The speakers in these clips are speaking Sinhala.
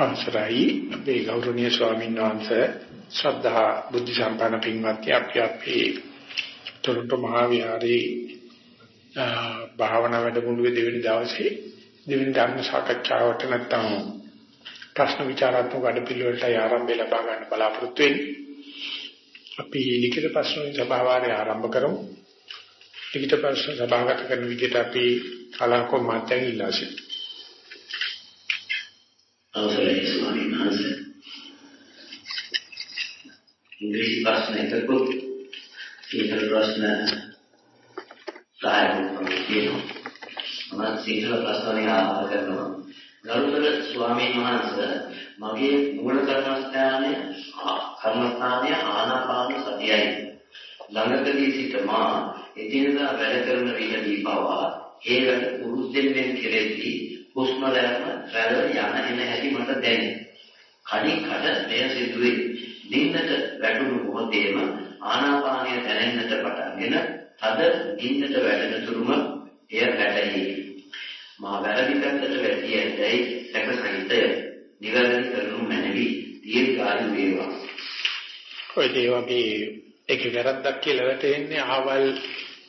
අවසරයි අපේ ගෞරවනීය ස්වාමීන් වහන්සේ ශ්‍රද්ධා බුද්ධ සම්පන්න පින්වත්නි අපි අපේ තොරතුරු මහා විහාරේ භාවනා වැඩමුළුවේ දෙවෙනි දවසේ දෙවෙනි ධර්ම සාකච්ඡාවට නැත්තම් ප්‍රශ්න විචාරාත්මක වැඩපිළිවෙලට ආරම්භය ලබා ගන්න බලාපොරොත්තු වෙන්නේ. අපි ලිඛිත ප්‍රශ්න සභාවාරය ආරම්භ කරමු. ලිඛිත ප්‍රශ්න සභාගත කරන විදිහට අපි කලාකෝ මාත්‍යන් ඉල්ලා සිටිනවා. අවසරයි ස්වාමීන් වහන්සේ. ඉංග්‍රීසි ප්‍රශ්න එකකුත් සිංහල ප්‍රශ්න 10ක් තියෙනවා. මම සිංහල ප්‍රශ්න වලින් ආරම්භ කරනවා. ගරුතර ස්වාමීන් වහන්සේ මගේ මූල කර්මස්ථානය කර්මස්ථානය ආනාපාන සතියයි. ළඟකදී සිට මා එදිනදා වැඩ කරන විදිහදී පවා ඒ වැඩ පුරුද්දෙන් කෙරෙද්දී හුස්ම රැල්ල රැල්ල යන එන හැටි මට දැනේ. කණින් කඩ මෙය සිදුවේ. දින්නට වැටුණු මොහොතේම ආනාපානය දැනෙන්නට පටන්ගෙන තද දින්නට වැටෙන තුරුම එය වැටහි. මා වැරදි පැත්තට වැටී ඇතැයි සැකසහිතය. නිවැරදි කරනු මැනවි. දීර්ඝායු වේවා. ඔය ඒ වගේ ඒක වැරද්දක් කියලා වැටෙන්නේ අහවල්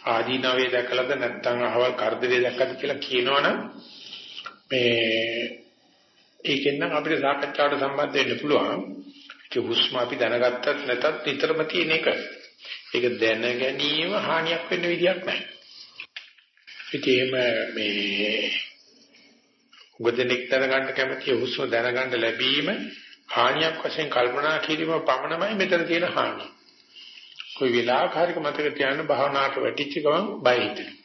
ආදීනවේ දැකලාද නැත්නම් අහවල් කරදරේ දැක්කද කියලා කියනවනම් මේ ඒකෙන් නම් අපිට සාකච්ඡාවට සම්බන්ධ වෙන්න පුළුවන්. ඒ හුස්ම අපි දැනගත්තත් නැතත් නිතරම තියෙන එක. ඒක දැන ගැනීම හානියක් වෙන්න විදියක් නැහැ. ඉතින් මේ උගදෙනෙක් දැනගන්න කැමති හුස්ම දැනගන්න ලැබීම හානියක් වශයෙන් කල්පනා කිරීම පමණමයි මෙතන තියෙන හානිය. કોઈ වෙලාවක හරික මතක තියාගන්න භාවනාවට වැටිච්ච ගමන් බය හිතෙනවා.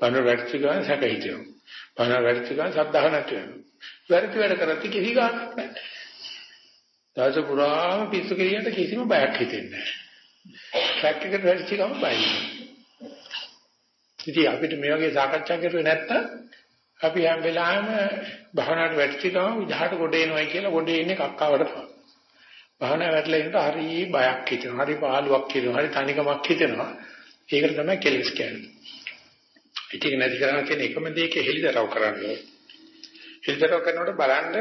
බන වැටිච්ච ගමන් සැක හිතෙනවා. බන වැටිච්ච ගමන් සද්ධාහ නැති වෙනවා. වැරදි වැඩ කරද්දී කිසි ගාණක් නැහැ. දවස පුරාම පිස්සු කෙලියට කිසිම බයක් හිතෙන්නේ නැහැ. ෆැක්ටරියකට වැටිච්ච ගමන් බයයි. ඉතින් අපිට මේ වගේ සාකච්ඡා කරුවේ නැත්තම් අපි හැම වෙලාවෙම භවනාට වැටිච්ච ගමන් විදහාට ගොඩ එනවයි කියලා ගොඩ එන්නේ කක්කවට තමයි. භවනා වැටලා ඉන්නට හරි බයක් හිතෙනවා, හරි පාළුවක් හිතෙනවා, හරි තනිකමක් හිතෙනවා. ඒකට තමයි කෙලස් කියන්නේ. ඒක නැති කරන්න තියෙන එකම දේ ඒක හෙලිදරව් කරන්න ඕනේ. හෙලිදරව් කරනකොට බලන්න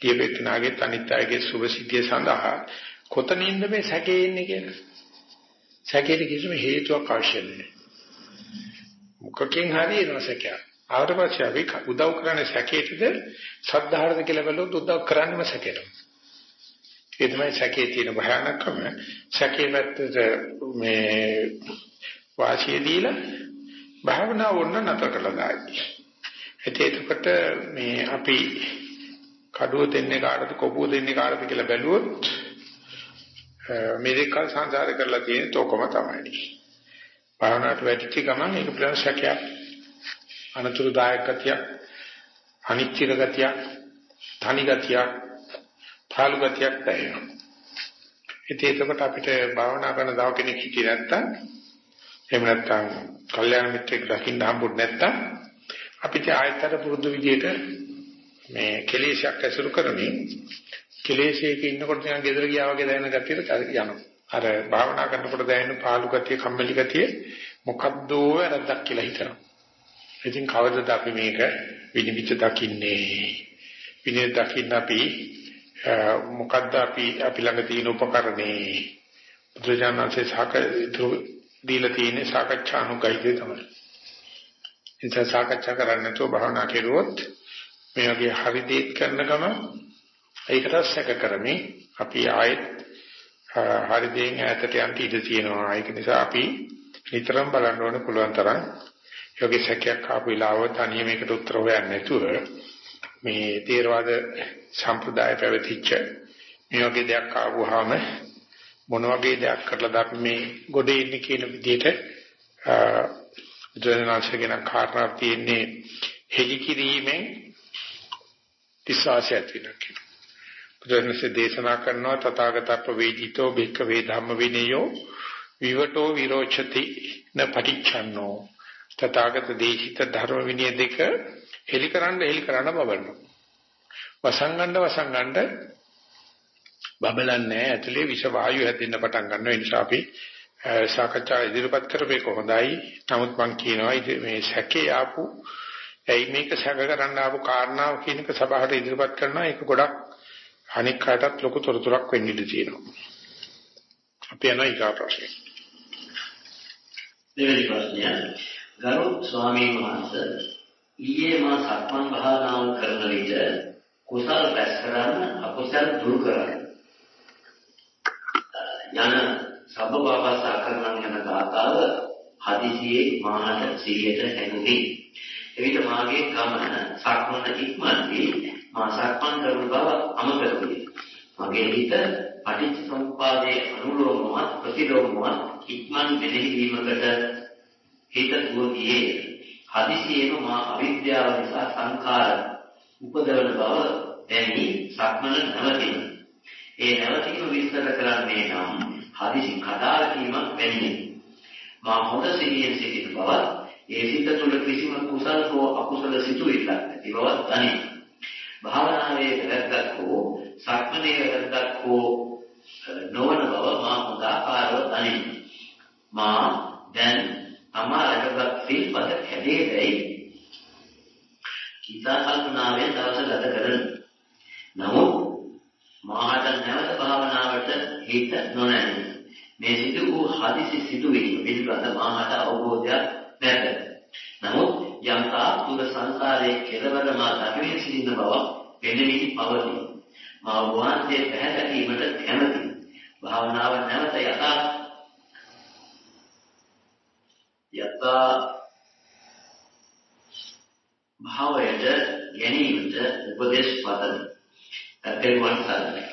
ලියපෙටනාගේ තනිත්යගේ සුභසිද්ධිය සඳහා කොතනින්ද මේ සැකේ ඉන්නේ කියලා. සැකේට කිසිම හේතුවක් අවශ්‍ය නැහැ. මොකකින් හරි එනවා සැකයක්. ආවට පස්සේ අපි උදව් කරන්නේ සැකේටද සද්ධාහරද කියලා බැලුවොත් උදව් කරන්නේම සැකේට. ඒ තමයි සැකේ තියෙන භයානකම. සැකේ පැත්තට මේ වාසිය දීලා භාවනාව වුණ නැතර කළා දායි. එතකොට මේ අපි කඩුව දෙන්නේ කාටද කොපුව දෙන්නේ කාටද කියලා බැලුවොත් මේ දෙක සංසාරේ කරලා තියෙන තෝකම තමයි. භාවනාවට වැටිච්ච ගමන් ඒක පිළිබඳ සැකයක් අනතුරුදායක ගතියක් අනිච්චික ගතියක් තනි ගතියක් පාළු ගතියක් දැනෙනවා. ඉතින් එතකොට අපිට භාවනා කරන දව කෙනෙක් හිටියේ නැත්තම් එහෙම නැත්තම් කල්යාණ මිත්‍රෙක් දකින්න හම්බුනේ නැත්තම් අපිට ආයතර පුරුදු විදියට මේ කෙලෙසයක් ඇසුරු කරමින් කෙලෙසයක ඉන්නකොට නිකන් ගෙදර ගියා වගේ දැනෙන ගතියට යනවා. අර භාවනා කරනකොට දැනෙන පාළු ගතිය, කම්මැලි ගතිය මොකද්දෝ වැරද්දක් කියලා හිතනවා. ඉතින් කවදද අපි මේක විනිවිද දකින්නේ? විනිවිද දකින්න අපි මොකද්ද අපි අපි ළඟ තියෙන උපකරණේ? බුදුජානකසේ සාකච්ඡා දීලා තියෙන සාකච්ඡානුගයිදේ තමයි. ඉතින් සාකච්ඡා කරන්නේ නැතුව භාවනා කෙරුවොත් මේ වගේ හරි දෙයක් කරන ගම ඒකට සැක කරමින් අපි ආයෙත් හරි දෙයින් ඈතට යන්න ඉඩ තියෙනවා. ඒක නිසා අපි නිතරම බලන්න ඕනේ පුළුවන් තරම් යෝගී සැකයක් ආපු වෙලාව තනියම මේකට උත්තර හොයන්නේ නැතුව මේ තේරවාද සම්ප්‍රදාය පැවතිච්ච මේ වගේ දෙයක් ආවොහම මොන වගේ දෙයක් කරලාද අපි මේ ගොඩේ ඉන්නේ කියන විදිහට ජනනාශකෙන කාරණා තියෙන්නේ හෙලිකිරීමෙන් විශ්වාසය ඇතිවෙනවා කියන. බුදුරජාණන්සේ දේශනා කරනවා තථාගතප්ප වේදිතෝ බික්ක වේධම්ම විනයෝ විවටෝ විරෝචති න පටිච්චන්නෝ තථාගත දේශිත ධර්ම විනය දෙක හෙලිකරන්න හෙලිකරන්න බබලනවා. වසංගණ්ඩ වසංගණ්ඩ බබලන්නේ ඇතුලේ විෂ වායු හැදෙන්න පටන් ගන්නවා. ඒ නිසා අපි සාකච්ඡා ඉදිරිපත් කරපේ කොහොඳයි. නමුත් මම කියනවා මේ සැකේ ආපු ඇයි මේක සැක කරන්න ආපු කාරණාව කියන එක සභාවට ඉදිරිපත් කරනවා ඒක ගොඩක් අනික් කාටත් ලොකු තොරතුරක් වෙන්න ඉඩ තියෙනවා. අපි යනවා ඊගා ප්‍රශ්නේ. දෙවෙනි ප්‍රශ්නය ගරු ස්වාමීන් වහන්සේ ඊයේ මා සක්මන් භාවනාව කරන විට කුසල රැස් කරන්න අකුසල දුරු කරන්න යන සබ්බපාපස්සා කරන යන ගාතාව හදිසියේ මාහට සිහියට හැඟුනි. එවිට මාගේ ගමන සක්මන ඉක්මනදී මා සක්මන් කරන බව අමතක වුණේ. මගේ හිත පටිච්චසමුප්පාදයේ අනුලෝමවත් ප්‍රතිලෝමවත් ඉක්මන් මෙනෙහි වීමකට හිත දුවගියේ. හදිසියේම මා අවිද්‍යාව නිසා සංඛාර උපදවන බව දැනි සක්මන නැවතින. ඒ නැවතීම විස්තර කරන්නේ නම් හදිසි කතා කීමක් වෙන්නේ. මා හොඳ සිහියෙන් සිටින බව ඒ සිත තුළ කිසිම කුසල හෝ අකුසල සිතුවිල්ලක් නැති බව දනී. භාවනාවේ වැරද්දක් හෝ සක්මනේ වැරද්දක් හෝ නොවන බව මා හොඳ ආකාරව දනී. මා දැන් තමා රැකගත් සිල්පද කැඩේදයි හිතා කල්පනාවෙන් දවස ගත කරන. නමුත් මාහට නැවත භාවනාවට හිත නොනැන්නේ. මේ සිදු වූ හදිසි සිදුවීම පිළිබඳ මාහට අවබෝධයක් නැත. නමුත් යම් තාක් දුර සංසාරයේ කෙලවර මා දකිමින් සිටින බව පෙනෙමින් පවතී. මා වහන්සේ පැහැදීමට කැමැති. භාවනාව නැවත යථා යථා භාවයට ගැනීමට උපදේශ පතන. තේරුවන් සරණයි.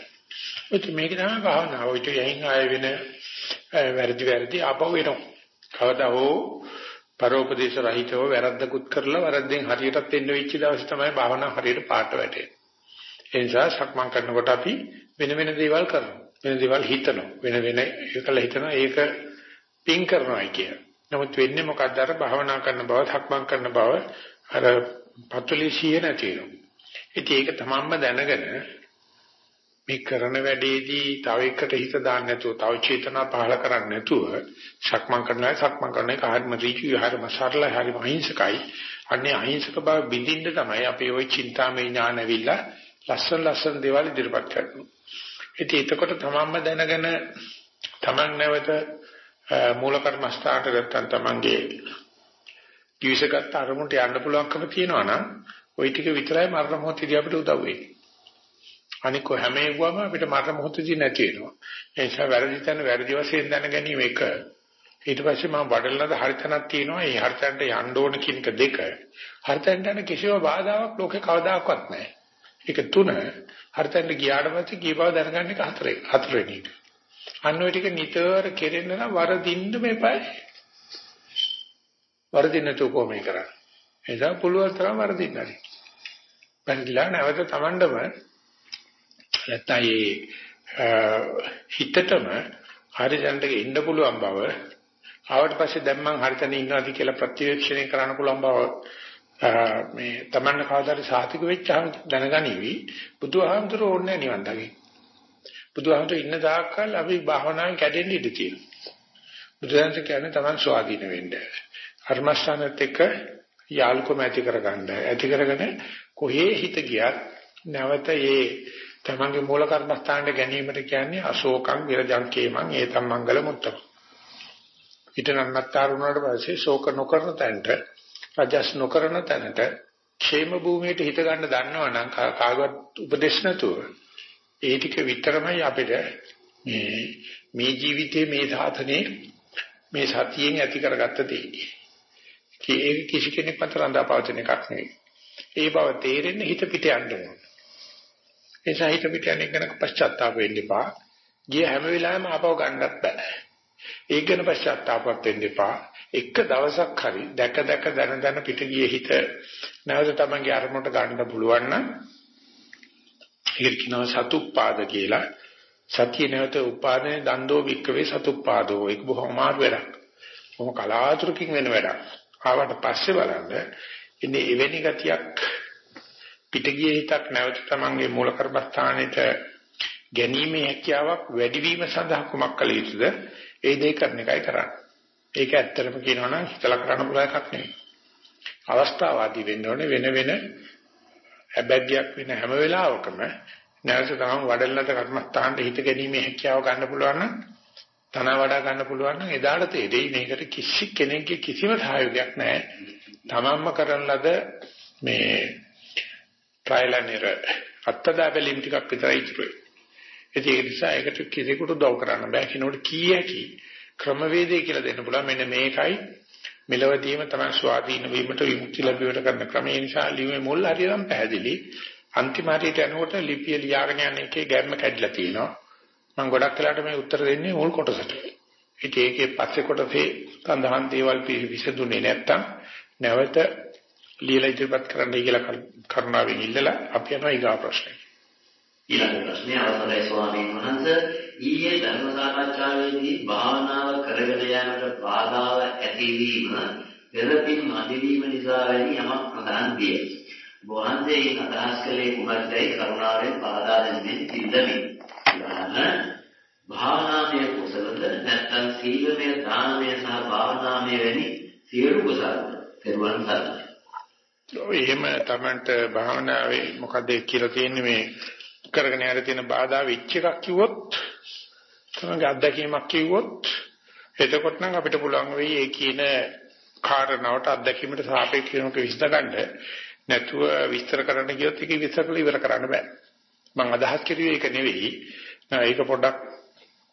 ඔච්ච මේක තමයි භාවනාව. ඔච්ච යහින් ආය වෙන වැරදි වැරදි ආපහු එනවා. කවදා හෝ පරෝපදේශ රහිතව වැරද්දකුත් කරලා වැරද්දෙන් හරියටත් එන්න වෙච්ච දවසේ තමයි භාවනාව හරියට පාට වැටෙන්නේ. ඒ නිසා සක්මන් කරනකොට අපි වෙන වෙන දේවල් කරනවා. වෙන දේවල් හිතනවා. වෙන වෙන එකල හිතනවා ඒක පින් කරනවා කිය. නමුත් වෙන්නේ මොකක්ද අර භාවනා කරන බව, සක්මන් කරන බව අර පතුලිසිය නැති වෙනවා. ඉතින් ඒක තමන්ම දැනගෙන මේ කරන වැඩේදී තව එකට හිත දාන්න නැතුව තව චේතනා පහල කරන්නේ නැතුව සක්මන් කරනවා සක්මන් කරන එක හරිම ඍජු හරිම සරලයි හරිම අහිංසකයි අන්නේ අහිංසක බව බිඳින්න තමයි අපි ওই චින්තාමය ඥාන ඇවිල්ලා ලස්සන ලස්සන දේවල් ඉදිරිපත් කරනවා ඉතින් එතකොට තමන්ම දැනගෙන තමන් නැවත මූල කර්මස්ථානට ගත්තන් තමන්ගේ කිවිසගත් අරමුණට යන්න පුළුවන්කම තියෙනවා නම් ওই ටික විතරයි මරණ මොහොතදී අපිට උදව් වෙන්නේ අනික හැම එකවම අපිට මරණ මොහොතදී නැති වෙනවා. ඒ නිසා වැරදි තැන වැරදි වශයෙන් දැන ගැනීම එක. ඊට පස්සේ මම වඩලනද හරිතනක් තියෙනවා. ඒ හරිතන්ට යන්න ඕන කියන එක දෙක. හරිතන්ට යන කිසිම බාධාවක් ලෝකේ කවදාකවත් නැහැ. ඒක තුන. හරිතන්ට ගියාට පස්සේ කී බව දැනගන්න එක හතරේ. හතරෙනි එක. අන්න ඔය ටික නිතර කෙරෙන්න නම් වරදින්න මේපයි. වරදින්න තු කොහොමද කරන්නේ? එදා පුළුවන් තරම් වරදින්න හරි. බැරිලා නැවත Tamandම නැත්නම් ඒ හිතටම හරියන්ට ඉන්න පුළුවන් බව ආවට පස්සේ දැන් මං හරිතන ඉන්නවාද කියලා ප්‍රතිවේක්ෂණය කරන්න පුළුවන් බව මේ Tamanne කවදාද සාතික වෙච්චාම දැනගනිවි. බුදුහාමුදුරුවෝ ඕනේ නිවන් දකින්න. බුදුහාමුදුරුවෝ ඉන්න දායකල් අපි භාවනාවෙන් කැඩෙන්න ඉඩ තියෙනවා. බුදුහන්ස කියන්නේ Taman ස්වාධීන වෙන්න. කර්මස්ථානත් එක්ක යාලුකම ඇති කරගන්න. ඇති කරගෙන කොහේ හිත ගියත් නැවත ඒ තමන්ගේ මූල කර්මස්ථානට ගැනීමට කියන්නේ අශෝකං විරජං කේමං ඒතම් මංගල මුත්තම. ඊටනන්නත්තර වුණාට පස්සේ ශෝක නොකරන තැනට රජස් නොකරන තැනට ക്ഷേම භූමියට හිත ගන්න දන්නවනම් කාගවත් උපදේශ නැතුව ඒ ටික විතරමයි අපිට මේ මේ ජීවිතේ මේ සාධනේ මේ සතියෙන් ඇති කරගත්ත දෙය. ඒක කිසි කෙනෙක් මත රඳාපවතින එකක් නෙවෙයි. ඒ බව තේරෙන්න හිත පිට යන්න ඕන. ඒ සහිත පිට යන එක ගැන පශ්චාත්තාප වෙන්න එපා. ගිය හැම වෙලාවෙම ආපහු ගන්නත් බෑ. ඒක ගැන පශ්චාත්තාපවත් වෙන්න එපා. එක දවසක් හරි දැක දැක දන දන පිට ගියේ හිත නැවත තමන්ගේ අරමුණට ගන්න පුළුවන් නම් ඒක කියනවා සතුප්පාද කියලා. සතිය නැවත උපාදනේ දන්දෝ වික්කවේ සතුප්පාදෝ ඒක බොහොම අමාරු වැඩක්. බොහොම කලාතුරකින් වෙන වැඩක්. ආවට පස්සේ බලන්න ඉන්නේ එවැනි ගතියක් පිටගිය හිතක් නැවත තමන්ගේ මූල කර්මස්ථානෙට ගැනීමේ හැකියාවක් වැඩිවීම සඳහා කුමක් කළ යුතුද? ඒ දේ කරන එකයි කරන්නේ. ඒක ඇත්තටම කියනවා නම් හිතලා කරන්න පුළුවන් එකක් නෙවෙයි. අවස්ථාවාදී වෙන්න ඕනේ වෙන වෙන හැබැග්යක් වෙන හැම වෙලාවකම නැවත තමන් වඩලනත කර්මස්ථානට හිත ගැනීමේ හැකියාව ගන්න පුළුවන් නම් තන වඩා ගන්න පුළුවන් නම් එදාට තේරෙයි මේකට කිසි කෙනෙක්ගේ කිසිම සහයෝගයක් නැහැ. තමන්ම කරන ලද මේ ට්‍රයිල් ඇන්ඩ් එරර් අත්දැක බැලීම් ටිකක් විතරයි ඉතුරුයි. ඒක නිසා ඒකට කිසිකට උදව් කරන්න බෑ. කිනෝට කීයකි ක්‍රමවේදය කියලා දෙන්න පුළුවන්. මෙන්න මේකයි. මෙලවදීම තමයි ස්වාධීන වීමට විමුක්ති ලැබෙවට කරන ක්‍රමය නිසා ලියුමේ මුල් හරියටම පැහැදිලි. අන්තිම හරියට යනකොට ලිපිය ලියාගෙන යන එකේ ගැම්ම කැඩිලා තියෙනවා. මම ගොඩක් වෙලාට මේ උත්තර දෙන්නේ මුල් කොටසට. ඉතින් ඒකේ පස්සේ කොටසේ සඳහන් දේවල් විසඳුනේ නැත්තම් නැවත ලියලා ඉදිරිපත් කරන්නයි කියලා කරුණාවෙන් ඉල්ලලා අපි යනවා ඊගා ප්‍රශ්නෙට ඊළඟ ප්‍රශ්නය අවසරයි ස්වාමීන් වහන්සේ ඊයේ ධර්ම සාකච්ඡාවේදී භාවනාව කරගෙන යාමට බාධාව ඇතිවීම පෙරපින් මදිවීම නිසා වැනි යමක් ප්‍රධාන විය. වහන්සේ අදහස් කළේ කුමක්දයි කරුණාවෙන් පහදා දෙන්නේ සිද්ධමි. උදාහරණ භාවනාමය කුසලද නැත්නම් සීලමය දානමය සහ භාවනාමය වැනි සියලු කුසලද පෙරවන් සරණයි. ඔය එහෙම තමන්ට භාවනාවේ මොකද කියලා තියෙන්නේ මේ කරගෙන යන තියෙන බාධා වෙච්ච එකක් කිව්වොත් තමගේ අත්දැකීමක් කිව්වොත් එතකොට නම් අපිට පුළුවන් වෙයි ඒ කියන කාරණාවට අත්දැකීමට සාපේක්ෂව විශ්ද ගන්න. නැතුව විස්තර කරන්න ගියොත් ඒක විස්තර කරලා ඉවර කරන්න බෑ. මම අදහස් කරුවේ ඒක නෙවෙයි. ඒක පොඩ්ඩක්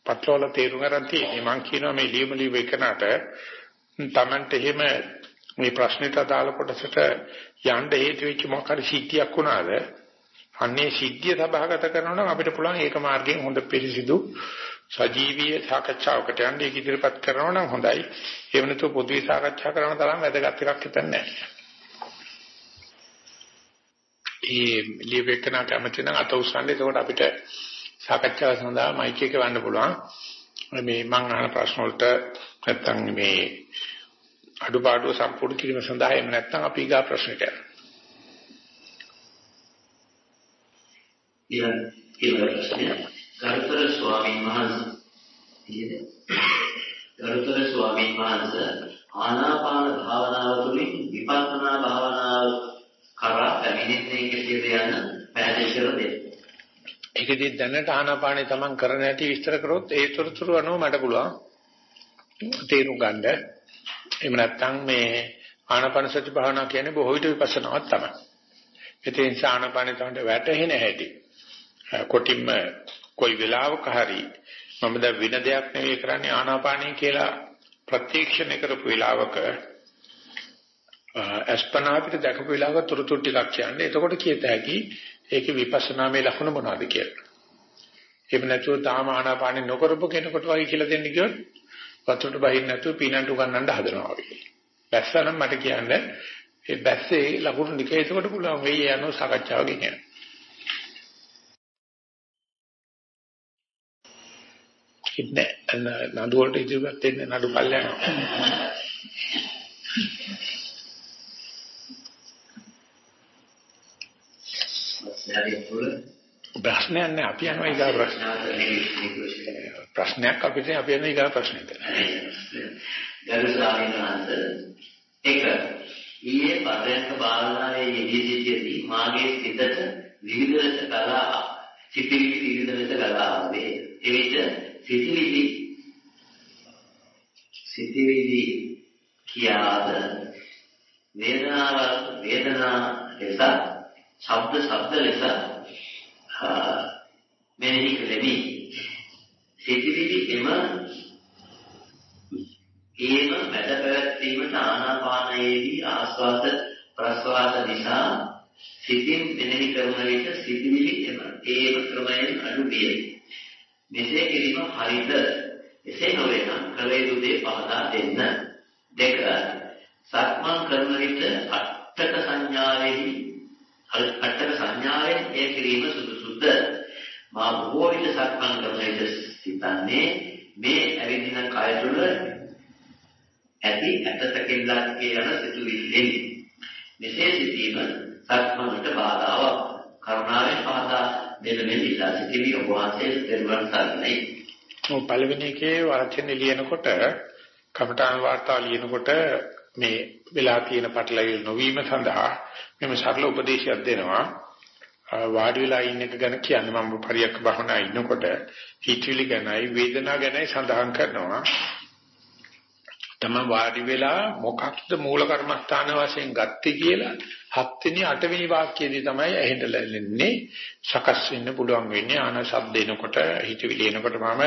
පටලවල තේරුම් ගන්න තියෙන්නේ. මම කියනවා මේ ලියුම ලියව එකනට Tamanට එහෙම මේ ප්‍රශ්නෙට අදාළ කොටසට යන්න හේතු වෙච්ච මොකක් හරි සිද්ධියක් වුණාද අන්නේ සිද්ධිය සභාගත කරනවා නම් අපිට පුළුවන් ඒක මාර්ගයෙන් හොඳ පිළිසිදු සජීවීය සාකච්ඡාවකට යන්න ඒක ඉදිරිපත් කරනවා නම් හොඳයි. ඒ වෙනතු පොදුවේ සාකච්ඡා කරන තරම් වැදගත් එකක් හිතන්නේ නැහැ. ඒ ලියවෙකන කැමති නම් අත උස්සන්නේ එතකොට අපිට සාකච්ඡාව සඳහා මයික් එක වන්න පුළුවන්. මේ මම අහන ප්‍රශ්න වලට නැත්තම් මේ අඩුපාඩු සම්පූර්ණ කිරීම සඳහා එහෙම නැත්නම් අපි ඊගා ප්‍රශ්නට යනවා. ඊළඟ ඊළඟ ගරුතර ස්වාමීන් වහන්සේ ගරුතර ස්වාමීන් වහන්සේ ආනාපාන භාවනාව තුළින් විපස්සනා භාවනාව කරා පැමිණෙන්නේ කෙසේද යන පැහැදිලි කර දෙන්න. ඒකදී දැනට ආනාපානේ තමන් කරන හැටි විස්තර කරොත් ඒ තොරතුරු අනුව මට පුළුවන් තේරුම් ගන්න. එහෙම නැත්නම් මේ ආනාපාන සති භාවනාව කියන්නේ බොහෝ විට විපස්සනාවක් තමයි. ඒ නිසා ආනාපානේ තමයි වැටහෙන හැටි. කොටින්ම කොයි වෙලාවක හරි මම දැන් වින දෙයක් නෙවෙයි කරන්නේ ආනාපානයි කියලා ප්‍රත්‍යක්ෂණය කරපු වෙලාවක අස්පනා අපිට දැකපු වෙලාවක තුරුතුරු ටිකක් කියන්නේ එතකොට කියත හැකි ඒකේ විපස්සනාමේ ලක්ෂණ මොනවද කියලා. එහෙම නැතුව තාම ආනාපානෙ නොකරපු කෙනෙකුට වගේ කියලා දෙන්න කිව්වොත් වතුරට බහින්න නැතුව පීනන්ට උගන්නන්න හදනවා වගේ. බැස්සනම් මට කියන්නේ ඒ බැස්සේ ලකුණු ටික එතකොට පුළුවන් වෙයි යනවා සාකච්ඡාව ගෙනියන්න. ඉන්නේ නඩු වලට ඉදිරියට එන්නේ නඩු පල්ලයන්. ප්‍රශ්නයක් නෑ අපි යනවා ඊගා ප්‍රශ්න. ප්‍රශ්නයක් අපිට අපි යනවා ඊගා ප්‍රශ්නෙට. ගරු ස්වාමීන් වහන්සේ එක ඊයේ පදයන්ක භාවනාවේ යෙදී සිටියදී මාගේ සිතට විවිධ ලෙස කලා සිටිවිලි විවිධ ලෙස කලා ආවේ. එවිට සිතිවිලි සිතිවිලි කියාද වේදනාව වේදනා ලෙස ශබ්ද ශබ්ද ලෙස මෙනෙහි කෙරෙමි සිතිවිලි එම ඒම මැද පැවැත්වීමට ආනාපානයේදී ආස්වාද ප්‍රස්වාස නිසා සිතින් මෙනෙහි කරන විට සිතිවිලි එම ඒම ක්‍රමයෙන් අඩු වේ මෙසේ කිරීම හරිද? එසේ නොවේ නම් කල යුතු දේ පහදා දෙන්න. දෙක සක්මන් කරන විට අට්ඨක සංඥාවේදී අට්ඨක සංඥාවෙන් ඒ කිරීම සුදුසුද? මා බොහෝ විට සක්මන් කරන විට සිතන්නේ මේ ඇවිදින කය තුළ ඇති ඇටසකෙල්ලක් කියන සිතුවිල්ලෙන්. මෙසේ සිටීම සක්මනට බාධාවක්. කරුණාවෙන් පහදා දෙන්න මෙන්න ඉලා සිටිවි ඔබ වහන්සේ දරුවන් සරණයි. ඔව් පළවෙනි එකේ වචනේ ලියනකොට කමඨාන් වාර්තා ලියනකොට මේ වෙලා තියෙන පටලවිලි නොවීම සඳහා මම සරල උපදේශයක් දෙනවා. වාඩි වෙලා ඉන්න එක ගැන කියන්නේ මම පරියක් බහනා ඉන්නකොට හිතවිලි ගැනයි වේදනාව ගැනයි සඳහන් කරනවා. තම වාඩි වෙලා මොකක්ද මූල කර්මස්ථාන වශයෙන් ගත්තේ කියලා හත්වෙනි අටවෙනි වාක්‍යයේදී තමයි ඇහෙන්න ලැබෙන්නේ සකස් වෙන්න පුළුවන් වෙන්නේ ආන ශබ්ද එනකොට හිතවිලි එනකොට මම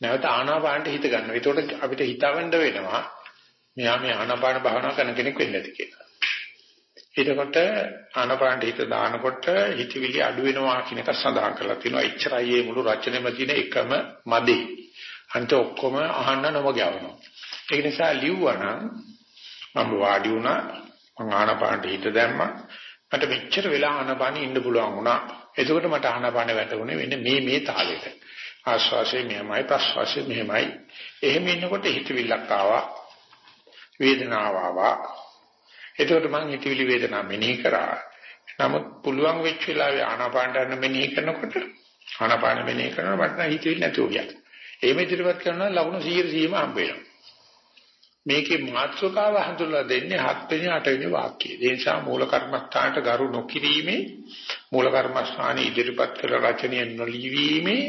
නැවත ආනාපානට හිත ගන්නවා. ඒකට අපිට හිතවන්න වෙනවා මෙයා මේ ආනාපාන භාවනා කරන කෙනෙක් වෙන්න ඇති කියලා. ඊටකොට ආනාපානට හිත දානකොට හිතවිලි අඩු වෙනවා කියන එක සඳහන් කරලා තියෙනවා. එච්චරයි මේ මුළු රචනෙම තියෙන එකම මදේ. අන්ත ඔක්කොම අහන්න නොම ගවනවා. ඒක නිසා ලිව්වනම් මම වාඩි වුණා මං ආනාපානට හිත දැම්මා මට මෙච්චර වෙලා ආනාපානෙ ඉන්න පුළුවන් වුණා එතකොට මට ආනාපානෙ වැටුනේ වෙන්නේ මේ මේ තාලෙට ආශ්වාසය මෙහෙමයි ප්‍රශ්වාසය මෙහෙමයි එහෙම ඉන්නකොට හිතවිල්ලක් ආවා වේදනාව ආවා එතකොට මං හිතවිලි වේදනාව මෙනෙහි කරා නමුත් පුළුවන් වෙච්ච වෙලාවේ ආනාපානට යන මෙනෙහි කරනකොට ආනාපාන මෙනෙහි කරනකොට මට හිතවිලි නැතුව ගියා එහෙම ඉදිරිපත් කරනවා ලකුණු 100 100ම හම්බ වෙනවා මේකේ මාත්‍රකාව හඳුල්ලා දෙන්නේ හත් වෙනි අට වෙනි වාක්‍යය. ඒ නිසා මූල කර්මස්ථානට ගරු නොකිරීමේ මූල කර්මස්ථානයේ ඉදිරිපත් කළ රචනය නොලිවීමේ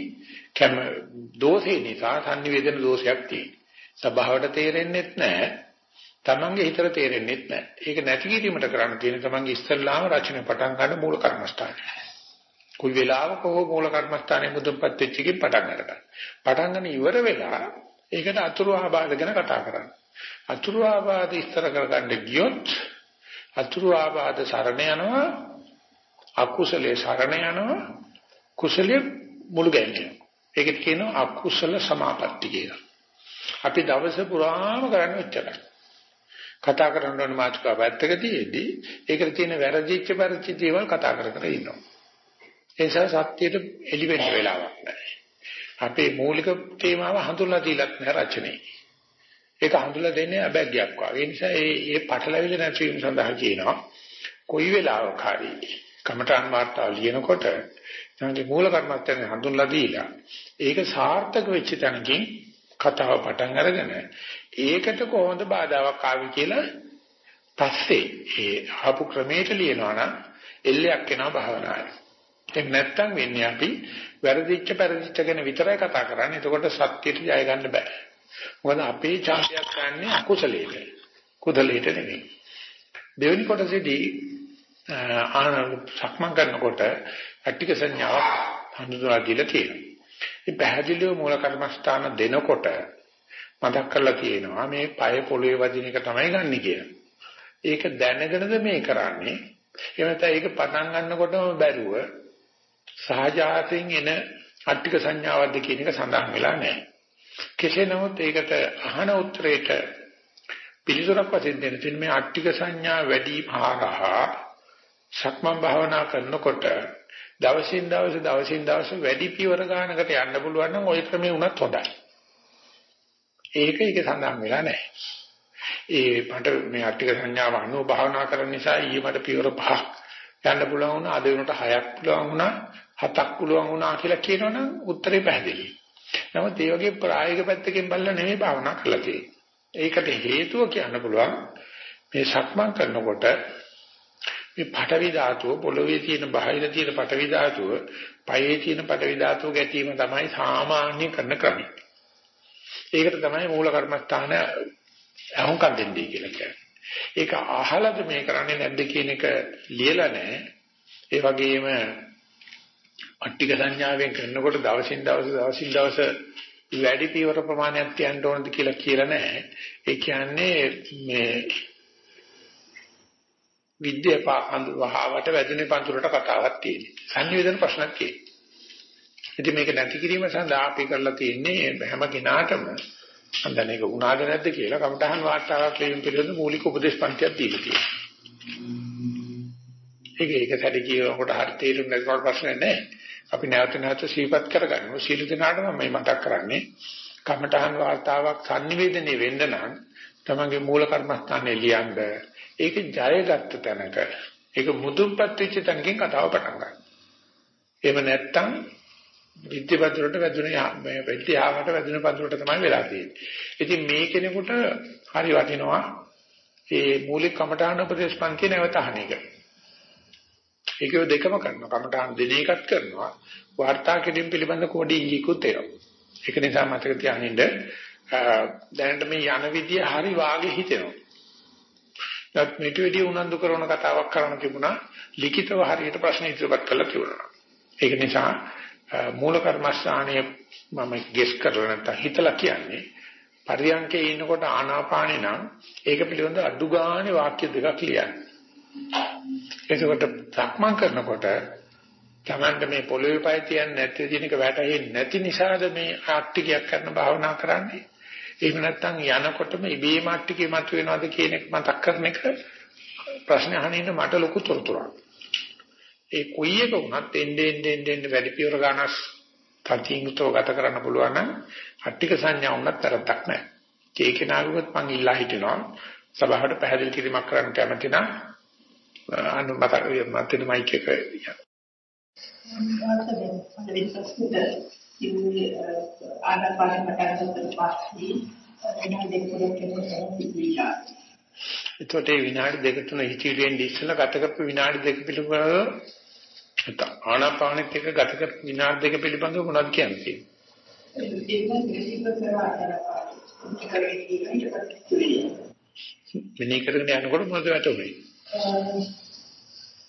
කැම දෝෂේ නිසා සංනිවේදන දෝෂයක් තියෙනවා. සබාවට තේරෙන්නේ නැහැ. තමන්ගේ හිතට තේරෙන්නේ නැහැ. ඒක නැති කිරීමට කරන්න තියෙන තමන්ගේ ඉස්සල්ලාම රචනය පටන් ගන්න මූල කර්මස්ථානය. කුයි වෙලාවක හෝ මූල කර්මස්ථානයේ මුදුන්පත් වෙච්ච එකකින් පටන් ගන්න. පටන් ගන්න ඉවර වෙලා ඒකට අතුරු ආබාධ ගැන කතා කරන්න. අතුරු ආබාධ ඉස්තර කරගන්න ගියොත් අතුරු ආබාධ සරණ යනවා අකුසලයේ සරණ යනවා කුසලයේ මුළු ගැන්වෙනවා. ඒකට කියනවා අකුසල සමාපatti කියලා. අපි දවස පුරාම කරන්නේ ඔච්චරයි. කතා කරන්න ඕන මාතෘකාව පැත්තකදීදී ඒකට තියෙන වැරදිච්ච පරිච්ච දේවල් කතා කර කර ඉන්නවා. ඒ නිසා සත්‍යයට එළි වෙන්න වෙලාවක් නැහැ. අපේ මූලික තේමාව හඳුන්ලා දීලත් නැහැ රචනයේ. ඒක හඳුලා දෙන්නේ අබැග්යක් වගේ. ඒ නිසා මේ මේ පටලවිල්ල නැතිවීම සඳහා කියනවා කොයි වෙලාවක හරි කමඨාන් වාර්තාව ලියනකොට තමයි මූල කර්මත්තෙන් හඳුන්ලා දීලා ඒක සාර්ථක වෙච්ච තැනකින් කතාව පටන් අරගෙන ඒකට කොහොමද බාධාවක් ආවි කියලා පස්සේ ඒ ආපු ක්‍රමයට ලියනවා නම් එල්ලයක් එනවා භාවනාවේ. ඒක නැත්තම් වෙන්නේ අපි වැරදිච්ච පෙරදිච්ච ගැන විතරයි කතා කරන්නේ. එතකොට සත්‍යයට ජය ගන්න බෑ. මොකද අපේ ඡාපයක් ගන්න අකුසලයට. කුදලයට නෙමෙයි. දෙවෙනි කොටසේදී ආන සක්මන් කරනකොට අට්ටික සංඥාවක් හඳුනා දීලා තියෙනවා. මේ පැහැදිලිව මූල කර්මස්ථාන දෙනකොට මතක් කරලා තියෙනවා මේ පය පොළවේ වදින එක තමයි ගන්න කියලා. ඒක දැනගෙනද මේ කරන්නේ? එහෙම නැත්නම් ඒක පටන් ගන්නකොටම බැරුව සහජාතයෙන් එන අට්ටික සංඥාවක්ද කියන එක සඳහන් වෙලා නැහැ. කෙසේ නමුත් ඒකට අහන උත්තරේට පිළිතුරක් වශයෙන් දෙන්න තියෙන මේ අට්ටික සංඥා වැඩි භාගහා සක්මන් භාවනා කරනකොට දවසින් දවස දවසින් දවස වැඩි පියවර ගන්නකට යන්න පුළුවන් නම් ওই ක්‍රමේ උනත් හොඳයි. ඒක ඒක සඳහන් වෙලා නැහැ. ඒ මට මේ අට්ටික සංඥාව අනුව භාවනා කරන නිසා ඊයේ මට පියවර පහක් යන්න පුළුවන් වුණා අද වෙනකොට හයක් පුළුවන් වුණා හතක් පුළුවන් වුණා කියලා කියනවනම් උත්තරේ පැහැදිලියි. නමුත් ඒ වගේ ප්‍රායෝගික පැත්තකින් බලලා නෙමෙයි භාවනා කරලා තියෙන්නේ. ඒකට හේතුව කියන්න පුළුවන් මේ සක්මන් කරනකොට මේ පඨවි ධාතුව පොළවේ තියෙන බාහිර තියෙන පඨවි ධාතුව පයේ තියෙන පඨවි ධාතුව ගැටීම තමයි සාමාන්‍ය කරන ක්‍රමය. ඒකට තමයි මූල කර්මස්ථාන අහුම්කම් දෙන්නේ කියලා කියන්නේ. ඒක අහලද මේ කරන්නේ නැද්ද කියන එක ලියලා නැහැ. ඒ වගේම අට්ටික සංඥාවෙන් කරනකොට දවසින් දවස දවසින් දවස වැඩි පියවර ප්‍රමාණයක් තියන්න ඕනද කියලා කියලා නැහැ. ඒ කියන්නේ මේ විද්‍යාව වහවට වැදුනේ පන්තුරට කතාවක් තියෙනවා. සංනිවේදන ප්‍රශ්නක් තියෙනවා. ඉතින් මේක නැති කිරීම සඳහා අපි කරලා තියෙන්නේ හැම කෙනාටම අන්දන එක උනාද නැද්ද කියලා කමටහන් වාර්තාවක් ලියමින් පිළිබඳ මූලික උපදේශ පන්තියක් දීලා තියෙනවා. ඒක ඒක සැදී කියනකොට හරි තේරුම් නැතිවට ප්‍රශ්න නැහැ. අපි නැවත නැවත සිහිපත් කරගන්නවා. සීල දිනාටම මම මතක් කරන්නේ කමඨහන් වාර්තාවක් sannivedanaye වෙන්න නම් තමන්ගේ මූල කර්මස්ථානයේ ලියන්න ඒක ජයගත්ත තැනක ඒක මුදුන්පත් වෙච්ච තැනකින් කතාව පටන් ගන්න. එහෙම නැත්තම් විද්‍යපත්‍රයට වැදුනේ මේ විද්‍යාවට වැදුන පත්‍රයට තමයි වෙලා තියෙන්නේ. ඉතින් මේ කෙනෙකුට හරි වටිනවා ඒ මූලික කමඨාන උපදේශ පන්ති නැවත අහන එක. ඒකෝ දෙකම කරනවා. කමඨාන දින එකත් කරනවා. වාර්තා කිරීම පිළිබඳ කෝඩි ඉංගිකුත් එනවා. ඒක නිසා මතක තියාගන්න දැනට මේ යන විදිය හරි වාගේ හිතෙනවා. නත් මෙට වෙඩි උනන්දු කරන කතාවක් කරන්න තිබුණා. ලිඛිතව හරියට ප්‍රශ්න ඉදිරිපත් කළා තිබුණා. ඒක නිසා මූල කර්මස්ථානයේ මම ගෙස් කරලා නැත්නම් හිතලා කියන්නේ පරියන්කේ ඉන්නකොට ආනාපානේ නම් ඒක පිළිබඳ අඩු ගානේ වාක්‍ය දෙකක් ලියන්න. එතකොට සක්මන් කරනකොට තමන්ට මේ පොළවේ පය තියන්නේ නැති දිනක වැටෙන්නේ නැති නිසාද මේ ආට්ටිකයක් කරන භාවනා කරන්නේ. එහෙම නැත්නම් යනකොටම ඉබේම ආට්ටිකේ මත වෙනවද කියන එක මතක් කරන එක ප්‍රශ්න අහනින්න මට ලොකු තොරතුරක්. ඒ කොයි එක වුණත් එන්නේ එන්නේ එන්නේ වැඩි පියවර ගන්නස් තතිංගතව ගත කරන්න පුළුවන් නම් අට්ටික සංඥා වුණත් තරක් නැහැ. ඒක නාගුවත් මං ඉල්ලා හිටිනවා. සභාවට පැහැදිලි කිරීමක් කරන්න කැමති නම් අනු මත මතේ මයික් එක ආනාපාන මටකට පස්සේ විනාඩි දෙකක් කෙනෙක් එතකොට මේ විනාඩි දෙක තුන හිතීලෙන් ඉස්සලා ගත කරපු විනාඩි දෙක පිළිබඳව ආනාපානෙත් එක ගත කරපු විනාඩි දෙක පිළිබඳව මොනවද කියන්නේ? මෙනි කරගෙන යනකොට මොනවද වැටුනේ?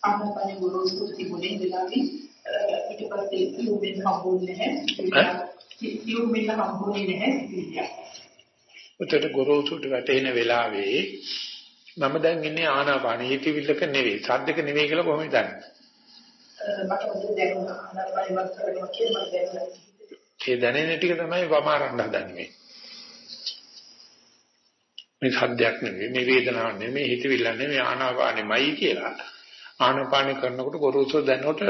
ආනාපානෙ ගුරුසු තිබුණේ වෙලාවේ ඊට පස්සේ යොමුෙන් හම්බුනේ නැහැ. යොමුෙන් හම්බුනේ නැහැ. උතට ගොරෝසුට වැටෙන වෙලාවේ මම දැන් ඉන්නේ ආනාපාන හිතවිල්ලක නෙවෙයි සද්දක නෙවෙයි කියලා කොහොමද දන්නේ? මට මොකද දැනුණා ආනාපාන වත් කරගෙන කියලා මම දැනුණා. ඒ දැනෙන ටික තමයි වමාරන්න හදන්නේ. මේ සද්දයක් නෙවෙයි මේ වේදනාවක් නෙවෙයි මේ හිතවිල්ල නෙවෙයි ආනාපානෙමයි කියලා ආනාපාන කරනකොට ගොරෝසු දැනනකොට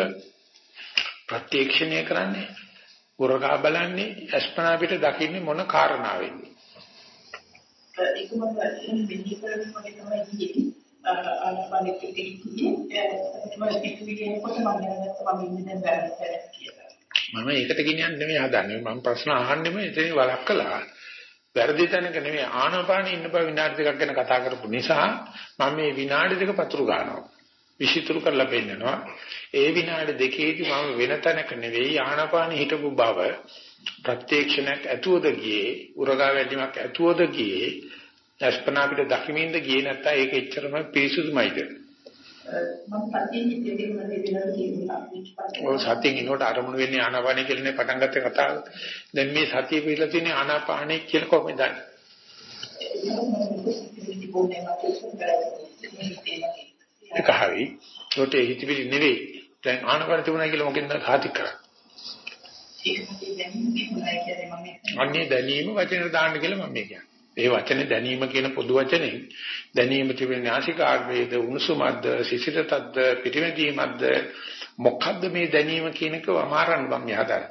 ප්‍රත්‍යක්ෂණය කරන්නේ උරගා බලන්නේ අස්පනා පිට දකින්නේ මොන කාරණාවෙන්ද ඒකම වෙන්නේ කරන්නේ තමයි කියන්නේ ආනාපානෙ පිටින්නේ මම ඒක විදිහට මම දැනගත්තා මම ඉන්නේ දැන් බැලන්ස් කියලා මම ඒකට ගෙනියන්නේ නෙමෙයි හදන්නේ. මම ප්‍රශ්න අහන්නෙම එතන වළක්කලා වැරදි තැනක නෙමෙයි ආනාපානෙ ඉන්න බව විනාඩි දෙකක් ගැන කතා කරපු නිසා මම මේ විනාඩි දෙක පතුරු ගන්නවා. විසිතුරු කරලා පෙන්නනවා. ඒ විනාඩි දෙකේදී මම වෙන තැනක නෙවෙයි ආනාපානෙ හිටපු බව ප්‍රත්‍යක්ෂණයක් ඇතුවද ගියේ උරගා වැඩිමක් ඇතුවද ගියේ අස්පනා පිට දකිමින්ද ගියේ නැත්නම් ඒක එච්චරම පිරිසුදුමයිද මම සතියෙන් ඉතිරි වෙනවා සතියෙන් ඉන්නකොට අරමුණු වෙන්නේ ආනාපානෙ කියලානේ පටන් ගත්ත කතාව. දැන් මේ සතිය පිළිලා තියෙන්නේ ආනාපානෙ කියලා කොහොමද දන්නේ? ඒක හරි. ඒකට හිතවිලි නෙවෙයි. දැන් ආනපන තිබුණා කියලා මොකෙන්ද සාතික කරන්නේ? අන්නේ දැනීම වචනෙට දාන්න කියලා මම කියන්නේ. ඒ වචනේ දැනීම කියන පොදු වචනේ දැනීම තිබෙන නාසිකාග්‍රේද උණුසුමක්ද සිසිලතක්ද පිටිමැදීමක්ද මොකද්ද මේ දැනීම කියන එක අමාරන්න මම යහදා.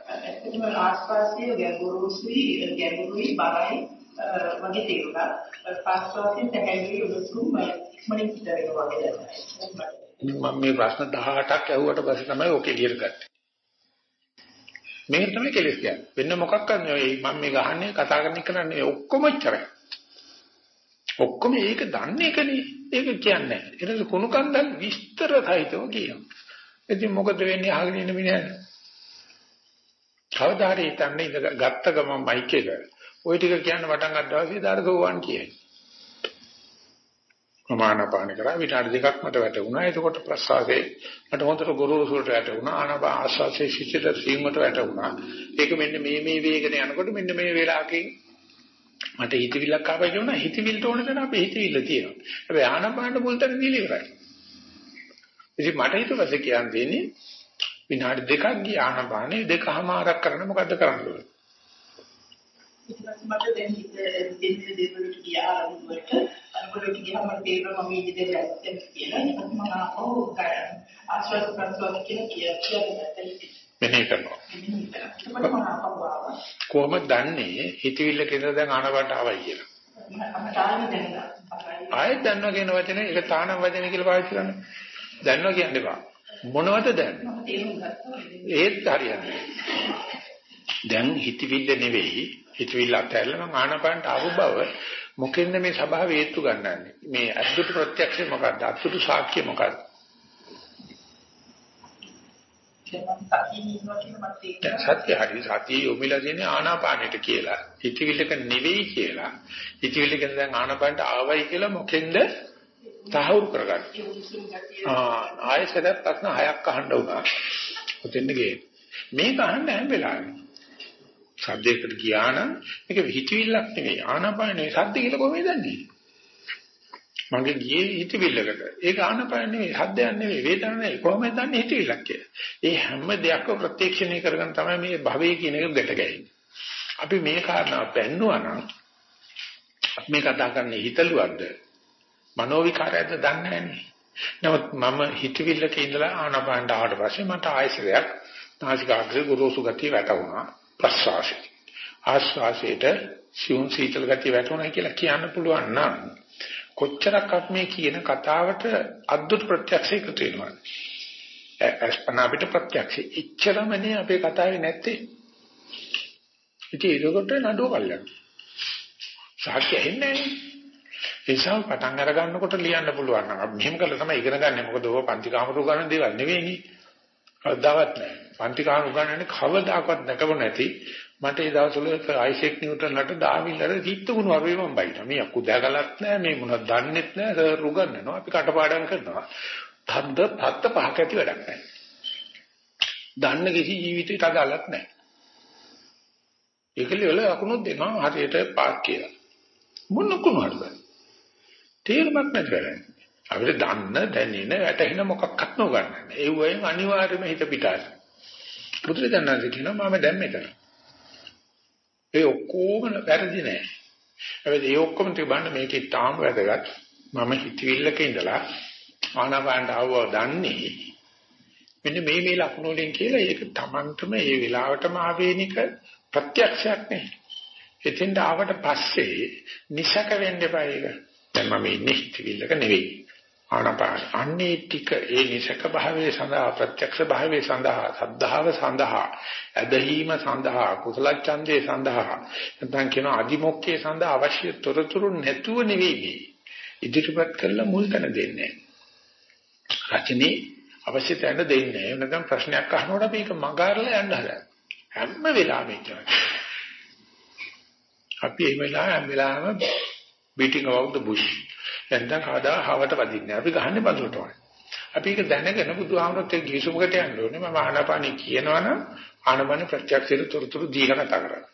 ආස්වාසිය ගැඹුරුයි ගැඹුරුයි බරයි වගේ තේරුණා. පාස්වාසිය පැහැදිලි උණුසුම් ඉක්මනින් පිට වෙනවා වගේ දැනෙනවා. මම මේ ප්‍රශ්න 18ක් ඇහුවට පස්සේ තමයි ඔක එළියට ගත්තේ. මේක තමයි කෙලස් කියන්නේ. වෙන මොකක්වත් නෙවෙයි මම මේ ගහන්නේ කතා කරන එක නෙවෙයි ඔක්කොම ඉච්චරයි. ඔක්කොම ඒක දන්නේ එකනේ. ඒක කියන්නේ නැහැ. ඊට කුණු කන්දල් විස්තර සහිතව කියනවා. ඉතින් මොකද වෙන්නේ අහගෙන ඉන්න මිනිහට? කවදා හරි හිතන්නේ ඉඳ ගත්ත ගමන් මයික් එක. ওই ටික කියන්න පටන් ගත්තා පස්සේ දාරසෝවන් කියයි. ප්‍රමාණපාන කරා විනාඩි දෙකක් මට වැටුණා. එතකොට ප්‍රසආසයේ මට හොඳට ගොරෝසුට වැටුණා. ආනපා ආස්වාසේ සිසිල සීමට වැටුණා. ඒක මෙන්න මේ මේ වේගන යනකොට මෙන්න මේ වෙලාවකින් මට හිතවිල්ලක් ආවා කියනවා. හිතවිල්ලට ඕන දෙන අපේ හිතවිල්ල තියෙනවා. හැබැයි ආනපාන මුල්තර දීලා ඉවරයි. ඉතින් මට හිතුවසේ කියන්නේ විනාඩි දෙකක් ගිය ආනපානේ දෙකමාරක් කරන්න මොකද්ද කරන්න ඕනේ? මට දැන් දෙන්නේ දෙවලට ගියා අරමුණට අරමුණට ගියාම මට තේරෙනවා මම ඊට දෙයක් ඇත්තද කියලා ඊට පස්සේ මම ආපහු කියලා කියන්නේ මෙනේ කරනවා. කොහොමද දන්නේ? හිතවිල්ල කියන දැන් ආනවට ආවයි කියලා. ආයෙත් දන්නවා කියන වචනේ ඒක තානම් වචනේ කියලා පාවිච්චි කරන්නේ. දන්නවා කියන්න එපා. මොනවද දන්නේ? ඒත් හරියන්නේ. දැන් හිතවිල්ල නෙවෙයි හිතවිල්ල අතහැරලා මම ආනාපානට ආපු බව මොකෙන්ද මේ සබාව හේතු ගන්නන්නේ? මේ අද්දුට ප්‍රත්‍යක්ෂය මොකක්ද? අද්දුට සාක්ෂිය මොකක්ද? සත්‍ය හරි සත්‍ය යොමිලා තියෙන්නේ ආනාපානෙට කියලා. හිතවිල්ලක නෙවෙයි කියලා. හිතවිල්ලක දැන් ආනාපානට ආවයි කියලා මොකෙන්ද තහවුරු කරගන්නේ. ආ ආයෙසට ප්‍රශ්න හයක් අහන්න උනා. ඔතෙන්ද ගියේ. මේක අහන්න හැම වෙලාවෙම. සද්දයකට ගියා නම් මේක හිතවිල්ලක් නෙවෙයි ආනාපාන නෙවෙයි සද්ද කියලා කොහොමද දන්නේ? මගේ ගියේ හිතවිල්ලකට. ඒක ආනාපාන නෙවෙයි සද්දයක් නෙවෙයි වේදනාවක් නෙවෙයි කොහොමද දන්නේ හිතවිල්ලක් කියලා? ඒ හැම දෙයක්ම ප්‍රත්‍යක්ෂණය කරගෙන තමයි මේ භවයේ කියන එක ගැට ගැහෙන්නේ. අපි මේ කාරණාව පෙන්නුවා නම් මේ කතා කරන්නේ හිතලුවක්ද මනෝ විකාරයක්ද දන්නේ නැහැ නමුත් මම හිතවිල්ලක ඉඳලා ආනාපානට ආවට පස්සේ මට ආයසරයක් නාසිකාග්‍රේ ගොරෝසු ගතිය වැටුණා ප්‍රස්වාසය. ආස්වාසයට සිවුම් සීතල ගතිය වැටුණා කියලා කියන්න පුළුවන් නම් කොච්චරක් මේ කියන කතාවට අද්දුත් ප්‍රත්‍යක්ෂ එකතු වෙනවා. අස්පන අපිට ප්‍රත්‍යක්ෂ ඉච්ඡරමනේ අපේ කතාවේ නැත්තේ. ඉතින් ඒකට නඩුව කල්යන්න. සාක්ෂි ඇහෙන්නේ නැහැ. ඒ නිසා පටන් අර ගන්නකොට ලියන්න පුළුවන් නම් අපි මෙහෙම කළා තමයි ඉගෙන ගන්න. මොකද ඕක පන්ති කාමරු ගන්න දේවල් නෙවෙයිනේ. කවදාවත් නැහැ. පන්ති කාමරු ගන්නන්නේ කවදාකවත් නැකව නැති. මට ඒ දවස්වල අයිසෙක් නිව්ටන්ලට දාවිල්ලර හිටුණු වරුවේ මම බයිනවා. මේ අකුදාගලත් නැහැ. මේ මොනවද දන්නෙත් නැහැ. සර් රුගන්නනවා. අපි කටපාඩම් කරනවා. තද්ද තත්ත පහක ඇති වැඩක් නැහැ. දන්න කිසි ජීවිතයකට අදාළක් නැහැ. ඒකලි වල අකුණුත් දෙනවා හරියට පාක් කියලා. මොන කුණුවක්ද? තේරුමක් නැති වෙලානේ. අපිට දන්න දැනෙන වැටහෙන මොකක්වත් නොගන්න. ඒ වයින් අනිවාර්යයෙන්ම හිත පිටාට. බුදුරජාණන් කියනවා මම දැන් මෙතන. ඒ ඔක්කොම වැරදි නෑ. හැබැයි ඒ ඔක්කොම තිබන්න මේකේ තාම වැදගත්. මම හිතවිල්ලක ඉඳලා ආනාපානට ආවව දන්නේ. මෙන්න මේ මේ ලක්ෂණ වලින් කියලා ඒක Tamanටම ඒ වෙලාවටම ආවේනික ප්‍රත්‍යක්ෂයක් නේ. එතෙන්ට ආවට පස්සේ නිසක වෙන්න එපා ඒක. දැන් මම ඉන්නේ හිතවිල්ලක නෙවෙයි. ආනපාන. අන්නේ ටික ඒ නිසක භාවයේ සඳහා ප්‍රත්‍යක්ෂ භාවයේ සඳහා සද්ධාව සඳහා ඇදහිීම සඳහා කුසල ඡන්දේ සඳහා නැත්නම් කියන අදිමොක්කේ සඳහා අවශ්‍ය තොරතුරු නැතුව නෙවෙයි. ඉදිරිපත් කළ මුල් තැන දෙන්නේ. රචනයේ අවශ්‍ය තැන දෙන්නේ. නැත්නම් ප්‍රශ්නයක් අහනකොට අපි ඒක මගාරලා යන්න හදනවා. හැම වෙලාවෙම අපි මේ වෙලාව හැම වෙලාවෙම beating about the bush. නැත්නම් කවදා හවට වදින්නේ. අපි ගහන්නේ බඳුලට වань. අපි ඒක දැනගෙන බුදුහාමරත් ඒ ගිවිසුමකට යන්න ඕනේ. මම ආනාපානෙ කියනවනම් ආනාපාන ප්‍රත්‍යක්ෂයට තොරතුරු දීලා කතා කරන්න.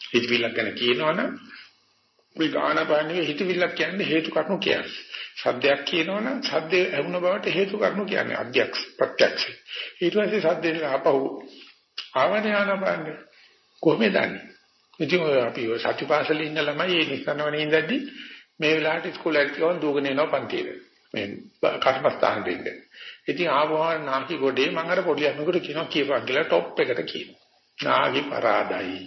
හිතවිල්ලක් ගැන කියනවනම් මේ ආනාපානෙ හිතවිල්ලක් කියන්නේ හේතු කරුණු කියන්නේ. සද්දයක් කියනවනම් සද්දේ ඇහුන බවට හේතු කරුණු කියන්නේ අධ්‍යක්ෂ ප්‍රත්‍යක්ෂ. ඊට පස්සේ සද්දේ ආපහු ආවනේ ආනාපානෙ කොහොමද දන්නේ? ඉතින් අපි සතිපාසලේ ඉන්න ළමයි ඒ නිස්සනවනේ ඉඳද්දී මේ වෙලාවට ඉස්කෝලේ ගිහම දුවගෙන එනවා පන්තියට. මේ කර්මස්ථාන දෙන්න. ඉතින් ආවහම නාකි ගොඩේ මම අර පොඩි අනුකට කියනවා කියපන් කියලා টොප් එකට කියනවා. නාගි පරාදයි.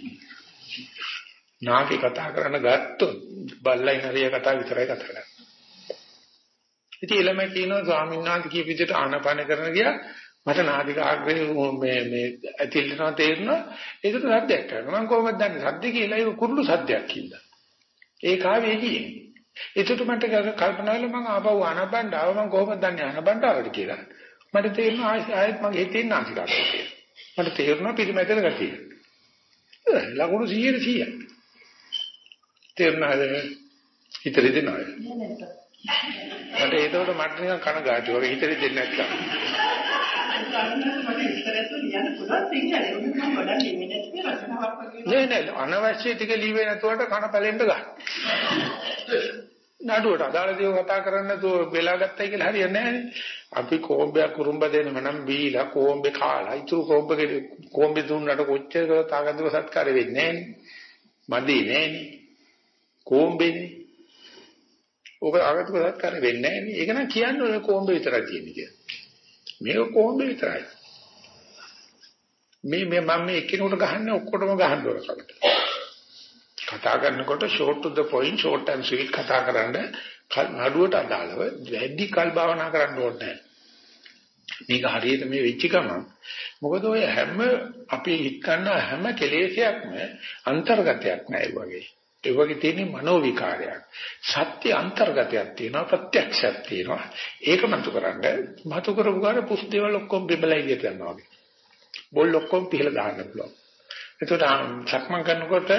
නාගි කතා කරන්න ගත්තොත් බල්ලයි නරිය කතා විතරයි කතා කරන්නේ. ඉතින් ළමයි කියනවා ස්වාමීන් වහන්සේ කියපු විදිහට ආනාපාන කරන ගියා මට නාදික ආග්‍රේ මේ මේ ඇතිල්ලනවා තේරෙනවා ඒකට සද්දයක් කරනවා මම කොහොමද දන්නේ සද්ද කියලා ඒක කුරුළු සද්දයක් කියලා ඒක ආවේදී ඒකට මට කල්පනා වෙලා මම ආපහු ආනබණ්ඩ ආව මම කොහොමද දන්නේ ආනබණ්ඩ ආවද කියලා. මට තේරෙනවා ආයෙත් මගේ හිතේ නාසිකාට කියලා. මට තේරුණා පිළිමැදල ගතිය. ලකුණු 100 100 තේරුණාද? හිතේ දෙනවා. මට ඒකට මට නිකන් කනගාටුයි ඔය හිතේ දෙන්නේ නැත්තම්. නෑ නෑ. අනවශ්‍ය ටික ලියවේ නැතුවට කන පැලෙන්න ගන්න. නඩුවට අදාළ දේව කතා කරන්න නැතුව වෙලා ගත්තයි කියලා හරියන්නේ නෑනේ. අපි කොම්බයක් කුරුම්බ දෙනම නම් බීලා කොම්බේ කාලා ඉතුරු කොම්බේ කොම්බේ දුන්නට කොච්චර තාගදුව සත්කාර වෙන්නේ නෑනේ. මදි නෑනේ. කොම්බේනේ. ඔබ ආගතුක සත්කාර වෙන්නේ නෑනේ. ඒක නම් කියන්නේ කොම්බේ විතරයි තියෙන්නේ කියලා. මේක කොහොමද විතරයි. මේ මේ මම මේ එක්කිනෙකුට ගහන්නේ ඔක්කොටම ගහන්න ඕන කලට. කතා කරනකොට short to the point short and sweet කතා කරන්න නඩුවට අදාළව වැඩි කල් භාවනා කරන්න ඕනේ නැහැ. මේක හරියට මේ වෙච්ච ගමන් මොකද ඔය හැම අපි හිත ගන්න හැම කෙලෙසයක්ම අන්තර්ගතයක් නෑ වගේ. ඒ වගේ තියෙන මනෝ විකාරයක්. සත්‍ය අන්තර්ගතයක් තියෙනවා ප්‍රත්‍යක්ෂයක් තියෙනවා. ඒක මතු කරන්න මතු කරපු ගාන පුස් දේවල් ඔක්කොම බෙබලයි ගියට යනවා වගේ. බොල් ඔක්කොම පිහලා දාන්න පුළුවන්. එතකොට සක්මන් කරනකොට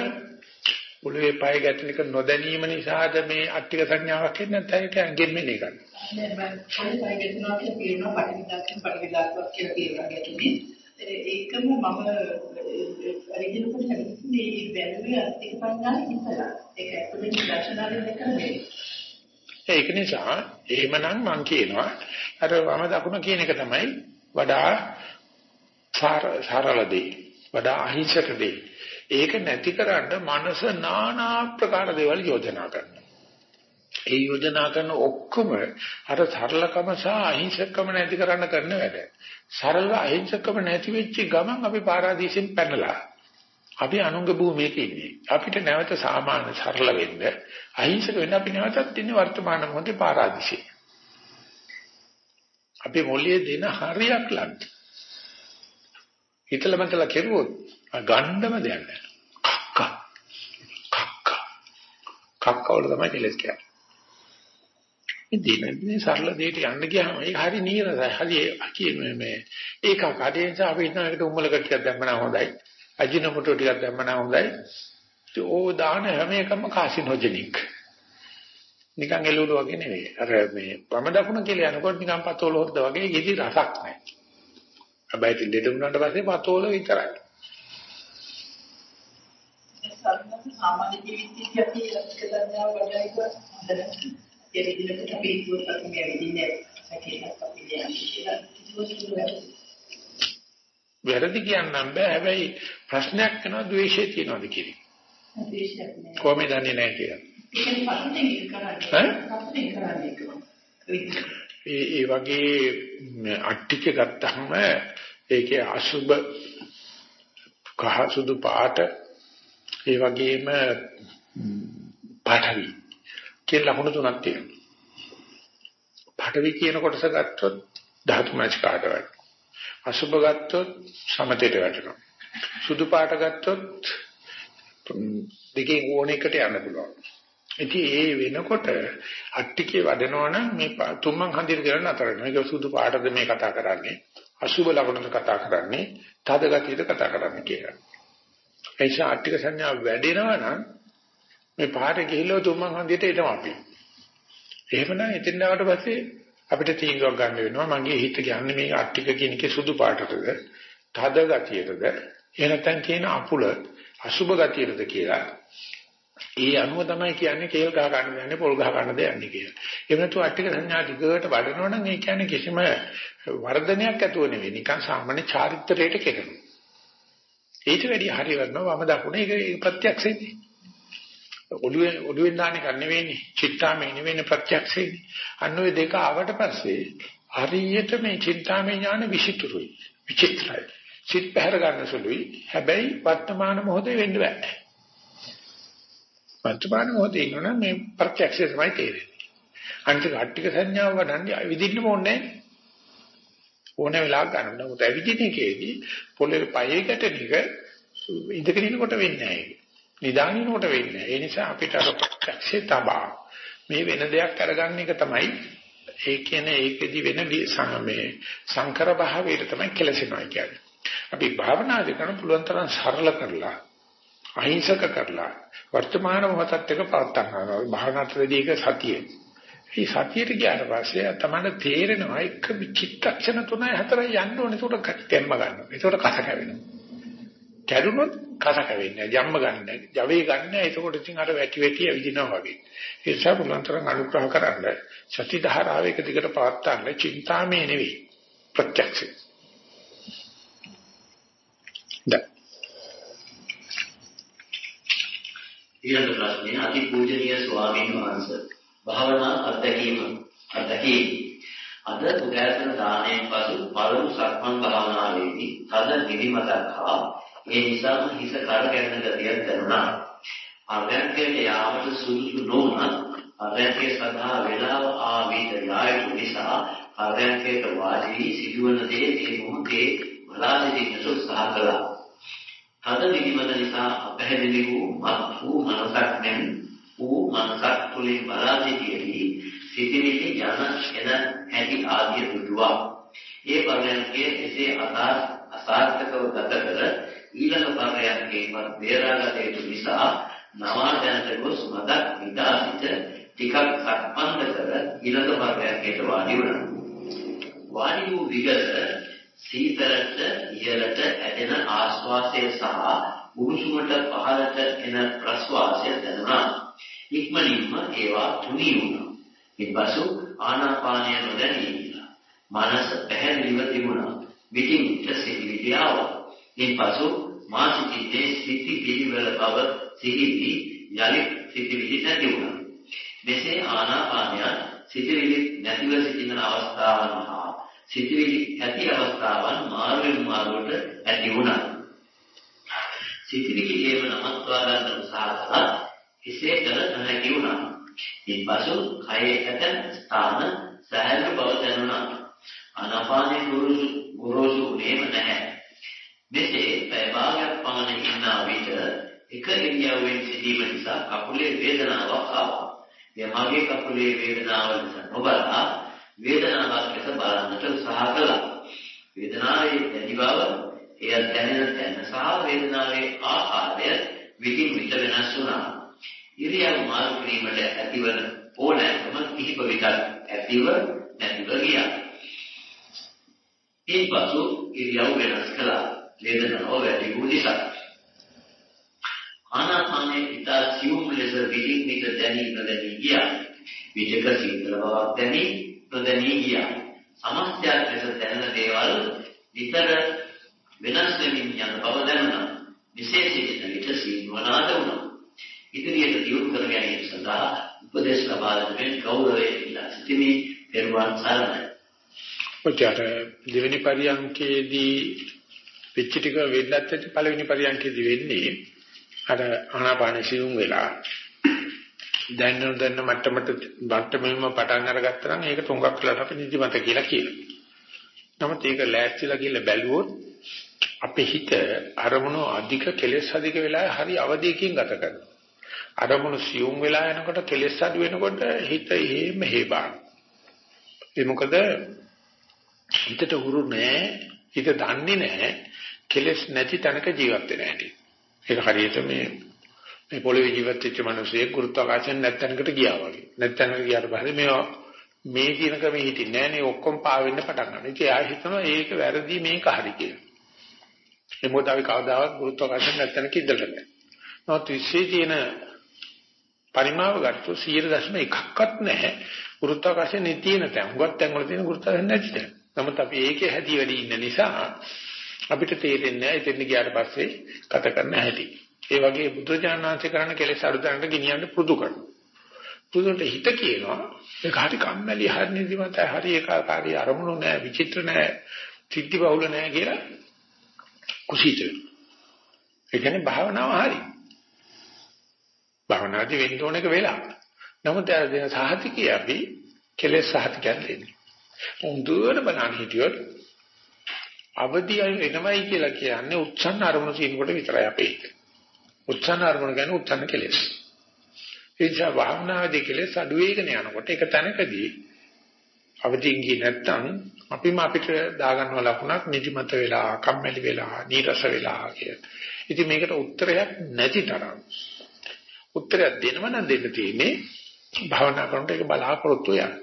පොළවේ පය ගැටෙන එක නොදැනීම නිසාද මේ අට්ටික සංඥාවක් එන්නේ නැත්නම් ඒක ඇඟෙන්නේ නේ ගන්න. ඒකම මම අරිදිනකොට හැදෙන්නේ මේ වැළුවේ අට්ටික සංඥා ඉස්සලා. ඒක ඇතුලේ දර්ශනාවෙන් නෙවෙයි. ඒක නිසා එහෙමනම් මම කියනවා අර වම දකුණ කියන එක තමයි වඩා සරල දෙය. වඩා අහිංසක දෙය. ඒක නැති කරන්න මනස নানা ආකාර දේවල් යෝජනා කරනවා. ඒ යෝජනා කරන ඔක්කොම අර සරලකම සහ අහිංසකකම නැති කරන්න කරන වැඩ. සරල අහිංසකකම නැති වෙච්ච ගමන් අපි පාරාදීසෙන් පැනලා. අපි අනුංග භූමියක ඉන්නේ. අපිට නැවත සාමාන්‍ය සරල වෙන්න අහිංසක වෙන්න අපි නැවතත් ඉන්නේ වර්තමාන මොහොතේ පාරාදීසෙ. අපි මොළියේ දෙන හරියක් ලන්න. හිතල මතල කෙරුවොත් ගණ්ඩම දෙයක් නැහැ. කක්ක. කක්ක. කක්ක වල තමයි කෙලස් කියන්නේ. ඉතින් මේ සරල දෙයට යන්න ගියාම ඒක හරි නීරසයි. හරි කියන්නේ මේ ඒක කඩේ නිසා අපි හිතනකට උම්මලකට ටිකක් දැම්මම හොඳයි. අජිනමොටෝ ටිකක් දැම්මම හොඳයි. ඕ දාන හැම එකම කාසිනෝජෙනික්. නිකන් එළුළු වගේ නෙවෙයි. අර මේ වම දකුණ කියලා යනකොට නිකන් පතෝල හොද්ද වගේ කිසි රසක් නැහැ. හැබැයි දෙඩ වුණාට පස්සේ පතෝල විතරයි. සාමාන්‍ය ජීවිතයේ අපි ලක්ෂ සංඥා වඩායික හදන ඒ විදිහට අපි ඉස්සුවත් අපි මේ විදිහේ සැකේක් අපි කියලා වැරදි කියන්නම් බෑ හැබැයි ප්‍රශ්නයක් කරනවා ද්වේෂය තියනවාද එක. ද්වේෂයක් නෑ. කොහොමද දන්නේ නැහැ කියලා. ඒ ඒ වගේ අට්ටික ගත්තහම ඒකේ අසුබ කහ සුදු පාට ඒ වගේම පාඨවි කියලා ලකුණු තුනක් තියෙනවා. පාඨවි කියන කොටස ගත්තොත් ධාතු මැච් කාට වැටෙනවා. අසුබ ගත්තොත් සමතේට වැටෙනවා. සුදු පාට ගත්තොත් දෙකෙන් ඕන එකට යන්න පුළුවන්. ඉතින් ඒ වෙනකොට අට්ටිකේ වඩනවා නම් මේ තුම්මන් හන්දිර කරන්න අතර මේක සුදු පාටද මේ කතා කරන්නේ අසුබ ලකුණද කතා කරන්නේ තද ගතියද කතා කරන්නේ කියලා. ඒ නිසා අට්ටික සංඥා වැඩෙනවා නම් මේ පාරේ ගිහිල්ලා තුම්මන් හන්දියට එනවා අපි. එහෙමනම් එතෙන් ආවට පස්සේ අපිට තීන්දුවක් ගන්න වෙනවා මගේ හිත කියන්නේ මේ අට්ටික කියන එකේ සුදු පාටටද තද ගතියටද එහෙනම් කියන අපුල අසුබ ගතියටද කියලා. ඒ අනුව තමයි කියන්නේ කේල් ගහ ගන්න යන්නේ පොල් ගහ ගන්නද යන්නේ කියලා. එහෙම නැතු අට්ටික සංඥා දිගට වඩනවා නම් ඒ කියන්නේ කිසිම වර්ධනයක් ඇතුව නෙවෙයි නිකන් සාමාන්‍ය චාරිත්‍රයට කෙරෙනවා. ඊට වැඩි හරි වෙනවා වම දකුණ ඒක ප්‍රත්‍යක්ෂෙන්නේ. ඔළුවේ ඔළුවෙන් දාන එක නෙවෙයිනේ. චිත්තාමේ නෙවෙයිනේ ප්‍රත්‍යක්ෂෙන්නේ. අන්න ඔය දෙක ආවට පස්සේ හරියට මේ චින්තාමේ ඥාන විචිතුරුයි. විචිත්‍රයි. සිත් පැහැර ගන්න සුළුයි. හැබැයි වර්තමාන මොහොතේ වෙන්න බෑ. වර්තමාන මොහොතේ ඉන්නවනම් මේ ප්‍රත්‍යක්ෂය තමයි තේරෙන්නේ. අනිත් කට්ටික සංඥාව වඩන්නේ විදින්නම ඕනේ නැහැ. ඕන වෙලාවක ගන්න. නමුත් ඇවිදින එකේදී පොළේ පයේ ගැටෙන එක ඉඳගෙන ඉනකොට වෙන්නේ නැහැ. නිදානිනකොට වෙන්නේ නැහැ. ඒ නිසා අපිට අර ප්‍රත්‍යක්ෂේ තබා මේ වෙන දෙයක් අරගන්න එක තමයි ඒ කියන්නේ ඒකෙදි වෙන මේ සංකර භාවයට තමයි කෙලසෙනවා කියන්නේ. අපි භාවනාදී කරන පුළුවන් තරම් සරල කරලා අහිංසක කරලා වර්තමාන මොහොතත් එක්ක පවත්වා ගන්නවා. භාවනාත්‍රදී ඒක සතියේ මේ සතියට ගියාට පස්සේ තමයි තේරෙනවා එක චිත්තක්ෂණ 3 4 යන්න ඕනේ ඒකට කැම්ම ගන්නවා. ඒකට කස කැවෙනවා. කැඩුනොත් කස කැවෙන්නේ නැහැ. ජම්ම ගන්න නැහැ. ජවේ ගන්න නැහැ. ඒකට ඉතින් අර වැටි වැටි ඇවිදිනවා වගේ. ඒ නිසා බුලන්තරන් අනුග්‍රහ කරන්න සති ධාරාව එක දිගට පවත්වන්න චින්තාමේ නෙවෙයි. ප්‍රත්‍යක්ෂයි. දැන් ඊළඟ ප්‍රශ්නේ අති පූජනීය ස්වාමීන් වහන්සේ භාවනා අත්දැකීම අත්දැකීම අද උදෑසන දාණයෙන් පසු පළමු සක්මන් භාවනාවේදී තද නිදිමතක් හා ඒ නිසාම හිස කර ගැටෙන ගතියක් දැනුණා. අරයන්කේ යාමට සුදුසු නොවුණත් අරයන්කේ සදා වේලාව ආවීත යායුතු නිසා පරයන්කයට වාඩි වී සිදුවන දේ ඒ මොහොතේ බලා සිටින්නට උත්සාහ කළා. තද නිදිමත නිසා අපැහැදිලි වූ මත් වූ මනසක් නැන් වූ මනසක් තුළින් බලා සිටියේදී සිටිවිලි යන එන හැටි ආදිය දුටුවා. ඒ පරයන්කයේ එසේ අසාර අසාර්ථකව ගත කර ඊළඟ පරයන්කේවත් බේරාගත යුතු නිසා නවාදැනට ගොස් මදක් විදා සිට ටිකක් සක්මන්ද කර ඊළඟ පරයන්කයට වාඩි වුණා. වාඩි වූ විගස සීතලට ඉහළට ඇදෙන ආශ්වාසය සහ උණුසුමට පහළට එන ප්‍රශ්වාසය දැනුණා. ඉක්මනින්ම ඒවා තුනී වුණා. ඊපසු ආනාපානය නොදැනී මනස පැහැදිලිව තිබුණා. පිටින් පිට සිටිවිලි ආවා. ඊපසු මා සිටින්නේ සිටි පිළිවෙල බව සිහිවි යලි සිටිවිලි නැති වුණා. මෙසේ ආනාපානය සිටිවිලි නැතිව සිටින අවස්ථාවන් හා සිටිවිලි ඇති අවස්ථාවන් මාරුවෙන් මාරුවට ඇති වුණා. සිටිවිලි හේම නමත්වා ගන්න උත්සාහ කළා. එසේ කළ නොහැකි වුණා. ඊපසු කයේ ඇතන් ස්ථාන සහැල්ලු බව දැනුණා. ආනාපානයේ ගුරුසු ගුරුසු උනේම නැහැ. මෙසේ පැය භාගයක් පමණ ඉන්නා විට එක ඉරියව්වෙන් සිටීම නිසා කකුලේ වේදනාවක් ආවා. එය මගේ කකුලේ වේදනාව නිසා නොබලා වේදනාවක් ලෙස බලන්නට උත්සාහ කළා. වේදනාවේ දැඩි බව, එය දැනෙන තැන සහ වේදනාවේ ආකාරය විකින් විට වෙනස් වුණා. ඉරියව් මාරු කිරීමට ඇතිවන ඕනෑකම කිහිප විටක් ඇතිව නැතිව ගියා. ඉන්පසු ඉරියව් වෙනස් කළා. වේදනාව වැඩි වූ නිසා. ආනාපානයේ ඉතා සියුම් ලෙස විලින් විට දැනී නොදැනී ගියා. විජක සීතල බවක් දැනී නොදැනී ගියා. සමස්තයක් ලෙස දැනෙන දේවල් විතර වෙනස් වෙමින් යන බව දැනුණා. විශේෂයෙන් විට සීනවනාද වුණා. ඉදිරියට දියුණු කර ගැනීම සඳහා උපදේශ ලබා දෙමින් ගෞරවයෙන් ඉලා සිටිමි පෙරවන් සරණයි. ඔච්චර දෙවෙනි පරියන්කේදී වෙච්ච ටික වෙන්නත් ඇති පළවෙනි පරියන්කේදී වෙන්නේ අර ආනාපාන සිවුම් වෙලා දැන් දැන් මට්ටමට මට්ටමෙම පටන් අරගත්තා නම් ඒක තුඟක් වෙලාට අපි නිදිමත කියලා කියනවා. නමුත් ඒක ලෑස්තිලා කියලා බැලුවොත් අපේ හිත අරමුණු අධික කෙලෙස් අධික වෙලා හරි අවදියකින් ගත කරනවා. අරමුණු සියුම් වෙලා යනකොට කෙලෙස් අඩු වෙනකොට හිත එහෙම හේබාන. ඒ මොකද හිතට උරු නෑ හිත දන්නේ නෑ කෙලෙස් නැති තැනක ජීවත් වෙන හැටි. ඒක හරියට මේ මේ පොළවේ ජීවත් වෙච්ච මිනිස්සෙක් ගුරුත්වාකර්ෂණ නැත්තනකට ගියා වගේ. නැත්තනකට ගියාට පස්සේ මේවා මේ කියන ක්‍රමෙ හිටින්නේ නැහැ නේ ඔක්කොම පාවෙන්න පටන් ගන්නවා. ඉතින් ආයෙ හිතනවා ඒක වැරදි මේක හරි කියලා. ඒ මොකද අපි කවදාවත් ගුරුත්වාකර්ෂණ නැත්තනක ඉඳලා නැහැ. නමුත් විශ්ේ තියෙන පරිමාව ගත්තොත් 100.1ක්වත් නැහැ. ගුරුත්වාකර්ෂණේ තියෙන තැන්. හුඟක් තැන් වල තියෙන ගුරුත්වාකර්ෂණ නැති තැන්. නමුත් අපි ඒකේ හැදී වැඩි ඉන්න නිසා අපිට තේරෙන්නේ නැහැ එතෙන් ගියාට පස්සේ කත කරන්න හැටි. ඒ වගේ බුදුජානනාංශ කරන කෙලෙස් අරුතනට ගෙනියන්න පුරුදු කරනවා. පුදුන්ට හිත කියනවා ඒක හරි කම්මැලි හරි නිදිමත හරි ඒකාකාරී අරමුණු නැහැ විචිත්‍ර නැහැ සිද්ධි බහුල නැහැ කියලා කුසීත වෙනවා. ඒ කියන්නේ භාවනාව හරි. භාවනාදී වෙන්න ඕන එක වෙලා. නමුත් අර දෙන සාහතිකය අපි කෙලෙස් සාහතිකයක් දෙන්නේ. හොඳට බලන්න හිටියොත් අවදි වෙනවයි කියලා කියන්නේ උච්ඡන්න අරමුණු තියෙනකොට විතරයි අපේ හිත. උච්ඡන්න අරමුණ ගැන උච්ඡන්න කෙලෙස්. ඒ නිසා භාවනාදී කෙලෙස් අඩු වෙගෙන යනකොට ඒක තැනකදී අවදිින් ගියේ නැත්තම් අපිම අපිට දාගන්නව ලකුණක් නිදිමත වෙලා, කම්මැලි වෙලා, නීරස වෙලා කිය. ඉතින් මේකට උත්තරයක් නැති තරම්. උත්තරයක් දෙනව නම් දෙන්න තියෙන්නේ භාවනා කරනකොට ඒක බලාපොරොත්තු යන්න.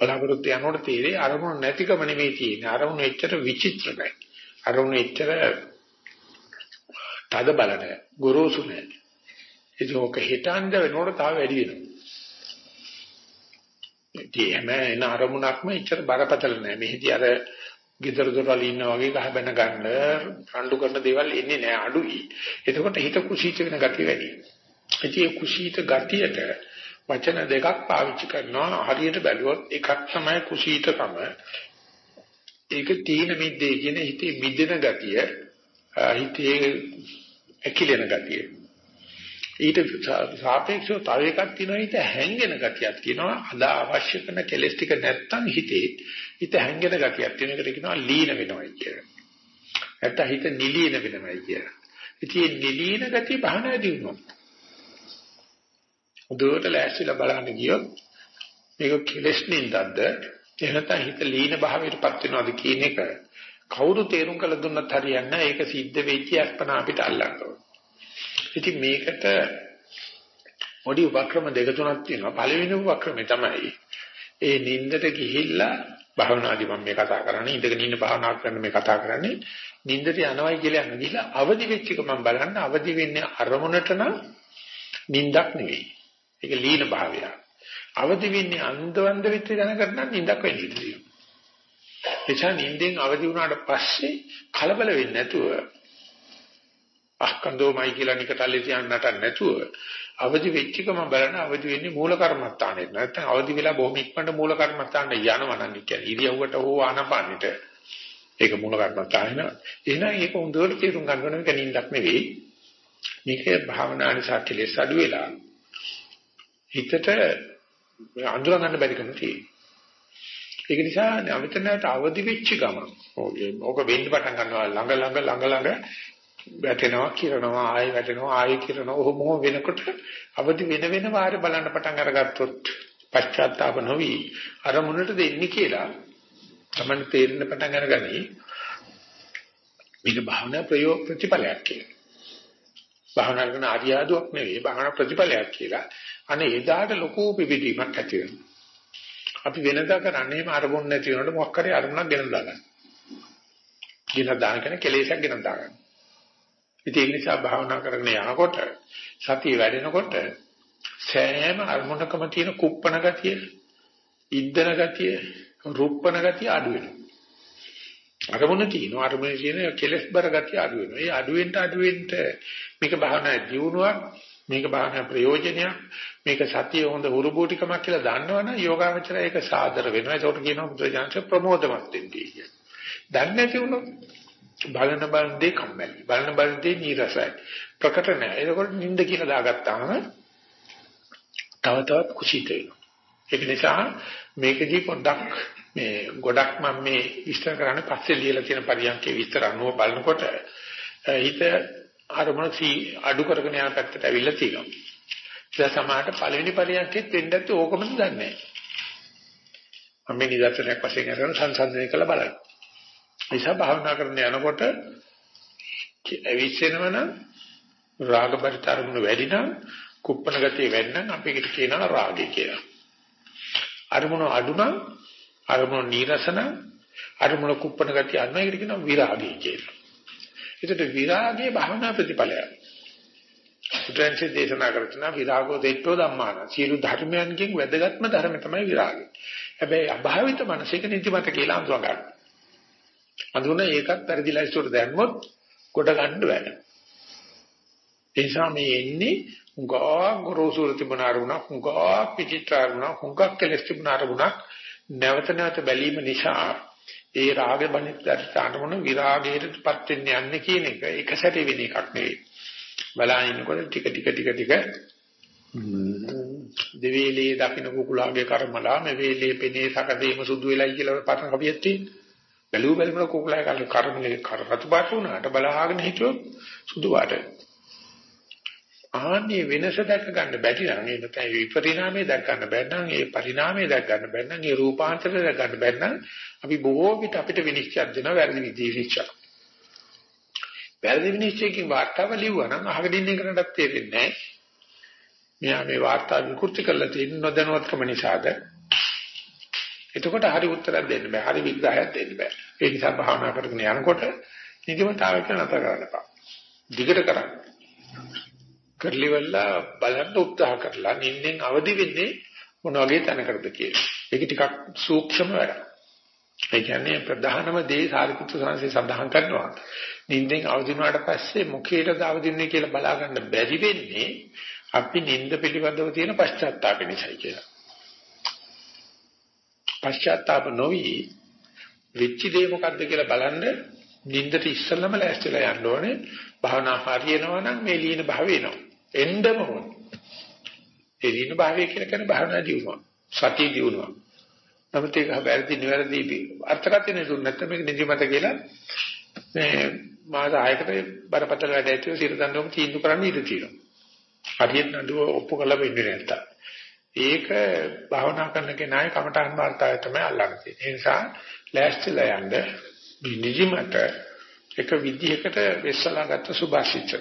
බලාපොරොත්තු යනකොට තේරෙයි අරමුණ නැතිකම නෙමෙයි තියෙන්නේ. අරමුණ එච්චර විචිත්‍ර නැහැ. අරමුණ එච්චර තද බල නැහැ. ගොරෝසු නැහැ. ඒක ඔක හිතන්ද වෙනකොට තව වැඩි වෙනවා. ඒ හැම අරමුණක්ම එච්චර බරපතල නැහැ. මෙහිදී අර ගෙදර දොරවල් ඉන්න වගේ ගහ බැන ගන්න රණ්ඩු කරන දේවල් එන්නේ නැහැ අඩුයි. එතකොට හිත කුසීත වෙන ගතිය වැඩි. ඒ කුසීත ගතියට වචන දෙකක් පාවිච්චි කරනවා හරියට බැලුවොත් එකක් තමයි කුසීතකම ඒක තීන මිද්දේ කියන හිතේ මිදෙන ගතිය හිතේ ඇකිලෙන ගතිය ඊට සාපේක්ෂව තව එකක් තියෙනවා හිත හැංගෙන ගතියක් තියෙනවා අද අවශ්‍ය කරන කෙලස් ටික නැත්තම් හිතේ හිත හැංගෙන ගතියක් තියෙන එකට කියනවා ලීන වෙනවයි කියලා. නැත්තම් හිත නිලීන වෙනවයි කියලා. ඉතින් නිලීන ගතිය බහනා දිනුවා. උදේට ලෑස්තිලා බලන්න ගියොත් මේක කෙලස් නින්දක්ද එහෙම නැත්නම් හිත ලීන භාවයටපත් වෙනවද කියන එක කවුරු තේරුම් කළ දුන්නත් හරියන්නේ නැහැ. ඒක සිද්ධ වෙච්ච අස්පනා අපිට අල්ලන්න ඕන. ඉතින් මේකට පොඩි උපක්‍රම දෙක තුනක් තියෙනවා. පළවෙනි උපක්‍රමය තමයි ඒ නින්දට ගිහිල්ලා භාවනාදී මම මේ කතා කරන්නේ ඉඳගෙන ඉන්න භාවනා කරන මේ කතා කරන්නේ නින්දට යනවයි කියලා යන ගිහිල්ලා අවදි වෙච්ච එක මම බලන්න අවදි වෙන්නේ අරමුණට නම් නින්දක් නෙවෙයි. ඒක ලීන භාවයක්. අවදි වෙන්නේ අන්දවන්ද වෙච්ච දැනකට නම් නින්දක් වෙන්නේ ඉතියි. එචා නින්දෙන් අවදි වුණාට පස්සේ කලබල වෙන්නේ නැතුව අහකන්දෝමයි කියලා නිකටල්ලේ තියන්නට නැතුව අවදි වෙච්ච එකම බලන අවදි වෙන්නේ මූල කර්මස්ථානෙට නැත්නම් අවදි වෙලා බොහොම ඉක්මනට මූල කර්මස්ථානට යනවා නම් කියන්නේ ඉරියව්වට හෝ ආනපානෙට. ඒක මූල කර්මස්ථාන නේ. එහෙනම් ඒක හොඳට තේරුම් ගන්න ඕන මේක නින්දක් නෙවෙයි. මේක භාවනා නිසා කෙලෙස් අඩු වෙලා හිතට අඳුර ගන්න බැරි කම තියෙනවා. ඒක නිසා අවිතනට අවදි වෙච්ච ගමන් ඕක වෙන්න පටන් ගන්නවා ළඟ ළඟ ළඟ ළඟ වැටෙනවා කිරනවා ආයෙ වැටෙනවා ආයෙ කිරනවා ඔහොම වෙනකොට අවදි වෙන වෙන වාරේ බලන්න පටන් අරගත්තොත් පශ්චාත්තාප නොවි අර මුනට දෙන්නේ කියලා තමයි තේරෙන්න පටන් අරගනි මේක භාවනා ප්‍රයෝග ප්‍රතිඵලයක් කියලා. භාවනා කරන ආර්යාදුවක් නෙවෙයි භාවනා ප්‍රතිඵලයක් කියලා. අනේ එදාට ලොකු පිපිදීමක් ඇති වෙනවා. අපි වෙනදා කරන්නේ එහෙම අරමුණ නැති වෙනකොට මොකක් හරි අරමුණක් ගෙන දාගන්න. ගෙන දාන කෙන කෙලෙසක් ගෙන දාගන්න. ඉතින් ඒ නිසා භාවනා කරගෙන යනකොට සතිය වැඩෙනකොට සෑම අරමුණකම තියෙන කුප්පන ගතිය, ඉද්දන ගතිය, රුප්පන ගතිය අඩු වෙනවා. අරමුණ තියෙනවා අරමුණේ තියෙන කෙලස් බර ගතිය අඩු වෙනවා. ඒ අඩු වෙන්න අඩු වෙන්න මේක භාවනා ජීවුණාවක් මේක භාවනා ප්‍රයෝජනයක් මේක සතිය හොඳ හුරුබූටිකමක් කියලා දන්නවනම් යෝගාවචරය ඒක සාදර වෙනවා. ඒකට කියනවා බුදුජානක ප්‍රමෝදමත් වෙන්නේ කියලා. දන්නේ නැති වුණොත් බලන බලන දේ කම්මැලි. බලන බලන දේ නීරසයි. ප්‍රකට නැහැ. ඒකෝට නිින්ද කියලා දාගත්තාම තව තවත් කුසීත වෙනවා. ඒක නිසා මේකදී පොඩ්ඩක් මේ ගොඩක් මම මේ විස්තර කරන්නේ පස්සේ ලියලා තියෙන පරියන්කේ විස්තර අනුව බලනකොට හිත අරමුණ සී අඩු කරගෙන යන පැත්තට ඇවිල්ලා තියෙනවා. ඒ සමාහට පළවෙනි පරියන්කෙත් වෙන්නත් ඕකමද දන්නේ නැහැ. මම මේ නිදර්ශනයක් වශයෙන් අරගෙන සංසන්දනය කළ බලන්න. නිසා භාවනා කරන යනකොට ඇවිස්සෙනවනම් රාග බරිත අරමුණු වැඩි නම් කුප්පන ගතිය වැඩි නම් අපි ඒකට කියනවා රාගය කියලා. අරමුණු අඩු නම් අරමුණු නීරසන අරමුණු කුප්පන ගතිය අඩු නම් ඒකට කියනවා විරාගය කියලා. ඒකට විරාගයේ භාවනා ප්‍රතිඵලයක්. බුදුන්සේ දේශනා කරන විරාගෝ දෙට්ටෝ ධම්මාන. සියලු ධර්මයන්ගෙන් වැදගත්ම ධර්ම තමයි විරාගය. හැබැයි අභාවිත මනසේක නිදිමත කියලා අඳුර ගන්න. අඳුන ඒකත් පරිදිලා ඉස්සරට දැම්මොත් කොට ගන්න බෑ. ඒ නිසා මේ එන්නේ උගා ගොරෝසුර තිබුණ අරුණක් උගා පිටිතර අරුණක් උගා කෙලස් තිබුණ අරුණක් නැවත නැවත බැලීම නිසා ඒ රාග බණිතට අනුමුණ විරාගයටපත් වෙන්න යන්නේ කියන එක එක සැරේ වෙන එකක් නෙවෙයි. බලහිනකොට ටික ටික ටික ටික දෙවේලේ දකින්න කුකුලාගේ කර්මලා මේ වේලේ පෙනේ සකදීම සුදු වෙලයි කියලා පතන කවියක් තියෙනවා. බැලුව බැලුම කුකුලාගේ කර්මලේ කරපතු පාට වුණාට බලාගෙන හිටියොත් සුදු පාට. ආන්නේ වෙනස දැක ගන්න බැරි නම් ඒ නැත්නම් විපරිණාමය දැක ගන්න බැරි නම් ඒ පරිණාමය දැක ගන්න බැරි නම් ඒ රූපාන්තරය දැක ගන්න බැරි නම් අපි බොහෝ විට අපිට විනිශ්චය දෙනවා වැරදි විදිහට. වැරදි විනිශ්චයකින් වාර්තාව ලිව්වා නම් අහගෙන ඉන්න කෙනාට තේරෙන්නේ නැහැ. මෙයා මේ වාර්තාව විකෘති කරලා තියෙන නොදැනුවත්කම නිසාද? එතකොට හරි උත්තරයක් දෙන්න බෑ. හරි විග්‍රහයක් දෙන්න බෑ. ඒ නිසා භාවනා කරගෙන යනකොට නිදිමතාවය කියලා නැතර කරන්න එපා. දිගට කරන්න. කරලිවලා බලන්න උත්සාහ කරලා නිින්නෙන් අවදි වෙන්නේ මොන වගේ තැනකටද කියලා. ඒක ටිකක් සූක්ෂම වැඩක්. ඒ කියන්නේ ප්‍රධානම දේ සාරිපුත්‍ර සංසේ සඳහන් කරනවා. නිින්දෙන් අවදි වුණාට පස්සේ මොකේටද අවදි වෙන්නේ කියලා බලා ගන්න බැරි වෙන්නේ අපි නිින්ද පිළිබඳව තියෙන පශ්චාත්තාප නිසායි කියලා. පශ්චාත්තාප නොවි වෙච්ච දේ මොකද්ද කියලා බලන්න නිින්දට ඉස්සෙල්ලම ලෑස්තිලා යන්න ඕනේ. භාවනා හරියනවා නම් මේ ලීන භාව එනවා. එන්නම ඕන. ඒ දින භාවය කියලා කියන භාවනා දියුණුව. සතිය දියුණුව. නමුත් ඒක වැරදි නිවැරදි අර්ථකථන දුන්න නැත්නම් මේක නිදිමත කියලා මේ මාස 6කට බරපතල වැඩ ඇතුළේ සිර දඬුවම තීන්දුව කරන්න ඉඩ තියෙනවා. හරියට නඩුව ඔප්පු කරලා වෙන්නේ නැත්තම්. ඒක භාවනා කරන කෙනායි කමඨාන් වර්තාවය තමයි අල්ලන්නේ. ඒ නිසා ලෑස්තිලා යන්න නිදිමත එක විදිහකට වෙස්සලා ගත්ත සුභාෂිතය.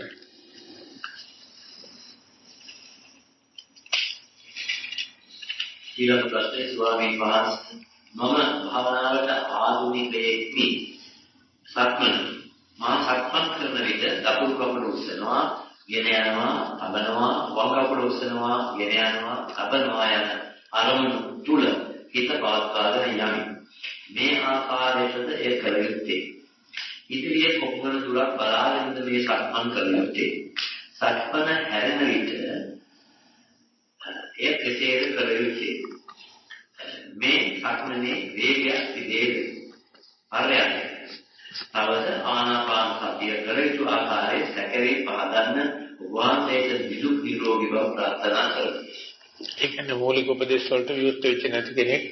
ඊළඟ ප්‍රශ්නේ ස්වාමීන් වහන්සේ මම භාවනාවට ආධුනිකයෙක්නි සක්මන් මා සක්මන් කරන විට දකුණු කකුල උස්සනවා ගෙන යනවා තබනවා වම් කකුල උස්සනවා ගෙන යනවා තබනවා යන අරමුණු තුල හිත පවත්වාගෙන යමි. මේ ආකාරයටද ඒ කළ යුත්තේ. ඉදිරියේ කොපමණ දුරක් බලාගෙනද මේ සක්මන් කළ යුත්තේ. සක්මන හැරෙන විට එය කෙසේද කළ යුත්තේ? මේ සක්මනේ වේගයක් තිබේද පරයන්ක තවද ආනාපාන සතිය කළ යුතු ආකාරයේ සැකරේ පහදන්න වහන්සේට නිදුක් නිරෝගී බව ප්‍රාර්ථනා කරමි ඒ කියන්නේ මූලික උපදේශ වලට විවෘත වෙච්ච නැති කෙනෙක්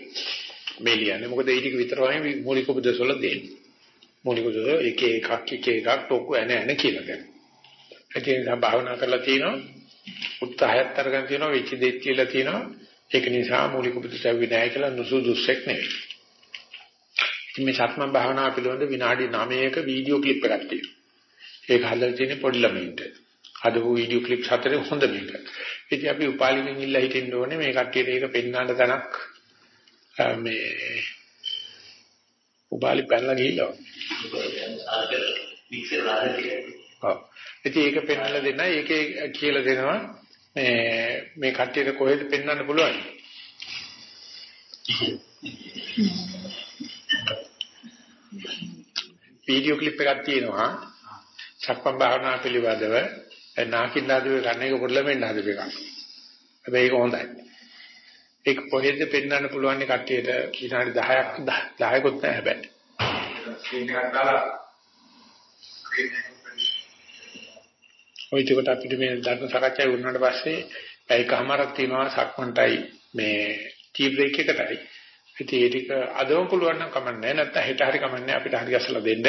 මේ ලියන්නේ. මොකද ඒ ටික විතරමයි මූලික උපදේශ වල දෙන්නේ. මූලික උපදේශ එක එකක් එක එකක් ටොකු එන එන කියලා දෙනවා. ඒ නිසා භාවනා කරලා තියෙනවා උත්සාහයත් අරගෙන තියෙනවා වෙච්ච දෙයක් කියලා තියෙනවා. ඒක නිසා මූලික උපදේශ විනාය කියලා නුසුදුසෙක් නෙවෙයි. ඉතින් මේ සක්මන් භාවනාව පිළිබඳ විනාඩි 9ක වීඩියෝ ක්ලිප් එකක් තියෙනවා. ඒක හදලා තියෙන්නේ පොඩි ළමයින්ට. හදපු වීඩියෝ ක්ලිප්ස් හතරේ හොඳ මේක. ඉතින් අපි උපාලිගෙන් ඉල්ලා හිටින්න ඕනේ මේ කට්ටියට ඒක පෙන්වන්න තැනක් මේ උපාලි පැනලා ගිහිල්ලා. මික්සර් රාජකීය ඔව්. ඉතින් ඒක පෙන්වලා දෙන්න ඒකේ කියලා දෙනවා මේ මේ කට්ටියට කොහෙද පෙන්වන්න පුළුවන්. වීඩියෝ ක්ලිප් එකක් තියෙනවා සක්මන් භාවනා පිළිබඳව නාකින්දාදුවේ කන්න එක පොඩ්ඩලෙන් හදපු එකක්. හැබැයි ඒක හොඳයි. ඒක කොහෙද පෙන්වන්න පුළුවන් කට්ටියට විනාඩි 10ක් 10කුත් නැහැ හැබැයි. ස්ක්‍රීන් එකක් දාලා ඔය ටිකට අපිට මේ ධර්ම සාකච්ඡා වුණාට පස්සේ ඒකමාරක් තියෙනවා සක්මන්ටයි මේ ටී බ්‍රේක් එකටයි. ඉතින් ඒ ටික අදම පුළුවන් නම් කමන්නේ නැත්නම් හෙට හරි කමන්නේ අපිට හරි ගැසලා දෙන්න.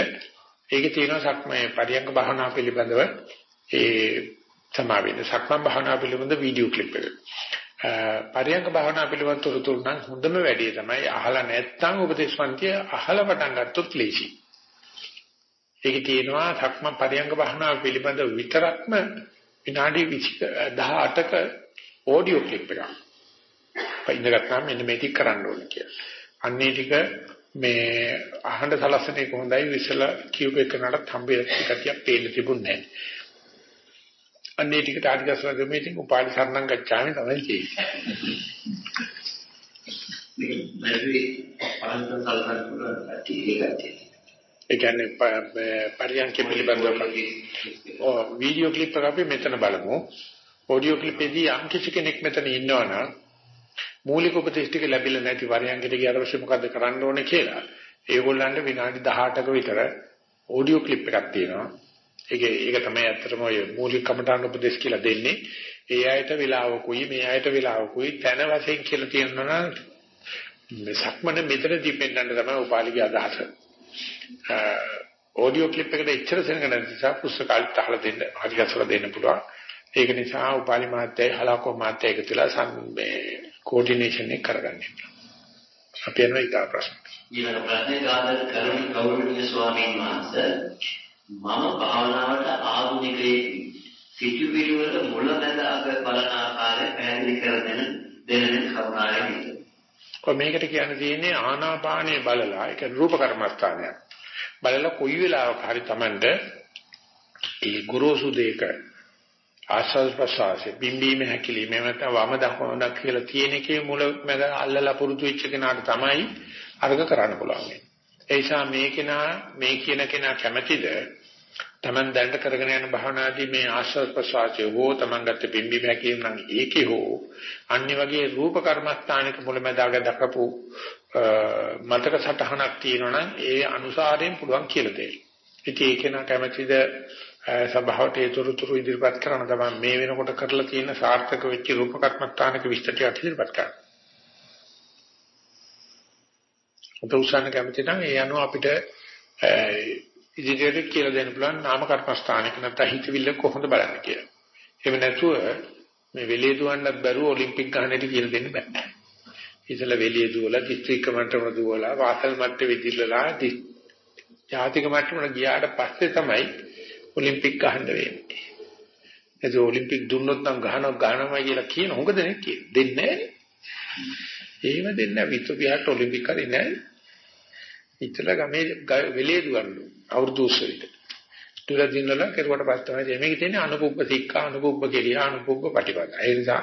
ඒකේ තියෙනවා සක්මේ පරියංග භාවනා පිළිබඳව ඒ සමාවෙන්න සක්මන් භාවනා පිළිබඳ වීඩියෝ ක්ලිප් එක. පරියංග භාවනා පිළිබඳ තොරතුරු නම් හොඳම වැඩේ තමයි අහලා නැත්නම් උපදේශවන්තිය අහලා පටන් ගත්තොත් ලේසි. ඒකේ තියෙනවා සක්මන් පරියංග භාවනා පිළිබඳ විතරක්ම විනාඩි 18ක ඔඩියෝ ක්ලිප් එකක්. ඉඳගත්තාම මෙන්න මේක කරන්න ඕනේ කියලා. අන්නේ ටික මේ අහන්න සලස්සන එක හොඳයි විසලා කියූප එකනට හම්බෙච්ච කතියක් පේන්න තිබුණේ නැහැ. අන්නේ ටිකට ආදිගස්සලා ගමේ ඉතින් උපාලි සරණං ගච්ඡාමි තමයි කියන්නේ. ඒ කියන්නේ පරියන්ක පිළිබඳව ඔව් වීඩියෝ ක්ලිප් එක අපි මෙතන බලමු. ඔඩියෝ ක්ලිප් එකදී යම් කිසි කෙනෙක් මෙතන ඉන්නවනම් මූලික උපදේශ ටික ලැබිලා නැති පරියන්කට ගියාට පස්සේ මොකද්ද කරන්න ඕනේ කියලා ඒගොල්ලන්ට විනාඩි 18ක විතර ඔඩියෝ ක්ලිප් එකක් තියෙනවා. ඒක ඒක තමයි ඇත්තටම ඔය මූලික කමඨාන උපදේශ කියලා දෙන්නේ. ඒ අයට වෙලාවකුයි මේ අයට වෙලාවකුයි තන වශයෙන් කියලා තියෙනවා නම් සක්මන මෙතන දීපෙන්නන්න තමයි උපාලිගේ අදහස. ඔඩියෝ ක්ලිප් එකට එච්චර සෙනග නැති නිසා පුස්තකාලෙත් අහලා දෙන්න හරිගස්සලා දෙන්න පුළුවන්. ඒක නිසා උපාලි මාත්‍යයි හලාකෝ මාත්‍ය එකතුලා මේ කෝඩිනේෂන් එක කරගන්න. අපි යනවා ඊට ප්‍රශ්න. ඊළඟ ප්‍රශ්නේ ගාදර කරුණී ගෞරවනීය ස්වාමීන් වහන්සේ මම භාවනාවට ආධුනිකයෙක් සිතුවිලි වල මුලැඳ අග බලන ආකාරය පැහැදිලි කර දෙන දෙනෙන කරුණාවෙන් ඉන්න. කො මේකට කියන්න තියෙන්නේ ආනාපානය බලලා ඒක රූප කර්මස්ථානයක්. බලලා කොයි වෙලාවක හරි Tamanට ඒ ගුරුසු දෙක ආස්වාද ප්‍රසවාසයේ බිම්බීම හැකිලිම නැත්නම් වම දකුණ කියලා තියෙන එකේ මුල මැද අල්ලලා පුරුදු වෙච්ච කෙනාට තමයි අර්ග කරන්න පුළුවන්. ඒ නිසා මේ කෙනා මේ කියන කෙනා කැමැතිද Taman දැනට කරගෙන යන භාවනාදී මේ ආශ්වාස ප්‍රශ්වාසය හෝ Taman ගත්ත පිම්බි බැකීම නම් ඒකේ හෝ අනිත් වගේ රූප කර්මස්ථානික මුලමදාග දක්වපු මතක සටහනක් තියෙනවා නම් ඒ අනුසාරයෙන් පුළුවන් කියලා දෙයි. ඉතින් ඒක නා කැමැතිද සභාවට ඒතරතුරු ඉදිරිපත් කරන තමයි මේ වෙනකොට කරලා තියෙන සාර්ථක වෙච්ච රූප කර්මස්ථානක විස්තර ටික ඉදිරිපත් කරන්න. උපඋසන්න කැමති නම් ඒ අනුව අපිට ඉදිරියට කියලා දෙන්න පුළුවන් නාම කර්මස්ථානක නැත්නම් හිතවිල්ල කොහොමද බලන්න කියලා. එහෙම නැතුව මේ වෙලේ දුවන්නත් බැරුව ඔලිම්පික් ගහන්නට කියලා දෙන්න බෑ. ඉතල වෙලේ දුවලා දිස්ත්‍රික්ක මට්ටමට දුවලා වාසල් මට්ටමේ විදිල්ලලා ජාතික මට්ටමට ගියාට පස්සේ තමයි ඔලිම්පික් ගහන්න වෙන්නේ. ඒක ඔලිම්පික් දුන්නොත් නම් ගහනවා ගහනවා කියලා කියන හොඟ දෙනෙක් කියන. දෙන්නේ නැහැ. එහෙම දෙන්නේ නැහැ. විශ්වවිද්‍යාලයට ඔලිම්පික් කරේ නැහැ. ඉතල ගමේ වෙලේ දුවන්නු අවුරුදු 20 විතර. තුල දිනවල කෙරුවට පස්සේ තමයි මේකේ තියෙන්නේ අනුපුබ්බ සික්ඛා අනුපුබ්බ කෙලියා අනුපුබ්බ පටිපද. ඒ නිසා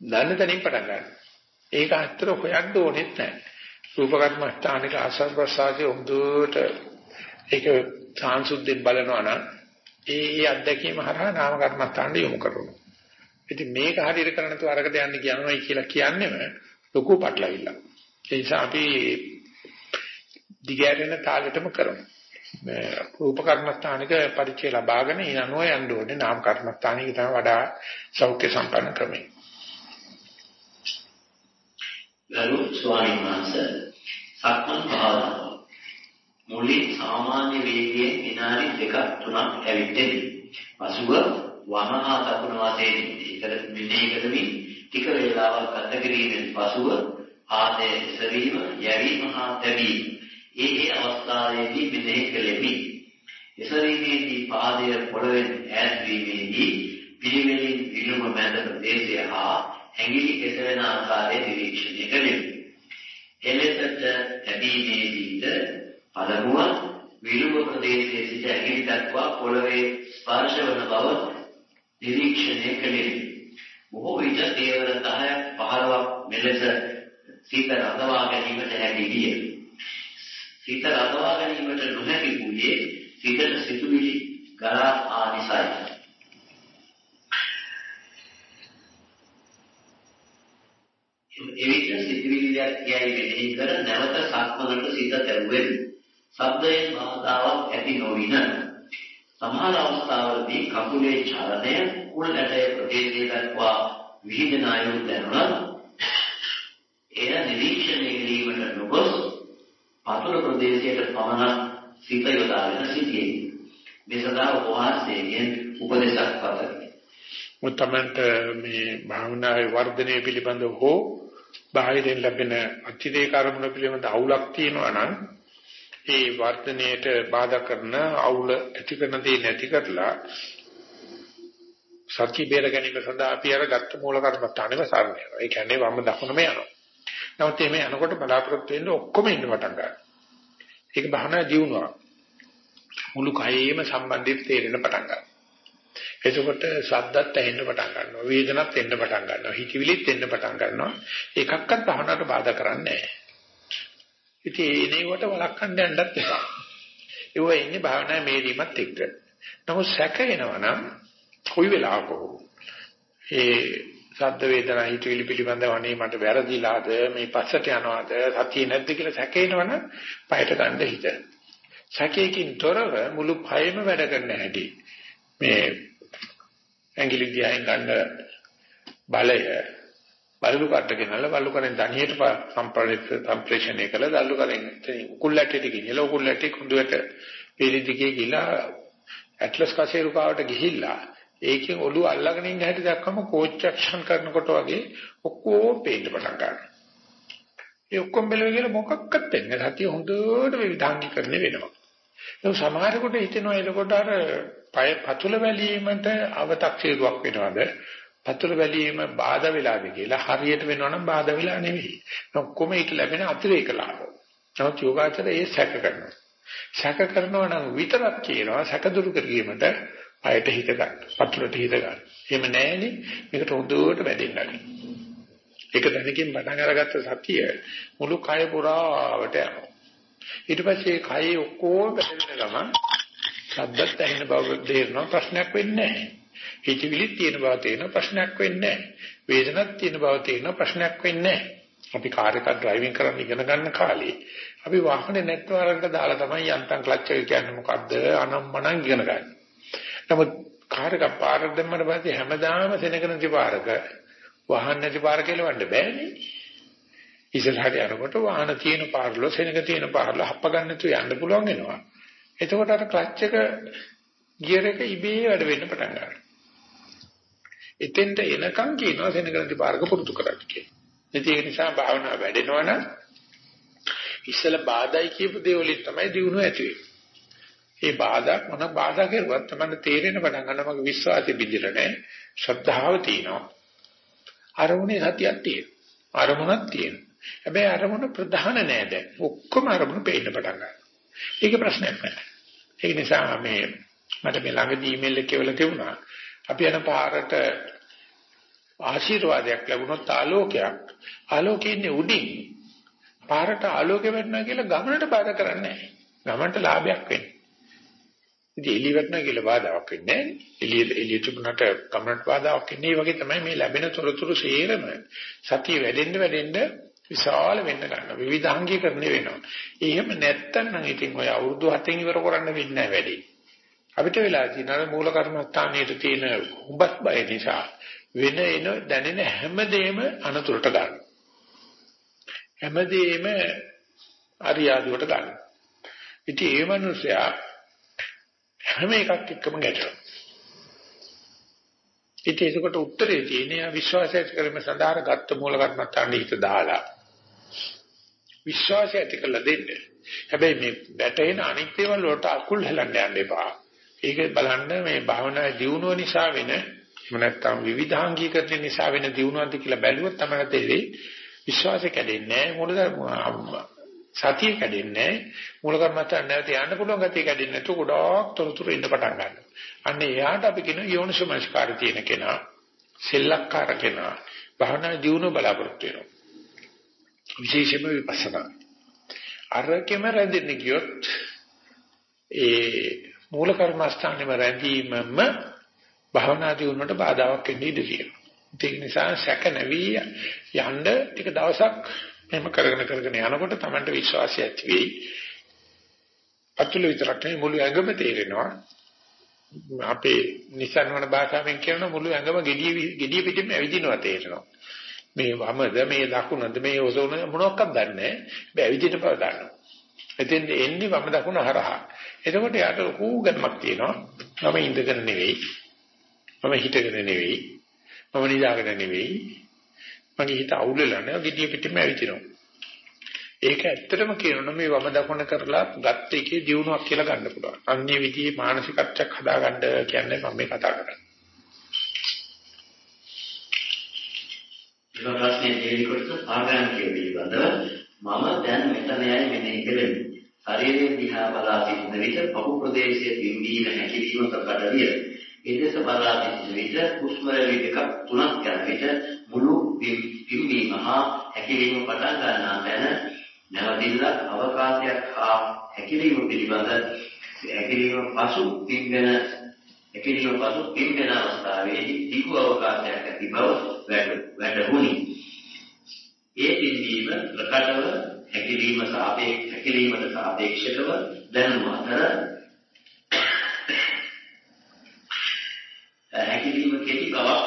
දන්න තැනින් පටන් ගන්න. ඒක අතර හොයන්න ඕනෙත් නැහැ. රූප කර්මස්ථානික ආසස් ප්‍රසාරයේ උද්දෝට ඒක සාංශුද්ධින් බලනවා නම් ඒ ඒ අත්දැකීම හරහා නාම කර්මස්ථානට යොමු කරනවා. ඉතින් මේක හරියට කරන්න තු අරකට යන්න කියනවායි කියලා කියන්නේම ලොකු පටලවිල්ල. ඒ නිසා අපි දිගහැරෙන තාලෙටම කරමු. රූප කර්මස්ථානික පරිචය ලබාගෙන ඊ අනුව යන්න ඕනේ නාම කර්මස්ථානික තමයි වඩා සෞඛ්‍ය සම්පන්න ක්‍රමය. ගරු ස්වාමීන් වහන්සේ සක්මන් භාවනාව මුලින් සාමාන්‍ය වේගයෙන් විනාඩි දෙකක් තුනක් ඇවිත්ෙමි. පසුව වම හා දකුණ වශයෙන් එකට මෙනෙහි කරමින් ටික වේලාවක් ගත කිරීමෙන් පසුව ආදේ සරීම යැවීම හා තැබීම ඒ ඒ අවස්ථාවේදී මෙනෙහි කෙලෙමි. එසරීමේදී පාදය පොළවෙන් ඈත් වීමේදී පිළිවෙලින් විලුම මැද ප්‍රදේශය හා ඇඟිලි එසවෙන ආකාරය නිරීක්ෂණය කෙලෙමි. එලෙසට ලැබීමේදීද පළමුව විලුම ප්‍රදේශයේ සිට ඇඟිලි දක්වා පොළවේ ස්පර්ශ වන බව නිරීක්ෂණය කෙලෙමි. බොහෝ විට තේවර 10ක් 15ක් මෙලෙස සිත රඳවා ගැනීමට හැකි විය. සිත රඳවා ගැනීමට නොහැකි වූයේ සිතට සිතුවිලි ගලා ආනිසයි. එවිට සිතුවිලියක් කියයි මෙහි කර නැවත සක්මනට සිත තැවුවෙමි. ශබ්දයෙන් බාධාවක් ඇති නොවින සමහර අවස්ථාවලදී කකුලේ චලනය කුල් ඇටය ප්‍රදේශයේ දක්වා විහිදෙන අයුරු දැනුණා. එය නිරීක්ෂණය කිරීමට නොගොස් පතුල ප්‍රදේශයට පමණ සිත යොදාගෙන සිටියේ. මේ සඳහා උපවාසයෙන් උපදේශක් පතමි. මුත්තමන්ට මේ භාවනාවේ වර්ධනය පිළිබඳව හෝ බාහිරින් ලැබෙන අතිරේක අරමුණු පිළිබඳ අවුලක් තියෙනවා නම් ඒ වර්ධනයට බාධා කරන අවුල ඇති කරන දේ නැති කරලා සත්‍ය බේර ගැනීම සඳහා අපි අර ගත්ත මූල කර්මස්ථානෙම සරණ යනවා. ඒ කියන්නේ වම දකුණම යනවා. නමුත් මේ යනකොට බලාපොරොත්තු වෙන්න ඔක්කොම ඉන්න පටන් ගන්නවා. ඒක බහනා ජීවුණා. මුළු කයෙම සම්බන්ධිත තේරෙන පටන් ගන්නවා. එතකොට ශබ්දත් ඇහෙන්න පටන් ගන්නවා. වේදනත් එන්න පටන් ගන්නවා. හිතවිලිත් එන්න පටන් ගන්නවා. එකක්වත් භවනාට බාධා කරන්නේ නැහැ. ඉතින් ඒනේවට වළක්වන්න යන්නත් එපා. ඒව ඉන්නේ භාවනාවේ මේරීමත් එක්ක. නමුත් සැක එනවා නම් කොයි වෙලාවක ඒ සද්ද වේදනා හිතවිලි පිළිබඳව අනේ මට වැරදිලාද මේ පස්සට යනවාද සතිය නැද්ද කියලා සැක එනවනම් පයට ගන්න හිත. සැකයකින් තොරව මුළු පයම වැඩ කරන්න හැටි. මේ ඇඟිලි දිහාෙන් ගන්න බලය බලු කට්ට ගෙනල්ලා බලු කරෙන් ධනියට සම්ප්‍රේෂණය කළා දල්ලු කරෙන් උකුල්ලැටට ගිහිල්ලා උකුල්ලැටි කුඳුවට පිළිදිගේ ගිහිල්ලා ඇට්ලස් කසේරුකාවට ගිහිල්ලා ඒකෙන් ඔළුව අල්ලගෙන ඉන්න හැටි දැක්කම කෝච්චක්ෂන් කරනකොට වගේ ඔක්කොම පේන්න පටන් ගන්නවා. ඒ ඔක්කොම බැලුවා කියලා මොකක්වත් වෙන්නේ නැහැ. සතිය හොඳට විවිධාංගීකරණය වෙනවා. ඒක සමහරකට හිතෙනවා එතකොට අර පය පතුල වැලීමට අව탁සීරුවක් වෙනවද? පතුල වැලීම බාධා වෙලාද කියලා හරියට වෙනවනම් බාධා වෙලා නෙවෙයි. ඔක්කොම ඒක ලැබෙන අතිරේක ලාභ. නමුත් යෝගාචරය ඒ සැක කරනවා. සැක කරනවා නම් විතරක් කියනවා සැක දුරු කිරීමට අයට හිත ගන්න. පතුලට හිත ගන්න. එහෙම නැහෙනේ මේකට හොඳට වැඩෙන්න ගන්න. ඒක දැනකින් පටන් අරගත්ත සතිය මුළු කය පුරාවට යනවා. ඊට පස්සේ කයේ ඔක්කොම බැඳෙන ගමන් සද්දත් ඇහෙන බව තේරෙනවා ප්‍රශ්නයක් වෙන්නේ නැහැ. හිතවිලිත් තියෙන බව තේරෙන ප්‍රශ්නයක් වෙන්නේ නැහැ. වේදනක් තියෙන බව තේරෙන ප්‍රශ්නයක් වෙන්නේ නැහැ. අපි කාර් එකක් ඩ්‍රයිවිං කරන්න ඉගෙන ගන්න කාලේ අපි වාහනේ network එකට දාලා තමයි යන්තම් ක්ලච් එක කියන්නේ මොකද්ද අනම්මනම් ඉගෙන ගන්න. නමුත් කාර් එක පාරට දැම්මම පස්සේ හැමදාම සෙනග නැති පාරක වාහන නැති පාර කෙලවන්න බෑනේ. ඉස්සරහට යනකොට වාහන තියෙන පාරවල සෙනග තියෙන පාරවල හප්ප ගන්න නැතුව යන්න පුළුවන් වෙනවා. එතකොට අර ක්ලච් එක ගියර් එක ඉබේ වැඩ වෙන්න පටන් ගන්නවා. එතෙන්ට එනකන් කියනවා සෙනග නැති පාරක පුරුදු කරන්න කියලා. ඉතින් ඒක නිසා භාවනාව වැඩෙනවනම් ඉස්සෙල්ලා බාධායි කියපු දේ වලින් තමයි දිනුව ඇති වෙන්නේ. ඒ බාධා මොන බාධා කෙරුවත් තමයි තේරෙන පටන් ගන්න මගේ විශ්වාසෙ බිඳිලා නැහැ. ශ්‍රද්ධාව තියෙනවා. අරමුණේ සතියක් තියෙනවා. අරමුණක් තියෙනවා. හැබැයි අරමුණ ප්‍රධාන නෑ දැන්. ඔක්කොම අරමුණ පේන්න පටන් ගන්නවා. ඒක ප්‍රශ්නයක් නෑ. ඒ නිසා මේ මට මේ ළඟදී ඊමේල් එක කියලා තිබුණා. අපි යන පාරට ආශිර්වාදයක් ලැබුණොත් ආලෝකයක් ආලෝකේ ඉන්නේ උඩින් පාරට ආලෝකෙ වැටෙනවා කියලා ගමනට බාධා කරන්නේ නැහැ. ගමනට ලාභයක් වෙන්නේ. ඉතින් එළිය වැටෙනවා කියලා බාධාවක් වෙන්නේ නැහැ. එළිය එළිය තිබුණාට ගමනට බාධාවක් වෙන්නේ. වගේ තමයි මේ ලැබෙන තොරතුරු සේරම සතිය වැඩෙන්න වැඩෙන්න විශාල වෙන්න ගන්නවා. විවිධාංගීකරණය වෙනවා. එහෙම නැත්තම් නම් ඉතින් ඔය අවුරුදු 7න් ඉවර කරන්න වෙන්නේ නැහැ වැඩි. අපිට වෙලා තියෙනවා මූල කර්මස්ථානයේ තියෙන උඹත් බය නිසා වෙන එන දැනෙන හැමදේම අනතුරට ගන්න. හැමදේම අරියාදුවට ගන්න. ඉතින් ඒ මනුස්සයා හැම එකක් එක්කම ගැටෙනවා. ඉතින් ඒකට උත්තරේ තියෙන්නේ විශ්වාසය ඇති කිරීම සඳහා ගත්ත මූල කර්මස්ථානෙ හිත දාලා විශ්වාසය ඇති කරලා දෙන්න. හැබැයි මේ වැටෙන අනිත් ඒවා වලට අකුල් හෙලන්න යන්න එපා. ඒක බලන්න මේ භාවනාවේ දියුණුව නිසා වෙන එහෙම නැත්නම් විවිධාංගීකරණ නිසා වෙන දියුණුවක්ද කියලා බැලුවොත් තමයි තේරෙන්නේ විශ්වාසය කැඩෙන්නේ නැහැ මොනද සතිය කැඩෙන්නේ මූල කර්මස්ථාන නැවත යන්න පුළුවන් ගතිය කැඩෙන්නේ නැතු ගොඩාක් තොරතුරු ඉන්න පටන් ගන්නවා. අන්න එයාට අපි කියන යෝනිසමස්කාරය තියෙන කෙනා සෙල්ලක්කාර කෙනා භාවනා දියුණුව බලාපොරොත්තු වෙනවා. විශේෂයෙන්ම විපස්සනා. අරකෙම රැඳෙන්න ගියොත් ඒ මූල කර්මස්ථානෙම රැඳීමම භාවනා දියුණුවට බාධාවක් වෙන්න ඉඩ තියෙනවා. ඒක නිසා සැක නැවි යන්න ටික දවසක් මෙහෙම කරගෙන කරගෙන යනකොට Tamanට විශ්වාසය ඇති වෙයි. අතුල විතරක් නෙවෙයි මුළු ඇඟම තේරෙනවා. අපේ නිසන්වන භාෂාවෙන් කියන මුළු ඇඟම gediy gediy පිටින්ම ඇවිදිනවා තේරෙනවා. මේ වමද මේ දකුණද මේ ඔසවන මොනක්වත් දන්නේ නැහැ. මේ ඇවිදින බව දන්නවා. එතෙන් එන්නේ වම දකුණ හරහා. එතකොට යාට ලොකු ගැම්මක් තියෙනවා. මම ඉඳගෙන නෙවෙයි. මම හිටගෙන නෙවෙයි. මම නිදාගෙන නෙවෙයි. මගේ හිත අවුල් වෙලා නැහැ. gediy පිටින්ම ඇවිදිනවා. ඒක ඇත්තටම කියනවා මේ වම දකුණ කරලා ගත්ත එකේ දියුණුවක් කියලා ගන්න පුළුවන්. අන්නේ විදිහේ මානසිකත්වයක් හදාගන්න කියන්නේ මම මේ කතා කරන්නේ. ඊළඟ ප්‍රශ්නේ දෙවි කොටස ආගන්තුක පිළිබඳව මම දැන් මෙතන යයි මෙනෙහි කෙරෙමි. ශරීරයේ දිහා බලා සිටින විට පපු ප්‍රදේශයේ පිම්බීම හැකිලිම ප්‍රකට විය. එදෙස බලා සිටින විට හුස්ම රැලි දෙකක් තුනක් යන විට මුළු පිම්බීම හා හැකිලිම පටන් ගන්නා තැන නැවතිල්ල අවකාශයක් හා හැකිලිම පිළිබඳ හැකිලිම පසු පිම්බෙන හැකිලිම පසු පිම්බෙන අවස්ථාවේදී දිගු අවකාශයක් ඇති බව වැටහුණි. ඒ පිම්බීම ප්‍රකටව හැකිලිම සාපේක්ෂ හැකිලීමට සාපේක්ෂව දැනුම අතර හැකිලීම කෙටි බවක්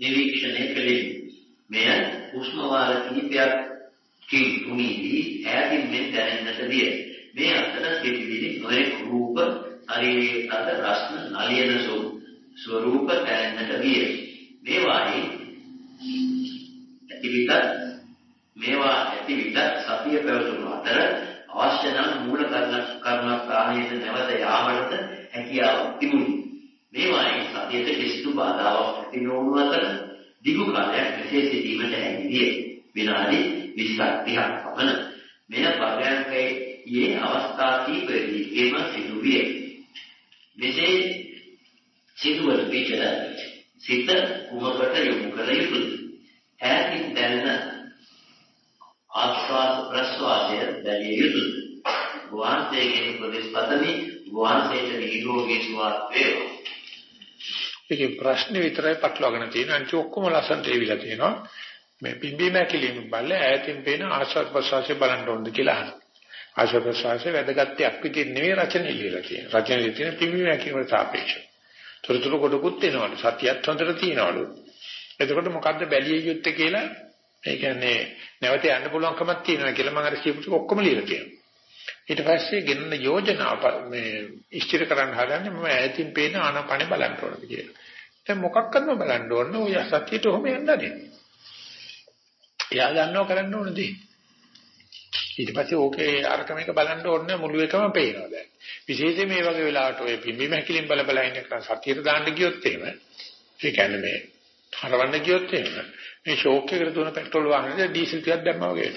නිරීක්ෂණය කළේ. මෙය උෂ්ම වාර කිහිපයක් කින් තුනීදී ඈතින් මෙන් දැනෙන්නට විය. මේ අතර සිටිවිලි නොයෙක් රූප ශරීරයේ තද රස්න නලියන ස්වරූප දැනෙන්නට විය. මේවායි ඇතිවිත මේවා ඇතිවිත සතිය පැවතුණු අතර අවශ්‍ය නම් මූල කර්මස්ථානයේ නැවත යාමට හැකියාව තිබුණි. මේවායි සතියට කිසිදු බාධාවක් ඇති නොවුණු අතර දිගු කාලයක් මෙසේ සිටීමට හැකි විය. විනාඩි 20ක් 30ක් පමණ මෙය පරයන්කයේ අවස්ථා කීපෙදී එම සිදුවිය. මෙසේ සිදුවන විට සිත කුමකට යොමු කළ යුතුද? ඈතින් දැනෙන ආස්වාද ප්‍රස්වාසය දැනිය යුතුද? වහන්සේගේ උපදෙස් පදමි වහන්සේට නිරෝගී සුවත් වේවා. ඒකේ ප්‍රශ්නේ විතරයි පටලවාගෙන තියෙන අනිත් ඔක්කොම ලස්සනට ඒවිලා තියෙනවා. මේ පිම්බීම ඇකිලිම බල්ල ඈතින් පේන ආශ්වාස ප්‍රශ්වාසය බලන්න ඕනද කියලා අහනවා. ආශ්වාස ප්‍රශ්වාසයේ වැදගත්යක් විදිහට නෙවෙයි රචනෙ ලියලා තියෙන්නේ. රචනෙ තියෙන පිම්බීම ඇකිලිමට සාපේක්ෂව. තොරතුරු කොටකුත් එනවලු. සතියත් හොඳට තියනවලු. එතකොට මොකද්ද බැලිය යුත්තේ කියලා ඒ කියන්නේ නැවත යන්න පුළුවන්කමක් තියෙනවා කියලා මම අර කියපු ටික ඔක්කොම ලියලා තියෙනවා. ඊට පස්සේ ගෙනන යෝජනාව මේ ඉස්තිර කරන්න හදන්නේ මම ඈතින් පේන ආනපනෙ බලන්න ඕනද කියලා. දැන් මොකක්දම බලන්න ඕන ඔය සතියට ඔහොම යන්නනේ. එයා දන්නව කරන්න ඕන දේ. ඊට පස්සේ ඕකේ අරක මේක බලන්න ඕනේ මුළු එකම පේනවා දැන්. විශේෂයෙන් මේ වගේ වෙලාවට ඔය පිම්බීම හැකිලින් බල බල ඉන්න එක සතියට දාන්න ගියොත් එහෙම ඒ කියන්නේ මේ හරවන්න ගියොත් එහෙම මේ ෂෝක් එකට දුන පෙට්‍රල් වාහනේ ඩීසල් ටිකක් දැම්මා වගේ.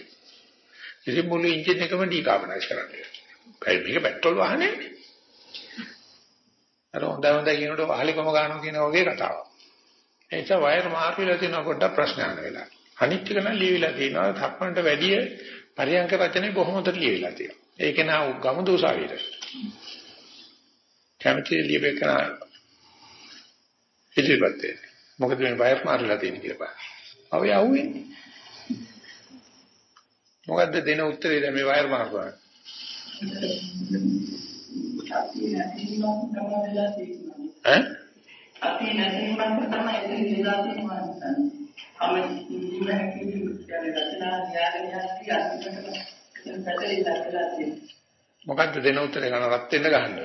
ඉතින් මුළු එන්ජින් එකම ඩිකාබනයිස් කරන්නේ. ඒ මේක පෙට්‍රල් වාහනේ. අර හොඳ හොඳ කියනකොට වහලිකම ගන්නවා කියන වගේ කතාවක්. ඒ නිසා වයර් මාරු වෙලා තියෙන පොඩ්ඩක් ප්‍රශ්න අහන වෙලාව. අනිත් එක නම් ලියවිලා තියෙනවා තක්මන්ට වැඩිය පරියන්ක රචනයේ බොහොම හොඳට ලියවිලා තියෙනවා. ඒක නා ගම දෝසාවිද. කැමති ලියවෙකන ඉදිරිපත් වෙන්නේ. මොකද මේ වයර් මාරුලා තියෙන කියලා බලන්න. අව යවුවේ. මොකද්ද දෙන උත්තරේ දැන් මේ වයර් මාරු කරන්නේ? ඈ? අපි නැතිනම් තමයි ඉඳලා තියෙනවා. අපි ඉන්න කියන්නේ රචනා න්යාය න්යාය මොකද්ද දෙන උත්තරේ ගන්න රත් වෙන්න ගහන්න.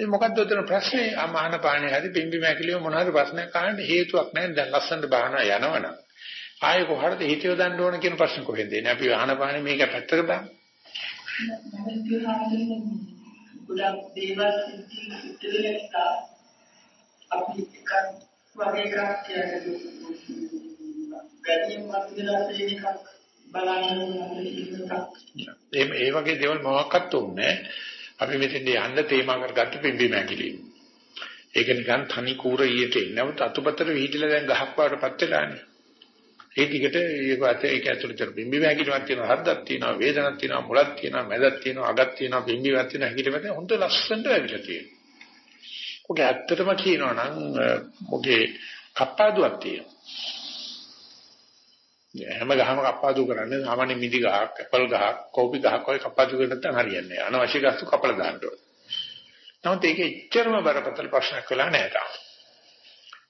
ඒ මොකද්ද උතන ප්‍රශ්නේ අමහන පාණේ හරි පිම්බි මැකිලිය මොන හරි ප්‍රශ්නයක් අහන්න හේතුවක් නැහැ දැන් ලස්සනට බහන යනවනම් ආයේ කොහටද හිතියෝ දන්න ඕන කියන ප්‍රශ්න කොහෙන්ද එන්නේ අපි අහන පාණේ මේක පැත්තකට දාමු ගොඩක් දේවල් ඉතිරිලා අපි එකක් වගේ එකක් කියන්නේ ගැනීම මතකලා තියෙන එකක් බලන්න ඒ ඒ වගේ දේවල් මොකක්වත් උන්නේ අපි මෙතෙන් යන්න තේමා කරගත්ත පිම්බීම ඇකිලිම. ඒක නිකන් තනි කූර ඊට එන්නවත අතුපතර විහිදලා දැන් ගහක් වඩටපත් වෙලානේ. ඒ ටිකට ඒක ඇත ඒක ඇතුළත පිම්බීම ඇකිලිමක් තියෙනවා හද්දක් තියෙනවා වේදනක් තියෙනවා මුලක් තියෙනවා මැදක් තියෙනවා අගක් තියෙනවා පිම්බීමක් තියෙනවා ඇකිලිමක් හොඳ ලස්සනට ඇවිල්ලා තියෙනවා. ඔක ඇත්තටම කියනවා නම් ඔගේ කප්පාදුවක් තියෙනවා. හැම ගහම කප්පාදු කරන්නේ සාමාන්‍ය මිදි ගහක්, ඇපල් ගහක්, කෝපි ගහක් වගේ කප්පාදු කරන නැත්නම් හරියන්නේ නැහැ. අනවශ්‍ය ගස්තු කපලා දාන්න ඕනේ. නමුත් ඒක එච්චරම බරපතල ප්‍රශ්නයක් වෙලා නැහැ තාම.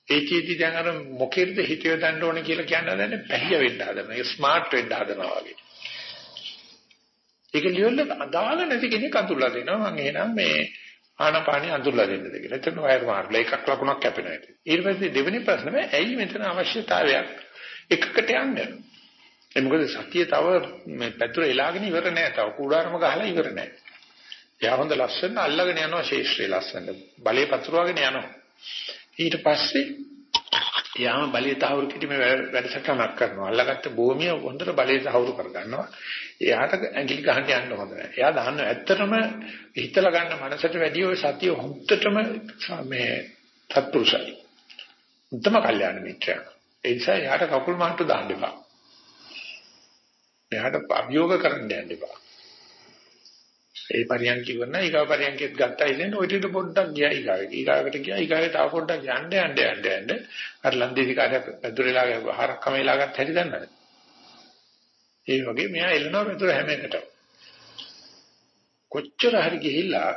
ඒ චීති දැන් අර මොකෙද්ද හිතිය දන්න ඕනේ කියලා කියන්න හදන්නේ පැහිය වෙන්න හදනවා. ඒක ස්මාර්ට් වෙන්න හදනවා වගේ. ඒක ලියන්න අදාළ නැති කෙනෙක් අඳුරලා දෙනවා. මම එහෙනම් මේ ආනපානිය අඳුරලා දෙන්නද කියලා. එතන වයර් මාර්ගල එකක් ලකුණක් කැපෙනවා. ඊට පස්සේ දෙවෙනි ප්‍රශ්නේ ඇයි මෙතන අවශ්‍යතාවයක් එකකට යන්න. ඒ මොකද සතිය තව මේ පැතුර එලාගෙන ඉවර නෑ. තව කුඩාරම ගහලා ඉවර නෑ. එයා හොඳ ලස්සන අල්ලගෙන යනවා ශේෂ්ත්‍රය ලස්සන. බලේ පතුරවගෙන යනවා. ඊට පස්සේ යාම බලයේ තහවුරු කිරීමේ වැඩසටහනක් කරනවා. අල්ලගත්ත භූමිය හොඳට බලයේ තහවුරු කරගන්නවා. එයාට ඇඟිලි ගහන්න යන්න හොඳ නැහැ. එයා දන්නවා ඇත්තටම හිතලා ගන්න මනසට වැඩි ඔය සතිය හොඳටම මේ තත්පුරුෂයි. උත්තම කල්යාණ මිත්‍රයා. ඒ නිසා එයාට කකුල් මාට්ටු දාන්න එපා. එයාට අභියෝග කරන්න යන්න එපා. ඒ පරියන්ක ඉවරන ඊගා පරියන්කෙත් ගත්තා ඉතින් ඔය ටික පොඩ්ඩක් ගියා ඊගාවට. ඊගාවට ගියා ඊගාවට තව පොඩ්ඩක් යන්න යන්න යන්න යන්න අර ලන්දේසි කාර්යයක් පැදුරලා හරක් කමේලා ගත්ත හැටි දන්නවද? ඒ වගේ මෙයා එළනවා පැදුර හැම එකටම. කොච්චර හරි ගිහිල්ලා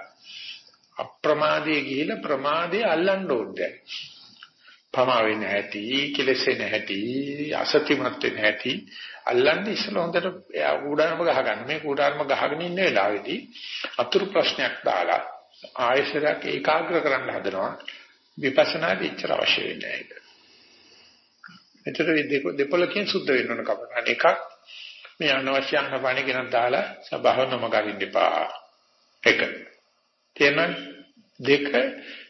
අප්‍රමාදයේ ගිහිල්ලා ප්‍රමාදයේ අල්ලන්න ඕනේ. පමා වෙන්නේ නැති, කෙලෙසෙන්නේ නැති, අසත්‍යමත් වෙන්නේ නැති අල්ලන්නේ ඉස්සල හොඳට කුඩාරම ගහ ගන්න. මේ කුඩාරම ගහගෙන ඉන්න වෙලාවේදී අතුරු ප්‍රශ්නයක් දාලා ආයශරයක් ඒකාග්‍ර කරන්න හදනවා. විපස්සනා දෙච්චර අවශ්‍ය වෙන්නේ නැහැ. මෙතන දෙපොලකින් සුද්ධ වෙන්න ඕන කපන එකක් මේ අනවශ්‍ය අහනපාණි කෙනක් දාලා සබාව නොමගරින්න එපා. එක. තේරෙනවද? දෙක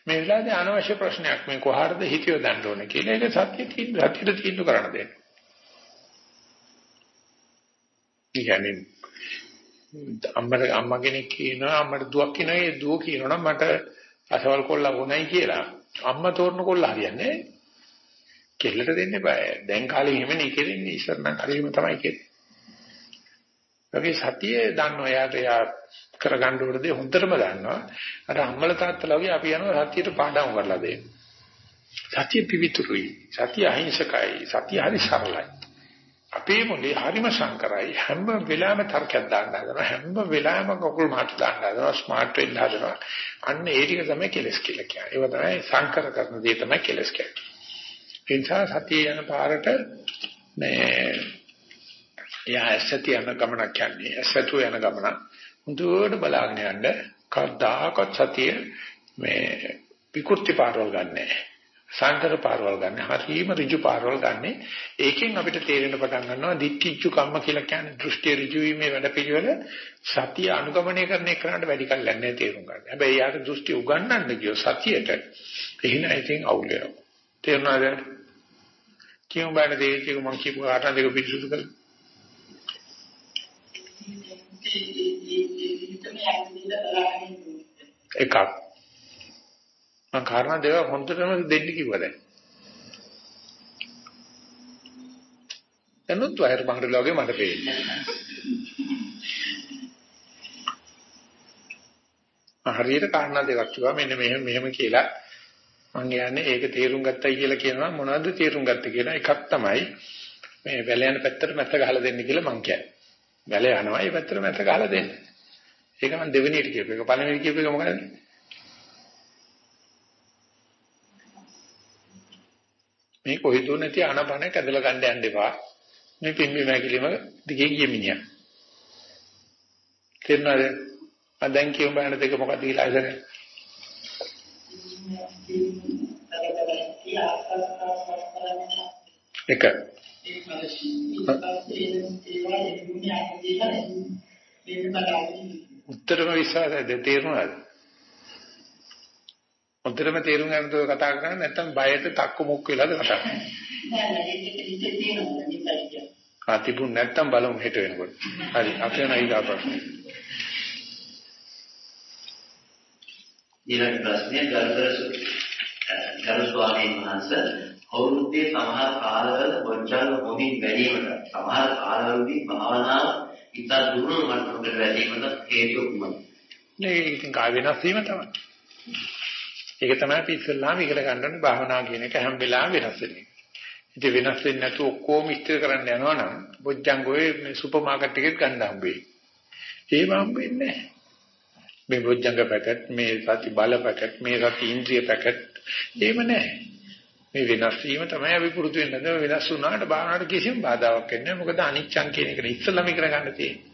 මේ වෙලාවේ අනවශ්‍ය ප්‍රශ්නයක් මේ කොහාටද හිතියෝ දන්න ඕනේ කියලා. ඒක සත්‍ය තීන්දුව සත්‍යෙට තීන්දුව කරන්න දෙන්න. කියන්නේ අම්මට අම්මා කෙනෙක් කියනවා අම්මට දුවක් කියනවා ඒ දුව කියනවා මට අසවල් කොල්ල වුණයි කියලා. අම්මා තෝරන කොල්ල හරියන්නේ කෙල්ලට දෙන්න බෑ දැන් කාලේ එහෙමනේ කෙරෙන්නේ. ඉස්සර නම් හරියම තමයි කෙරෙන්නේ. ඔගේ සතියේ දන්නවා යාට යා කරගන්න උඩදී හොඳටම දන්නවා. අර අම්මල තාත්තලා වගේ අපි යනවා සතියට පාඩම් කරලා දෙන්න. සතිය පිවිතුරුයි. සතිය අහිංසකයි. සතිය හරි සරලයි. අපේ මොලේ හරිම සංකරයි හැම වෙලාවෙම තර්කයක් දාන්න හදනවා. හැම වෙලාවෙම කකුල් මාත් දාන්න හදනවා. ස්මාර්ට් වෙන්න හදනවා. අන්න ඒ ටික තමයි කෙලස් කියලා කියන්නේ. ඒක තමයි සංකර කරන දේ තමයි කෙලස් කියන්නේ. ඒ නිසා සතිය යන පාරට මේ එයා ඇසති යන ගමනක් යන්නේ ඇසතු යන ගමන හොඳට බලාගෙන යන්න කවදාකවත් සතිය මේ විකෘති පාරවල් ගන්නෑ සංකර පාරවල් ගන්න හරීම ඍජු පාරවල් ගන්න ඒකෙන් අපිට තේරෙන පටන් ගන්නවා දික්කිච්චු කම්ම කියලා කියන්නේ දෘෂ්ටි ඍජු වීමේ වැඩ පිළිවෙල සතිය අනුගමනය කරන එකනට වැඩි කල් යන්නේ තේරුම් ගන්න. හැබැයි යාට දෘෂ්ටි උගන්වන්න ගියෝ සතියට එහෙනම් ඉතින් අවුල් වෙනවා. තේරුණාද? කියමු බෑන දෙයක මම කියපු කාටද දෙක පිළිසුදු කළා. එකක් මම කාරණා දෙක හොඳටම දෙන්න කිව්වා දැන්. එන්නත් වයර් බංගල වගේ මට පේන්නේ. හරියට කාරණා දෙකක් කිව්වා මෙන්න මෙහෙම මෙහෙම කියලා මම කියන්නේ ඒක තේරුම් ගත්තයි කියලා කියනවා මොනවද තේරුම් ගත්තේ කියලා එකක් තමයි මේ වැල යන පැත්තට මැත්ත ගහලා දෙන්න කියලා මම කියන්නේ. වැල යනවා ඒ පැත්තට මැත්ත ගහලා දෙන්න. ඒක මම දෙවෙනියට කියපු එක. පළවෙනි කියපු එක මොකද? මේ කොහෙදෝ නැති ආනපන කැදලා ගන්න යන්න එපා. මේ පිම්බි මැකිලිම දිගේ ගිය මිනිහා. තේරුණාද? මම දැන් කියමු බෑන දෙක මොකක්ද කියලා ඉතින්. එක. උත්තරම විශ්වාසද තේරුණාද? හොඳටම තේරුම් ගන්න තෝ කතා කරන්නේ නැත්නම් බයට තක්කු මුක් වෙලාද කතා කරන්නේ. ආ තිබුණ නැත්නම් බලමු හෙට වෙනකොට. හරි අපි යන ඊගා ප්‍රශ්නේ. ඊළඟ ප්‍රශ්නය ගරුතර ගරු ස්වාමීන් වහන්සේ අවුරුද්දේ සමහර කාලවල බොජ්ජංග හොඳින් වැඩිවීමට සමහර කාලවලදී භාවනාව ඉතා දුර්වල මට්ටමකට වැඩිවීමට හේතු කුමක්ද? නේ ඉතින් කාය වෙනස් වීම තමයි. ඒක තමයි අපි ඉස්සල්ලාම ඉගෙන ගන්න ඕනේ භාවනා කියන එක හැම වෙලාවෙම වෙනස් වෙන එක. ඉතින් වෙනස් වෙන්නේ නැතුව ඔක්කොම ඉස්තර කරන්න යනවා නම් බොජ්ජංගෝයේ මේ සුපර් මාකට් එකෙත් ගන්න හම්බෙයි. ඒව හම්බෙන්නේ නැහැ. මේ බොජ්ජංග පැකට්, මේ සති බල පැකට්, මේ සති ඉන්ද්‍රිය පැකට් එහෙම නැහැ. මේ වෙනස් වීම තමයි අපි පුරුදු වෙන්නේ. වෙනස් වුණාට භාවනාවට කිසිම බාධාවක් වෙන්නේ නැහැ. මොකද අනිච්චං කියන එක ඉස්සල්ලාම ඉගෙන ගන්න තියෙන්නේ.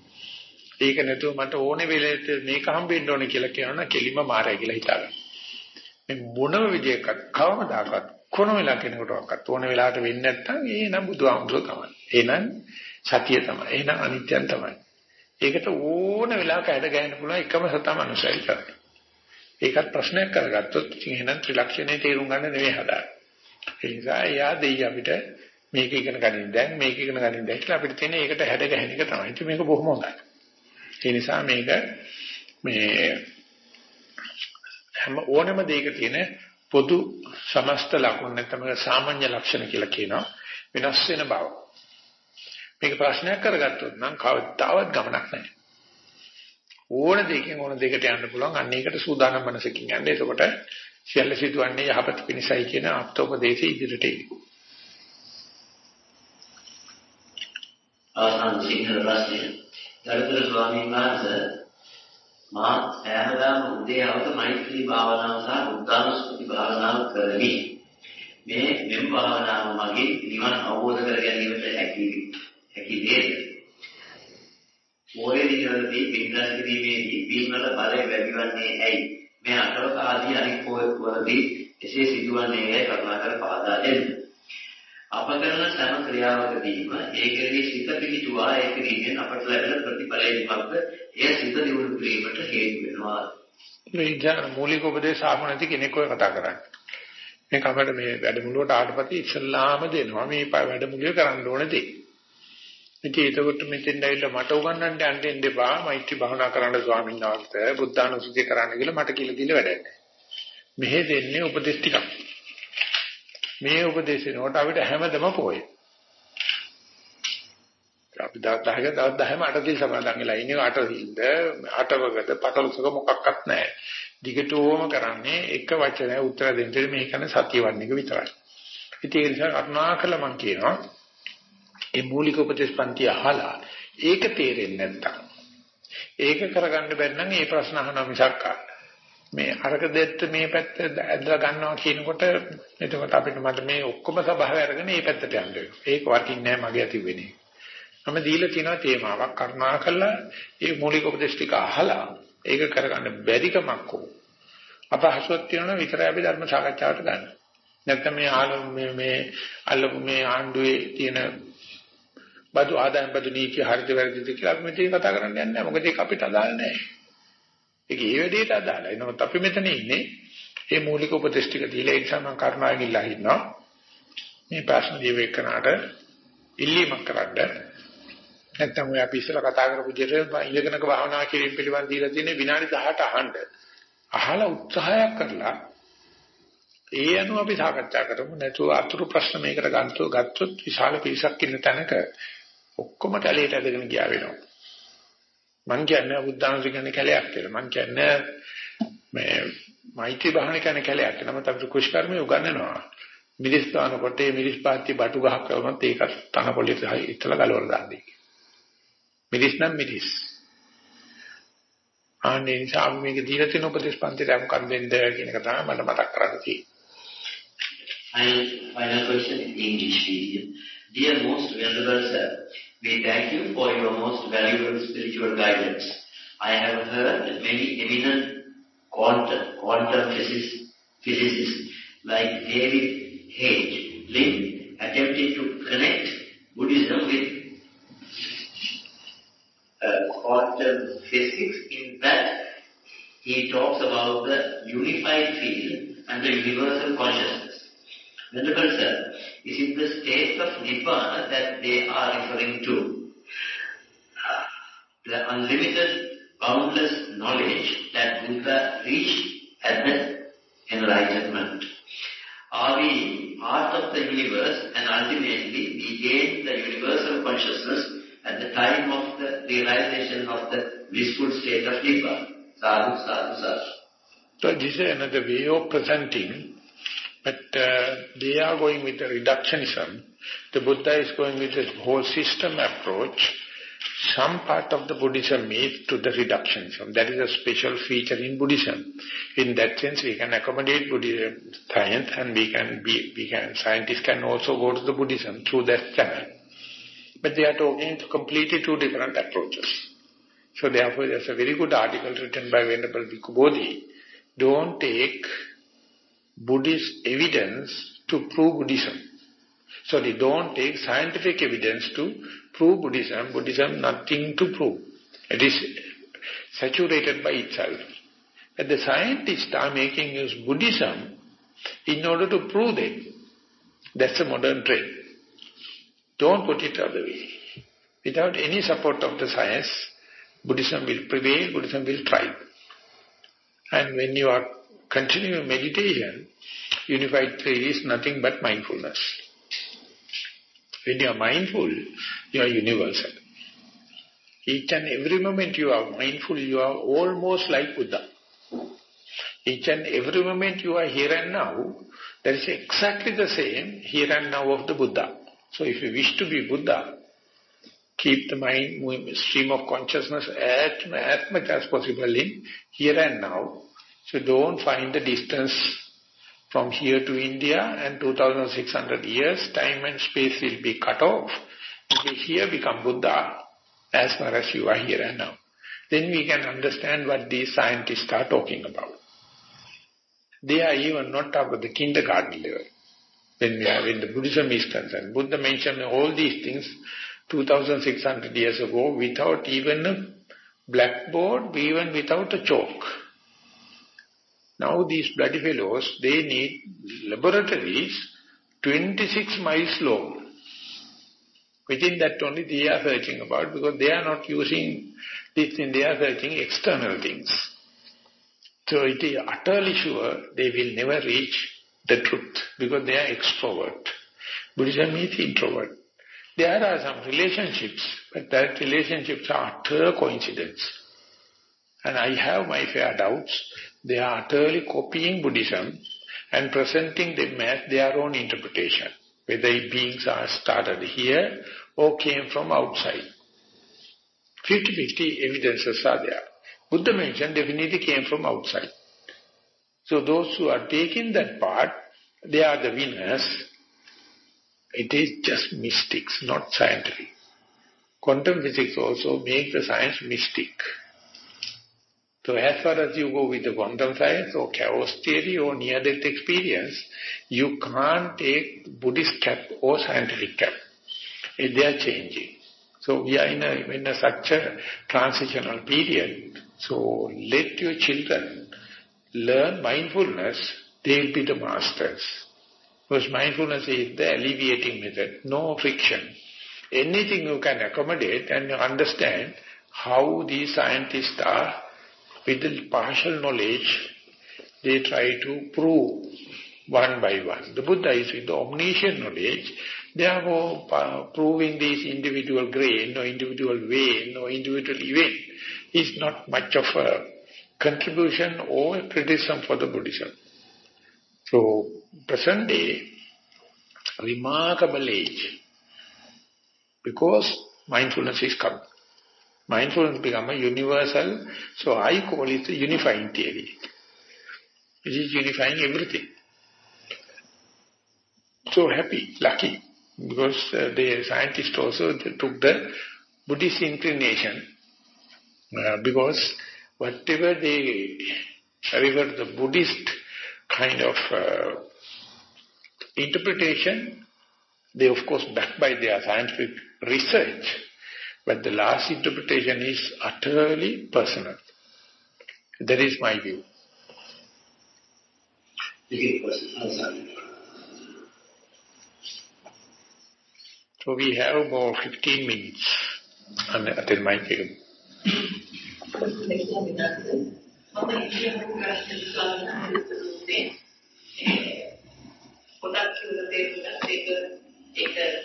ඒක නැතුව මට ඕනේ වෙලෙට මේක හම්බෙන්න ඕනේ කියලා කියනවා කෙලිම මාරය කියලා හිතාගන්න. මේ මොනම විදියකට කවමදාකවත් කොන වෙලා කෙනෙකුටවත් ඕන වෙලාවට වෙන්නේ නැත්නම් ඒ නම් බුදුහාමුදුරුවෝ තමයි. එහෙනම් සතිය තමයි. එහෙනම් අනිත්‍යයන් තමයි. ඒකට ඕන වෙලාවක ඇද ගන්න පුළුවන් එකම සතා මනුස්සයයි තමයි. ඒකත් ප්‍රශ්නයක් කරගත්තොත් ඉතින් එහෙනම් ත්‍රිලක්ෂණේ තේරුම් ගන්න නෙවෙයි හදාගන්න. ඒ නිසා යා දෙයි අපිට මේක ඉගෙන ගන්න දැන් මේක ඉගෙන ගන්න දැන් කියලා අපිට තියෙන ඒකට හැඩ ගැහෙන එක තමයි. ඉතින් මේක බොහොම හොඳයි. ඒ නිසා මේක මේ හැම ඕනම දෙයක තියෙන පොදු සමස්ත ලක්ෂණ නැත්නම් සාමාන්‍ය ලක්ෂණ කියලා කියනවා වෙනස් වෙන බව. මේක ප්‍රශ්නයක් කරගත්තොත් නම් කවදාවත් ගමනක් නැහැ. ඕන දෙයකින් ඕන දෙයකට යන්න පුළුවන් අන්න ඒකට සූදානම් මනසකින් යන්න. එතකොට සියල්ල සිදුවන්නේ යහපත පිණිසයි කියන ආප්තෝපදේශය ඉදිරියට එයි. ආසන්න සිංහල ප්‍රශ්නය. ගරුතර ස්වාමීන් වහන්සේ මා හැමදාම උදේ අවත මෛත්‍රී භාවනාව සහ බුද්ධානුස්සති භාවනාව කරමි. මේ මෙම් භාවනාව මගින් නිවන අවබෝධ කර ගැනීමට හැකි හැකි නේද? මොයේ දිනවලදී පින්කම් කිරීමේදී පින්වල බලය වැඩිවන්නේ ඇයි? මේ අටවක ආදී අනික් පොවලදී එසේ සිදුවන්නේ ඇයි කරුණාකර පාදා දෙන්න. අප කරන සෑම ක්‍රියාවකදීම ඒ කෙරෙහි සිත පිහිටුවා ඒ කිරීමෙන් අපට ලැබෙන ප්‍රතිඵලය නිමක්ද එය සිත දියුණු කිරීමට හේතු වෙනවා. මේ මූලික උපදේශ ආපු නැති කෙනෙක් ඔය කතා කරන්නේ. මේක අපිට මේ වැඩමුළුවට ආටපති ඉස්සල්ලාම දෙනවා මේ වැඩමුළුවේ කරන්න ඕන දේ. ඉතින් ඒකට මෙතෙන් ඇවිල්ලා මට උගන්වන්න යන්න දෙන්න එපා. මෛත්‍රී භාවනා කරන්න ස්වාමීන් වහන්සේ බුද්ධානුසුතිය කරන්න කියලා මට කියලා දෙන්න වැඩක් නැහැ. මෙහෙ දෙන්නේ උපදේශ ටිකක්. මේ උපදේශනෝට අපිට හැමදම පොයි. අපි දවස් 10ක දවස් 10ම අටදී සමාදන් වෙලා ඉන්නේ අටදීන්ද අටවකද පටලසක මොකක්වත් නැහැ. දිගටම කරන්නේ එක වචනය උත්තර දෙන්න මේකන සතිය වන්න එක විතරයි. ඉතින් ඒ නිසා කරුණාකරලා මම කියනවා මේ මූලික උපදේශ පන්ති අහලා ඒක තේරෙන්නේ නැත්තම් ඒක කරගන්න බැරි නම් මේ ප්‍රශ්න අහනවා මිසක් මේ අරක දෙත්ත මේ පැත්ත ඇදලා ගන්නවා කියනකොට එතකොට අපිට මට මේ ඔක්කොම ස්වභාවය අරගෙන මේ පැත්තට යන්න වෙනවා. ඒක වටින්නේ නැහැ මගේ ඇති වෙන්නේ. මම දීලා තියෙනවා තේමාවක් කරුණා කළා මේ මූලික උපදේශ ටික අහලා ඒක කරගන්න බැරිකමක් ඕ. අපහසුවක් තියෙනවා විතරයි අපි ධර්ම සාකච්ඡාවට ගන්න. නැත්නම් මේ ආලෝ මේ මේ අල්ලපු මේ ආණ්ඩුවේ තියෙන බදු ආදායම් බදු නීතිය හරිද වැරදිද කියලා අපි මෙතන කතා කරන්න යන්නේ නැහැ. මොකද ඒක අපිට අදාළ නැහැ. ඒක ඒ වෙලේට අදාළයි. නමුත් අපි මෙතන ඉන්නේ මේ මූලික උපදේශ ටික දීලා ඒ නිසා මම කරුණාවෙන් ඉල්ලා හිටිනවා. මේ ප්‍රශ්න දීවෙකනට ඉල්ලීමක් කරන්න. නැත්නම් ඔය අපි ඉස්සලා කතා කරපු විදිහට ඉලගෙනක භාවනා කිරීම පිළිබඳ දීලා තියෙන විනාඩි 18 අහන්න. අහලා උත්සාහයක් කරලා ඒ අනුව අපි සාකච්ඡා කරමු නැතුව අතුරු ප්‍රශ්න මේකට ගන්නතෝ ගත්තොත් විශාල පිරිසක් ඉන්න තැනක ඔක්කොම කැලේට ඇදගෙන ගියා වෙනවා. මං කියන්නේ බුද්ධාංශ කියන්නේ කැලයක් කියලා. මං කියන්නේ මේ මෛත්‍රී භාවනා කියන කැලයක් නම අපිට කුෂ්කර්මයේ උගන්වනවා. මිරිස් දානකොට මේ මිරිස් පාත්‍ය බටු ගහක් කරනත් ඒක තන පොලිස් ඉතලා ගලවලා දාන්නේ මිරිස් නම් මිරිස්. ආන්නේ නිසා අපි මේක දීලා තියෙන උපදේශ පන්තිට මොකක්ද දෙන්න කියන එක තමයි මට මතක් කරගන්න තියෙන්නේ. And final question in English medium. Dear most venerable sir, we thank you for your most valuable spiritual guidance. I have heard many eminent quantum, quantum physicists, physicists like David H. Lin attempting to connect Buddhism with uh, quantum physics in that he talks about the unified field and the universal consciousness. Venerable sir, is it the state of Nibbana that they are referring to? The unlimited, boundless knowledge that Buddha reached at the enlightenment. Are we part of the universe and ultimately we gain the universal consciousness at the time of the realization of the blissful state of Nibbana? Sadhu, sadhu, sadhu. So this is another way of presenting but uh, they are going with the reductionism. The Buddha is going with the whole system approach. Some part of the Buddhism is to the reductionism. That is a special feature in Buddhism. In that sense, we can accommodate Buddhism science and we can be, we can, scientists can also go to the Buddhism through that channel. But they are talking completely two different approaches. So therefore, there's a very good article written by Venerable Bhikkhu. Don't take Buddhist evidence to prove Buddhism. So they don't take scientific evidence to prove Buddhism. Buddhism nothing to prove. It is saturated by itself. But the scientists are making use Buddhism in order to prove it. That's a modern trend. Don't put it other way. Without any support of the science, Buddhism will prevail, Buddhism will thrive. And when you are continuing meditation, unified three is nothing but mindfulness. When you are mindful, you are universal. Each and every moment you are mindful, you are almost like Buddha. Each and every moment you are here and now, that is exactly the same here and now of the Buddha. So if you wish to be Buddha, keep the mind stream of consciousness as, as much as possible in here and now. So don't find the distance from here to India and 2600 years, time and space will be cut off. You here become Buddha as far as you are here and now. Then we can understand what these scientists are talking about. They are even not at the kindergarten level. When, we are, when the Buddhism is concerned, Buddha mentioned all these things 2600 years ago without even a blackboard, even without a chalk. Now these bloody fellows, they need laboratories 26 miles long. Within that only they are searching about because they are not using this thing, they are searching external things. So it is utterly sure they will never reach the truth because they are extrovert. Buddhism is introvert. There are some relationships, but that relationships are utter coincidence. And I have my fair doubts. They are utterly copying Buddhism and presenting them as their own interpretation. Whether beings are started here or came from outside. 50-50 evidences are there. Buddha mentioned definitely came from outside. So those who are taking that part, they are the winners. It is just mystics, not scientific. Quantum physics also makes the science mystic. So as far as you go with the quantum science or chaos theory or near-death experience, you can't take Buddhist cap or scientific cap. They are changing. So we are in a, in a such a transitional period. So let your children learn mindfulness, they will be the masters. Because mindfulness is the alleviating method, no friction. Anything you can accommodate and understand how these scientists are, with the partial knowledge, they try to prove one by one. The Buddha is with the omniscient knowledge, therefore uh, proving this individual grain or individual vein or individual event is not much of a contribution or a criticism for the Buddhism. So, present day, remarkable age, because mindfulness is coming. Mindfulness become a universal, so I call it the unifying theory. It is unifying everything. So happy, lucky, because uh, the scientists also took the Buddhist inclination, uh, because whatever they refer the Buddhist kind of uh, interpretation, they of course backed by their scientific research, but the last interpretation is utterly personal. That is my view. So we have about 15 minutes until my take. මම ඉතින් ප්‍රශ්න සාකච්ඡා පොඩක් කියලා තේරුණා ඒක ඒක සුදු විඥානයේ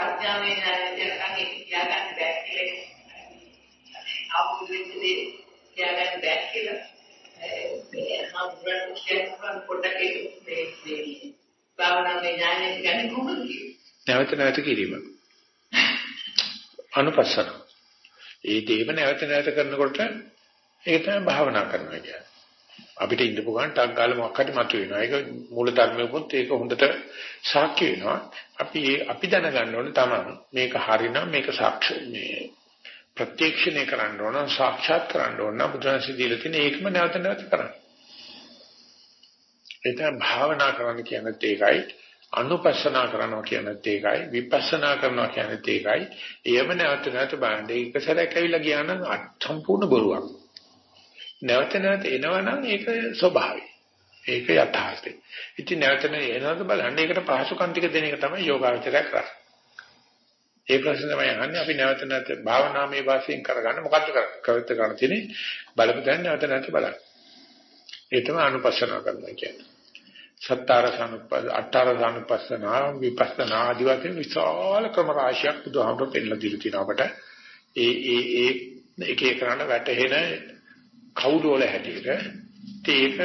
ඒක ප්‍රඥා විඥානයේ යනකම් ඒක තියාගන්න බැහැ කියලා ආපුදෙන්නේ තියාගන්න බැහැ කියලා මේ හම්බුරන් කියන පොඩක් ඒක මේ මේ භාවනා විඥානයේ ගන්න කොහොමද නැවත නැවත කිරීම. අනුපස්සන. ඒ දේව නැවත නැවත කරනකොට ඒක තමයි භාවනා කරනවා කියන්නේ. අපිට ඉඳපු ගමන් ටක් ගාලා මොකක් හරි මතුවෙනවා. ඒක මූල ධර්මයකොත් ඒක හොඳට සාක්ෂි වෙනවා. අපි අපි දැනගන්න ඕනේ තමයි මේක හරිනම් මේක සාක්ෂි මේ ප්‍රත්‍යක්ෂණය කරන්න ඕන සාක්ෂාත් කරන්න ඕන බුදුන්සේ දීලා තියෙන ඒකම නැවත නැවත කරන්න. එතන භාවනා කරන්න කියනත් ඒකයි අනුපස්සනා කරනවා කියනත් ඒකයි විපස්සනා කරනවා කියනත් ඒකයි එයම නැවත නැවත බලන්න. ඒක සැරයක් ඇවිල්ලා ගියා නම් සම්පූර්ණ බොරුවක්. නැවත නැවත එනවනම් ඒක ස්වභාවය. ඒක යථාර්ථය. ඉතින් නැවත එනවද බලන්න ඒකට පහසුකම් ටික දෙන එක තමයි යෝගාවචරය කරන්නේ. ඒ ප්‍රශ්නේ තමයි අහන්නේ අපි නැවත නැවත භාවනාමය වාසියෙන් කරගන්න මොකද්ද කරත් කරන්න තියෙන්නේ බලපෑම් නැවත නැවත බලන්න. ඒ තමයි අනුපස්සනා කරනවා කියන්නේ. සත්තර සනුපස්ස අට්ඨර සනුපස්සනා විපස්සනා ආදී වශයෙන් විශාල ක්‍රම රාශියක් බුදුහාමුදුරුවෝ පෙන්නලා දීලා තියෙනවා අපට. ඒ ඒ ඒ එක එක කරන්න වැටහෙන කවුද වල හැටියට ඒක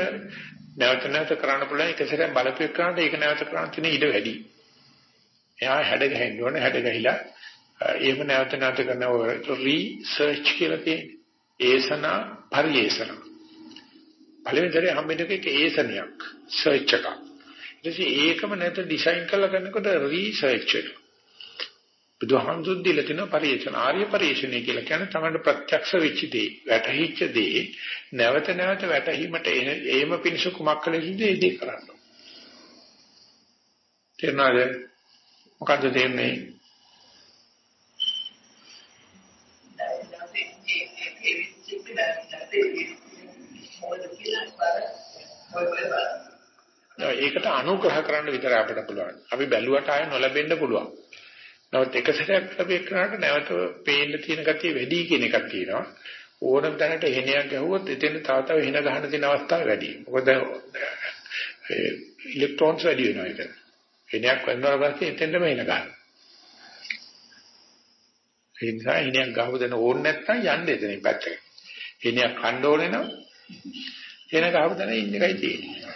නැවත නැවත කරන්න පුළුවන් එක සැරයක් බලපෑම් කරනකොට ඒක නැවත කරන්න තියෙන ඉඩ වැඩි. එයා හැඩ ගහින්න ඕනේ හැඩ ගහිලා එහෙම නැවත නැවත කරනව රීසර්ච් කියලා තියෙන්නේ. ඒසන පරිේෂණ. පළවෙනි දරේ හම්බෙන්න එක ඒසනයක් සර්ච් එකක්. ඊට පස්සේ ඒකම නැවත ඩිසයින් කරලා කරනකොට රීසර්ච් එක. බුදුහාමුදුරු දීලා තියෙන පරිේශන ආර්ය පරිේශණය කියලා කියන්නේ තමයි ප්‍රත්‍යක්ෂ වෙච්ච දේ වැටහිච්ච දේ නැවත නැවත වැටහීමට එම පිණිස කුමක් කළ යුතුද ඒ දේ කරන්න. තේරුණාද? මොකද්ද තේරෙන්නේ? ඒකට අනුග්‍රහ කරන්න විතරයි අපිට පුළුවන්. අපි බැලුවට ආය නොලැබෙන්න පුළුවන්. නමුත් එක සැරයක් අපි කරාට නැවත පේන්න තියෙන ගතිය වැඩි කියන එකක් තියෙනවා. ඕනම තැනට හෙනයක් ගහුවොත් එතන තව තව හෙන ගහන තියෙන අවස්ථා වැඩි. මොකද ඉලෙක්ට්‍රෝන්ස් වැඩි වෙනවා ඒක. හිණයක් වෙනවා පස්සේ එතෙන්ටම එන ගන්න. ඒ නිසා හිණයක් ගහව දෙන ඕනේ නැත්නම් යන්න එතනින් පැත්තකට. හිණයක් කන්න ඕනේ නම් එන ගහව දෙන ඉන්න එකයි තියෙන්නේ.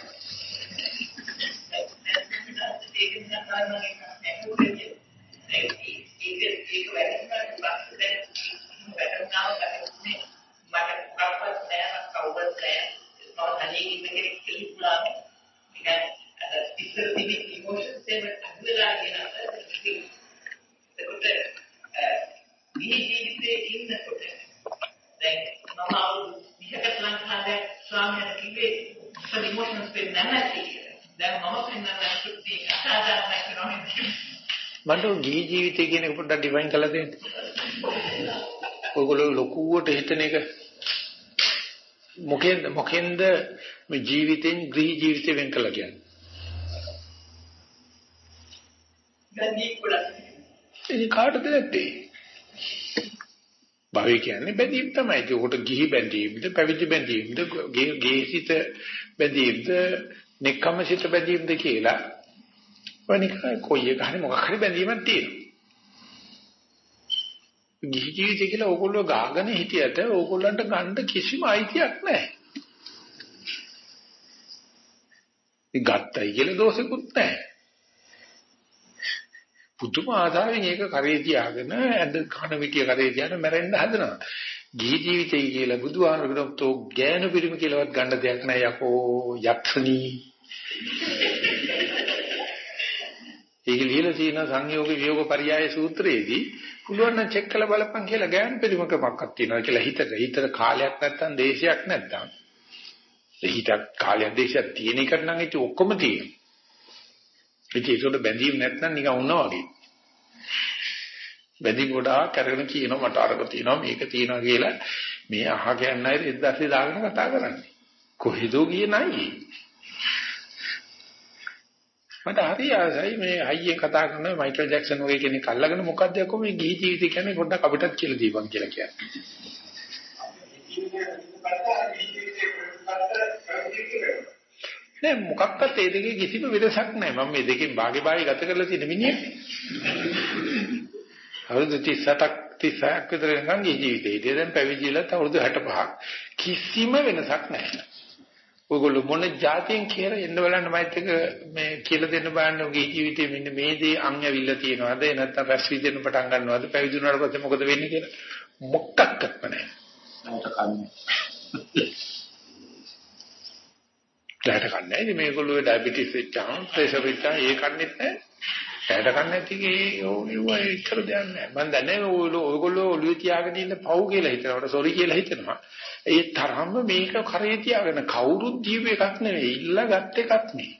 ඒක පස්සේ වැටුණාම වැටුනේ මට කවුරුත් නෑ කවුරුත් නෑ නෝ තනියෙන් ඉන්න කෙනෙක් කියලා නිකන් ඉස්සර තිබි ඉමෝෂන්ස් එක අහුවෙලා කියන ඒකට මේ ජීවිතේ ඉන්නකොට දැන් මම අවුරුදු 20කට ලංකාවේ ස්වාමීන් කිව්වේ ඉස්සර ඉමෝෂන්ස් වෙන්නේ නැහැ කියලා. දැන් මම පෙන්නන්න සුද්ධි අසාධාරණ කෙනෙක් මට ගිහි ජීවිතය කියන එක පොඩ්ඩක් ඩිෆයින් කරලා දෙන්න. ඔයගොල්ලෝ ලොකුවට හිතන එක මොකෙන්ද මොකෙන්ද මේ ජීවිතෙන් ගිහි ජීවිතය වෙන් කළා කියන්නේ? ඒ කාටද නැත්තේ? භවය කියන්නේ බැඳීම් තමයි. ඒකට ගිහි බැඳීම්ද, පැවිදි බැඳීම්ද, ගේසිත බැඳීම්ද, නෙක්ඛම්සිත බැඳීම්ද කියලා ඔනික කොයි එක හරි මොකක් හරි බැඳීමක් තියෙනවා. ගිහි ජීවිතය කියලා ඕගොල්ලෝ ගාගෙන හිටියට ඕගොල්ලන්ට ගන්න කිසිම අයිතියක් නැහැ. ඒ ගත්තයි කියලා දෝෂෙකුත් නැහැ. පුදුම ආදාවෙන් ඒක කරේ තියාගෙන ඇද කන විටිය කරේ තියාගෙන මැරෙන්න හදනවා. ගිහි ජීවිතය කියලා බුදුහාමුදුරුවෝ තෝ ගෑනු පිරිමි කියලාවත් ගන්න දෙයක් නැහැ යකෝ යක්ෂණී. ඒක ලියලා තියෙන සංයෝග වියෝග පරියාය සූත්‍රයේදී පුළුවන් නම් චෙක් කරලා බලපන් කියලා ගෑනු පිළිමකමක්ක් තියෙනවා කියලා හිතට හිතට කාලයක් නැත්තම් දේශයක් නැත්තම් හිතක් කාලයක් දේශයක් තියෙන එකට නම් ඒක ඔක්කොම තියෙනවා. ඉතින් ඒකට බැඳීම් නැත්නම් නිකන් වුණා වගේ. බැඳීම් ගොඩාක් කරගෙන කියනවා මට අරක තියෙනවා මේක තියෙනවා කියලා මේ අහ කියන්නේ 1200 දාගෙන කතා කරන්නේ. කොහෙදෝ ගියේ නැයි. මට හරි ආසයි මේ අයියේ කතා කරන මයිකල් ජැක්සන් වගේ කෙනෙක් අල්ලගෙන මොකද්ද යකෝ මේ ගිහි ජීවිතය කියන්නේ පොඩ්ඩක් අපිටත් කියලා දීපන් කියලා කියන්නේ. නෑ මොකක්වත් ඒ දෙකේ කිසිම වෙනසක් නෑ මම මේ දෙකෙන් භාගේ භාගේ ගත කරලා තියෙන මිනිහෙක්. අවුරුදු 37ක් 36ක් විතර නිකන් ජීවිතේ. ඉතින් දැන් පැවිදිලා අවුරුදු 65ක්. කිසිම වෙනසක් නෑ. ඔයගොල්ලෝ මොන જાතියෙන් කියලා එන්න බලන්න මයිත් එක මේ කියලා දෙන්න බලන්න ඔගේ ජීවිතේ මෙන්න මේ දේ අං ඇවිල්ලා තියෙනවද නැත්නම් රැස් විදින්න පටන් ගන්නවද පැවිදුණාට පස්සේ මොකද වෙන්නේ කියලා මොකක්වත් නැහැ. නෝට කන්නේ. ඉතින් මේගොල්ලෝ ඩයබටිස් වෙච්චාම ප්‍රෙෂර් වෙච්චා ඒ කන්නේත් නැහැ. දැට කන්නේ නැති ඒ ඕවා ඒතර දෙයක් නැහැ. මම දන්නේ ඔයගොල්ලෝ ඔළුවේ තියාගෙන ඉන්න පව් කියලා හිතනකොට සෝරි කියලා හිතනවා. ඒ තරම්ම මේක කරේ තියාගෙන කවුරුත් දීප එකක් නෙවෙයි ඉල්ලගත් එකක් නේ.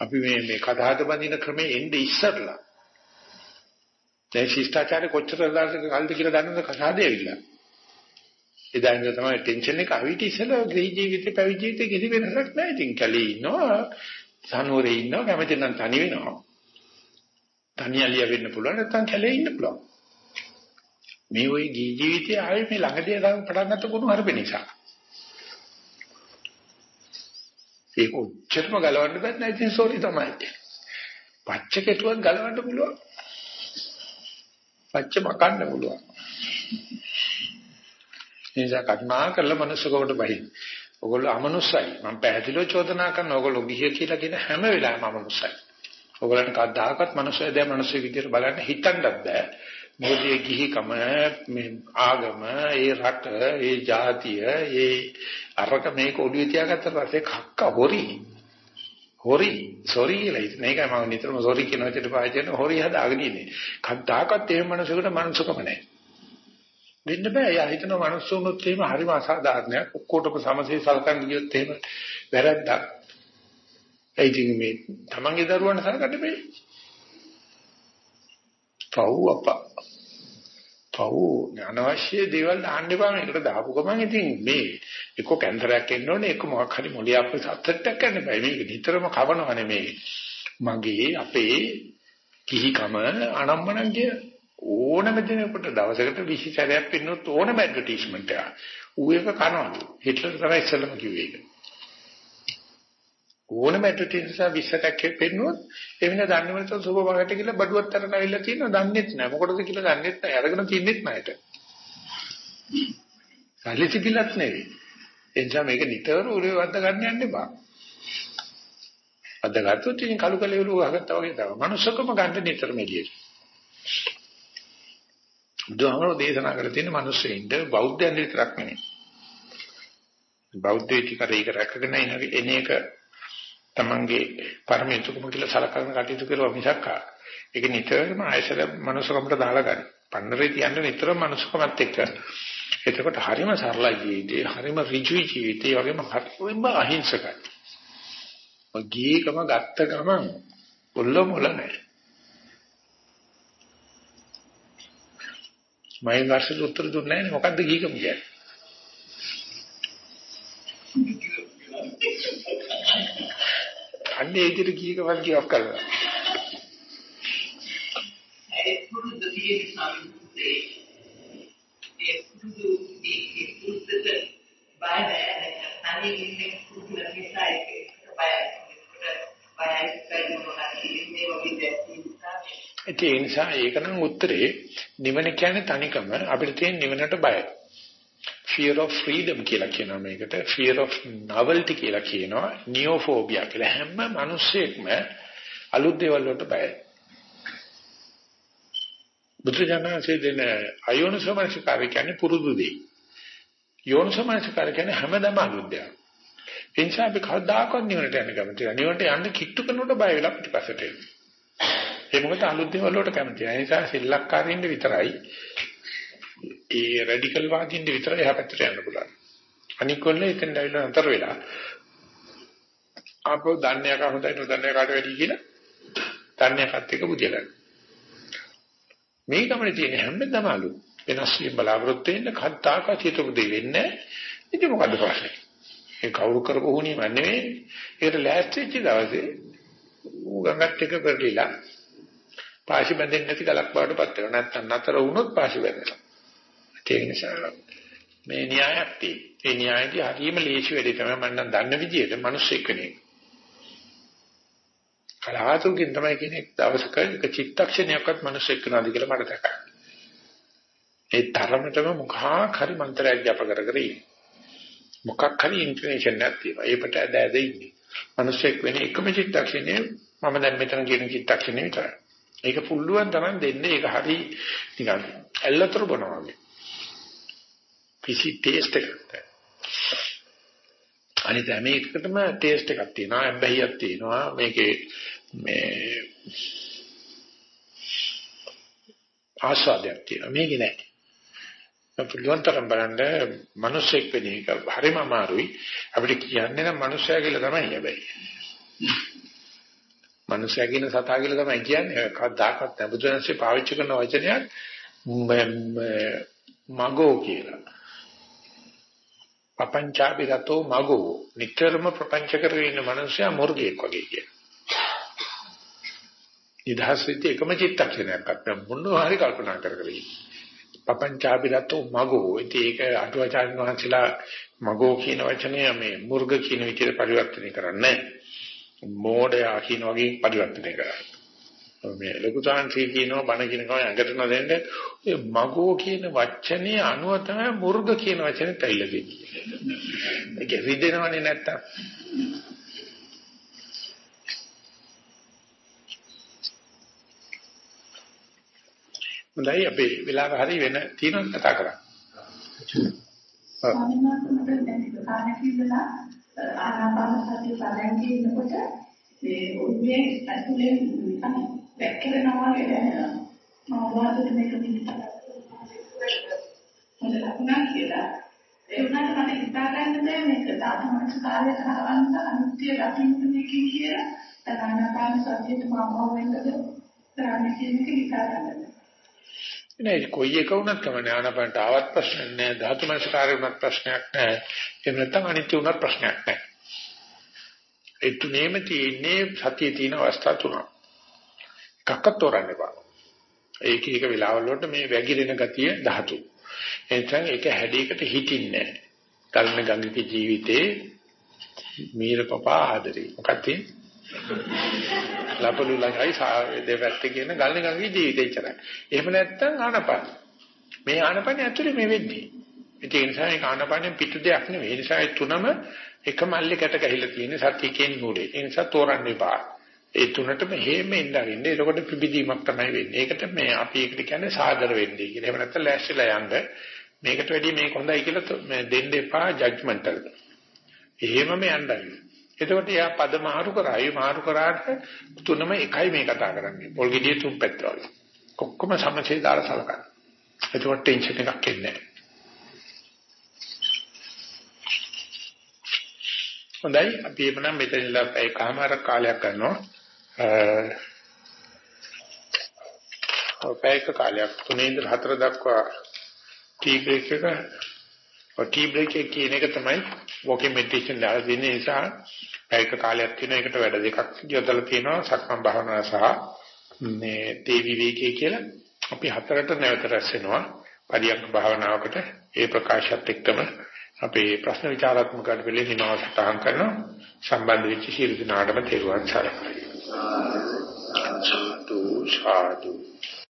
අපි මේ මේ කතාවද බඳින ක්‍රමේ එන්නේ ඉස්සරලා. දැන් ශිෂ්ටාචාරය කොච්චර දායක කල්ද කියලා දන්නවද කසාදේ ඇවිල්ලා. එදා ඉඳලා තමයි ටෙන්ෂන් එක අවිට ඉස්සලා ග්‍රහ ජීවිතේ පැවිදි ජීවිතේ කිසි වෙනසක් නැහැ. ඉතින් කැලේ ඉන්නවා, සනුවරේ ඉන්නවා, කැමති නම් තනි වෙනවා. තනියලිය වෙන්න පුළුවන් නැත්නම් කැලේ ඉන්න පුළුවන්. මේ ওই ජීවිතයේ ආයේ මේ ළඟදී පටන් ගත්ත කුණු හරප නිසා. ඒක උච්චතම ගලවන්න බෑ නෑ ඉතින් සෝරි තමයි. පච්ච කෙටුවක් ගලවන්න පුළුවන්. පච්ච මකන්න පුළුවන්. නිසා කර්මා කරලා මනුස්සකවට බහින්. ඔගොල්ලෝ අමනුස්සයි. මම පැහැදිලිව චෝදනා කරනවා. ඔගොල්ලෝ ගිහිය කියලා කියන හැම වෙලාවෙම අමනුස්සයි. ඔයගලන්ට කවදාකවත් මිනිස්සු දැන් මිනිස්සු විදියට බලන්න හිතන්නත් බෑ. මොකද ඒ ගිහිකම මේ ආගම, ඒ රට, ඒ ජාතිය, ඒ අරක මේක ඔළුවේ තියාගත්තට පස්සේ කක්ක හොරි. හොරි, සෝරි කියලා ඉතින් මේකයි මම නිතරම සෝරි කියන විදිහට පාවිච්චි කරන හොරි හදාගෙන ඉන්නේ. කවදාකවත් එහෙම මිනිසෙකුට මනුස්සකම නැහැ. වෙන්න බෑ. එයා හිතනවා මනුස්ස වුණොත් එහෙම හරිම අසාධාරණයක්. ඔක්කොටම සමසේ සලකන්න ගියොත් එහෙම වැරද්දක්. ඒ ඉතින් මේ තමන්ගේ දරුවන්ට සලකන්න බෑ. පව් අපා. පව් අනවශ්‍ය දේවල් දාන්න එපා මේකට දාපු ගමන් ඉතින් මේ එක්ක කැන්සරයක් එන්න ඕනේ එක්ක මොකක් හරි මොළේ අපේ සත්‍යයක් ගන්න බෑ මේක නිතරම කවනවනේ මේ මගේ අපේ කිහිකම අනම්මනම් කිය ඕනම දෙයකට දවසකට 20 සැරයක් පින්නොත් ඕනම ඇඩ්වර්ටයිස්මන්ට් එක ඌ එක කනවා හිට්ලර් තමයි ඉස්සෙල්ලම කිව්වේ ඒක. ඕනම ඇඩ්වර්ටයිස් එක 20ක් පෙන්නුවොත් එවෙන දන්නේ නැතුව සුපර් මාකට් එකේ ගිහලා බඩුවක් තරන ඇවිල්ලා තියෙනවා. දන්නේත් නැහැ මොකටද කියලා දන්නේත් නැහැ අරගෙන තින්නෙත් නැහැට සල්ලි තිබිලත් නෙවෙයි. එනිසා මේක නිතර උරේ වද්ද ගන්න යන්න එපා. වද්ද ගත්තොත් ඉතින් කලු කලෙවලු ගහගත්තා වගේ තමයි. මනුස්සකම ගන්න නිතරම එළියට. බුදුහාමරෝ දේශනා කරලා තියෙන මිනිස්සෙින්ද බෞද්ධයන් විතරක් නෙමෙයි. බෞද්ධ ඊටිකරේක රැකගෙන එන එක තමන්ගේ පරමේතුකම කියලා සලකන කටයුතු කරුවා මිසක් ඒක නිතරම ආයසල මනුස්සකමට දාලා ගන්න. පන්නරේ තියන්න නිතරම මනුස්සකමත් එක්ක. එතකොට හරිම සරලයි ජීවිතේ, හරිම ඍජු ජීවිතේ, වගේම හරිම අහිංසකයි. ගීකම ගත්ත ගමන් ඔල්ල මොල නැහැ. මම වර්ෂෙට උත්තර දුන්නේ නැහැ මොකද්ද ගීකම කියන්නේ? අන්නේ ඒ විදිහට ගීකමක් කියවක් කරලා ඒ පුරුදු දියේ සම්පූර්ණේ ඒ පුරුදු ඒ පුරුදුද බය නැහැ තනියෙන් ඉන්නේ පුරුදු නිසා ඒක බය බය කරනවා කියන්නේ වගේ දැක්කේ ඒ නිසා ඒක නම් උත්තරේ නිවන කියන්නේ තනිකම අපිට තියෙන නිවනට බයයි. fear of freedom කියලා කියනවා මේකට fear of novelty කියලා කියනවා neophobia කියලා හැම මිනිස්සෙක්ම අලුත් දේවල් වලට බයයි. බුදුජානකසේ දෙන අයෝනසමනසිකාරය කියන්නේ පුරුදු දෙයි. යෝනසමනසිකාරය කියන්නේ හැමදාම අලුත් දෙයක්. ඒ නිසා අපි කවදාකවත් නිවනට යන්න කැමති නැහැ. නිවනට යන්න කිට්ටු කරනකොට බය වෙලා පිටිපස්සට එනවා. ඒ මොකද අලුත් දේවල් වලට කැමතියි. ඒ නිසා සෙල්ලක්කාරින්ද විතරයි ඒ රැඩිකල් වාදීන්ද විතරයි එහා පැත්තට යන්න පුළුවන්. අනික කොල්ලේ එතෙන් ඇවිල්ලා අතර වෙලා ආපහු දන්නේ යකා හොඳයි නොදන්නේ කාට වැඩි කියලා දන්නේ යකත් එක බුදිය ගන්න. මේ ගමනේ තියෙන හැමදම අලු වෙනස් වීම බලාපොරොත්තු වෙන්න කද්දාක චේතක දෙ වෙන්නේ ඉතින් මොකද්ද ප්‍රශ්නේ? ඒ කවුරු කරපු හුනියම නෙවෙයි. ඒකට ලෑස්ති වෙච්ච දවසේ ඌ ගඟත් එක කරලිලා පාසි බැඳෙන්නේ නැති ගලක් බවටපත් වෙනවා. නැත්නම් නතර වුණොත් පාසි බැඳෙනවා. ඒක නිසා මේ න්‍යායක් තියෙනවා. ඒ න්‍යායදී හරියම ලේසි වැඩේ තමයි මම නම් දන්න විදිහට මිනිස්සෙක් වෙන එක. කලාතුරකින් තමයි කෙනෙක් දවසක එක චිත්තක්ෂණයක්වත් මිනිස්සෙක් වෙනවාද කියලා මට දැක්කා. ඒ තරමටම මොකක් හරි මන්ත්‍රයක් ජප කර කර ඉන්නේ. මොකක් හරි ඉන්ෆර්මේෂන් එකක් තියෙනවා. ඒකට ඇද ඇද ඉන්නේ. මිනිස්සෙක් වෙන එකම චිත්තක්ෂණය මම දැන් මෙතන කියන චිත්තක්ෂණය විතරයි. ඒක පුළුවන් තරම් දෙන්නේ ඒක හරි නිකන් ඇල්ලතර බොනවා වගේ. කිසි ටේස්ට් එකක් අනිත් හැම එකකටම ටේස්ට් එකක් තියෙනවා හැබැයික් තියෙනවා. මේකේ මේ ආස්වාදයක් තියෙනවා. මේකේ නැහැ. පුළුවන් තරම් බලන්න මිනිස්සෙක් වෙන එක හරිම අමාරුයි. අපිට කියන්නේ නම් මිනිස්සයා කියලා තමයි හැබැයි. මිනිස්සයා කියන සතා කියලා තමයි කියන්නේ. කවදාකවත් නැහැ බුදුරජාණන්සේ පාවිච්චි කරන වචනයක් මගෝ කියලා. පපංචාපි රතෝ මගෝ. නිතරම ප්‍රපංච කරගෙන ඉන්න මනුස්සයා මුර්ගයෙක් වගේ කියන. නිදහස් වෙච්ච එකම චිත්තක්ෂණයක් අත්නම් මොනවා හරි කල්පනා කර කර ඉන්න. පපංචාපි රතෝ මගෝ. ඉතින් ඒක අටුවාචාර්ය වහන්සේලා මගෝ කියන වචනය මේ මුර්ග කියන විදිහට පරිවර්තනය කරන්නේ මෝඩයා කියන වගේ පරිවර්තනය කරන්නේ. මේ ලොකු සාංශී කියනවා බණ කියනවා ඇඟට නොදෙන්න ඔය මගෝ කියන වචනේ අනුව තමයි මුර්ග කියන වචනේ තැවිලා තියෙන්නේ. ඒක රිදෙනවනේ නැත්තම්. හොඳයි අපි වෙලාව හරි වෙන තියෙනවා කතා කරා. ස්වාමීන් වහන්සේ මට දැන් ප්‍රකාශ කියලා ආනාපාන සතිය පරයන්කේ ඉන්නකොට මේ ඔන්නේ ඇතුලේ නිකන් වැක්කිරෙනවා වගේ දැනෙනවා. මම වාදයට මේක පිළිගන්නවා. හොඳ ලකුණක් කියලා. ඒ වුණාට මට හිතා ගන්න බැහැ මේක ධාතුමනස කාර්යයට හරවන්න අනිත්‍ය දකින්න මේකේ කියලා. තනානාපාන සතියට මම වෙන්නද කරන්නේ කියන එක හිතා ගන්න. නෑ කොයි එක වුණත් කමන්නේ ආනපනට ආවත් ප්‍රශ්නයක් නෑ ධාතු මනසකාරය වුණත් ප්‍රශ්නයක් නෑ එහෙම නැත්නම් අනිත්‍ය වුණත් ප්‍රශ්නයක් නෑ ඒ තුනේම තියෙන්නේ සතියේ තියෙන අවස්ථා තුනක් එකක්වත් තෝරන්න එපා. ඒක එක වෙලාවල වලට මේ වැగిරෙන ගතිය ධාතු. එතෙන් ඒක හැඩයකට හිටින්නේ නැහැ. කල්න ගංගික ජීවිතේ මීර පපා ආදරේ. මොකක්ද ලපලු ළඟයි දෙපැත්තේ කියන ගල්නේ ගඟේ ජීවිතේ ඉච්චරයි. එහෙම නැත්නම් ආනපන. මේ ආනපන ඇතුලේ මේ වෙන්නේ. ඒ නිසා ඒක ආනපනෙන් පිටු දෙයක් නෙවෙයි. ඒ නිසා ඒ තුනම එක මල්ලේකට ගහිලා තියෙන සත්‍යකෙන් නූලේ. ඒ නිසා තෝරන්න එපා. ඒ තුනටම හේම ඉන්න අරින්න. එතකොට පිබිදීමක් තමයි වෙන්නේ. ඒකට මේ අපි ඒකට කියන්නේ සාදර වෙන්නේ කියලා. එහෙම නැත්නම් ලෑස්තිලා යන්න මේකට වැඩිය මේක හොඳයි කියලා දෙන්න එපා ජජ්මන්ටල්. එහෙමම යන්න අරින්න. එතකොට එයා පද මාරු කරායි මාරු කරාට තුනම එකයි මේ කතා කරන්නේ. පොල් ගෙඩිය තුන් පැත්ත වගේ. ඔක්කොම සමසේ දාලා සලකන්න. එතකොට ටෙන්ෂන් එකක් එන්නේ නැහැ. හොඳයි අපි එමනම් මෙතන ඉඳලා ඒකමාර කාලයක් ගන්නවා. පැයක කාලයක් තුනේ ඉඳලා හතර දක්වා ටී බ්‍රේක් එක ටී බ්‍රේක් එක කියන එක තමයි වොකින් මෙඩිටේෂන් දාලා දෙන නිසා පැයක කාලයක් තියෙන එකට වැඩ දෙකක් යොදලා තියෙනවා. සක්මන් භාවනාව සහ මේ තේ විවේකී කියලා. අපි හතරට නැවත රැස් වෙනවා. පරියක් භාවනාවකට ඒ ප්‍රකාශයත් එක්කම අපේ ප්‍රශ්න විචාරාත්මක වැඩපිළිවෙල නිමාව සටහන් කරනවා. සම්බන්ධ වෙච්ච සියලු දෙනාටම තෙරුවන් සරණයි. සාදු සාදු.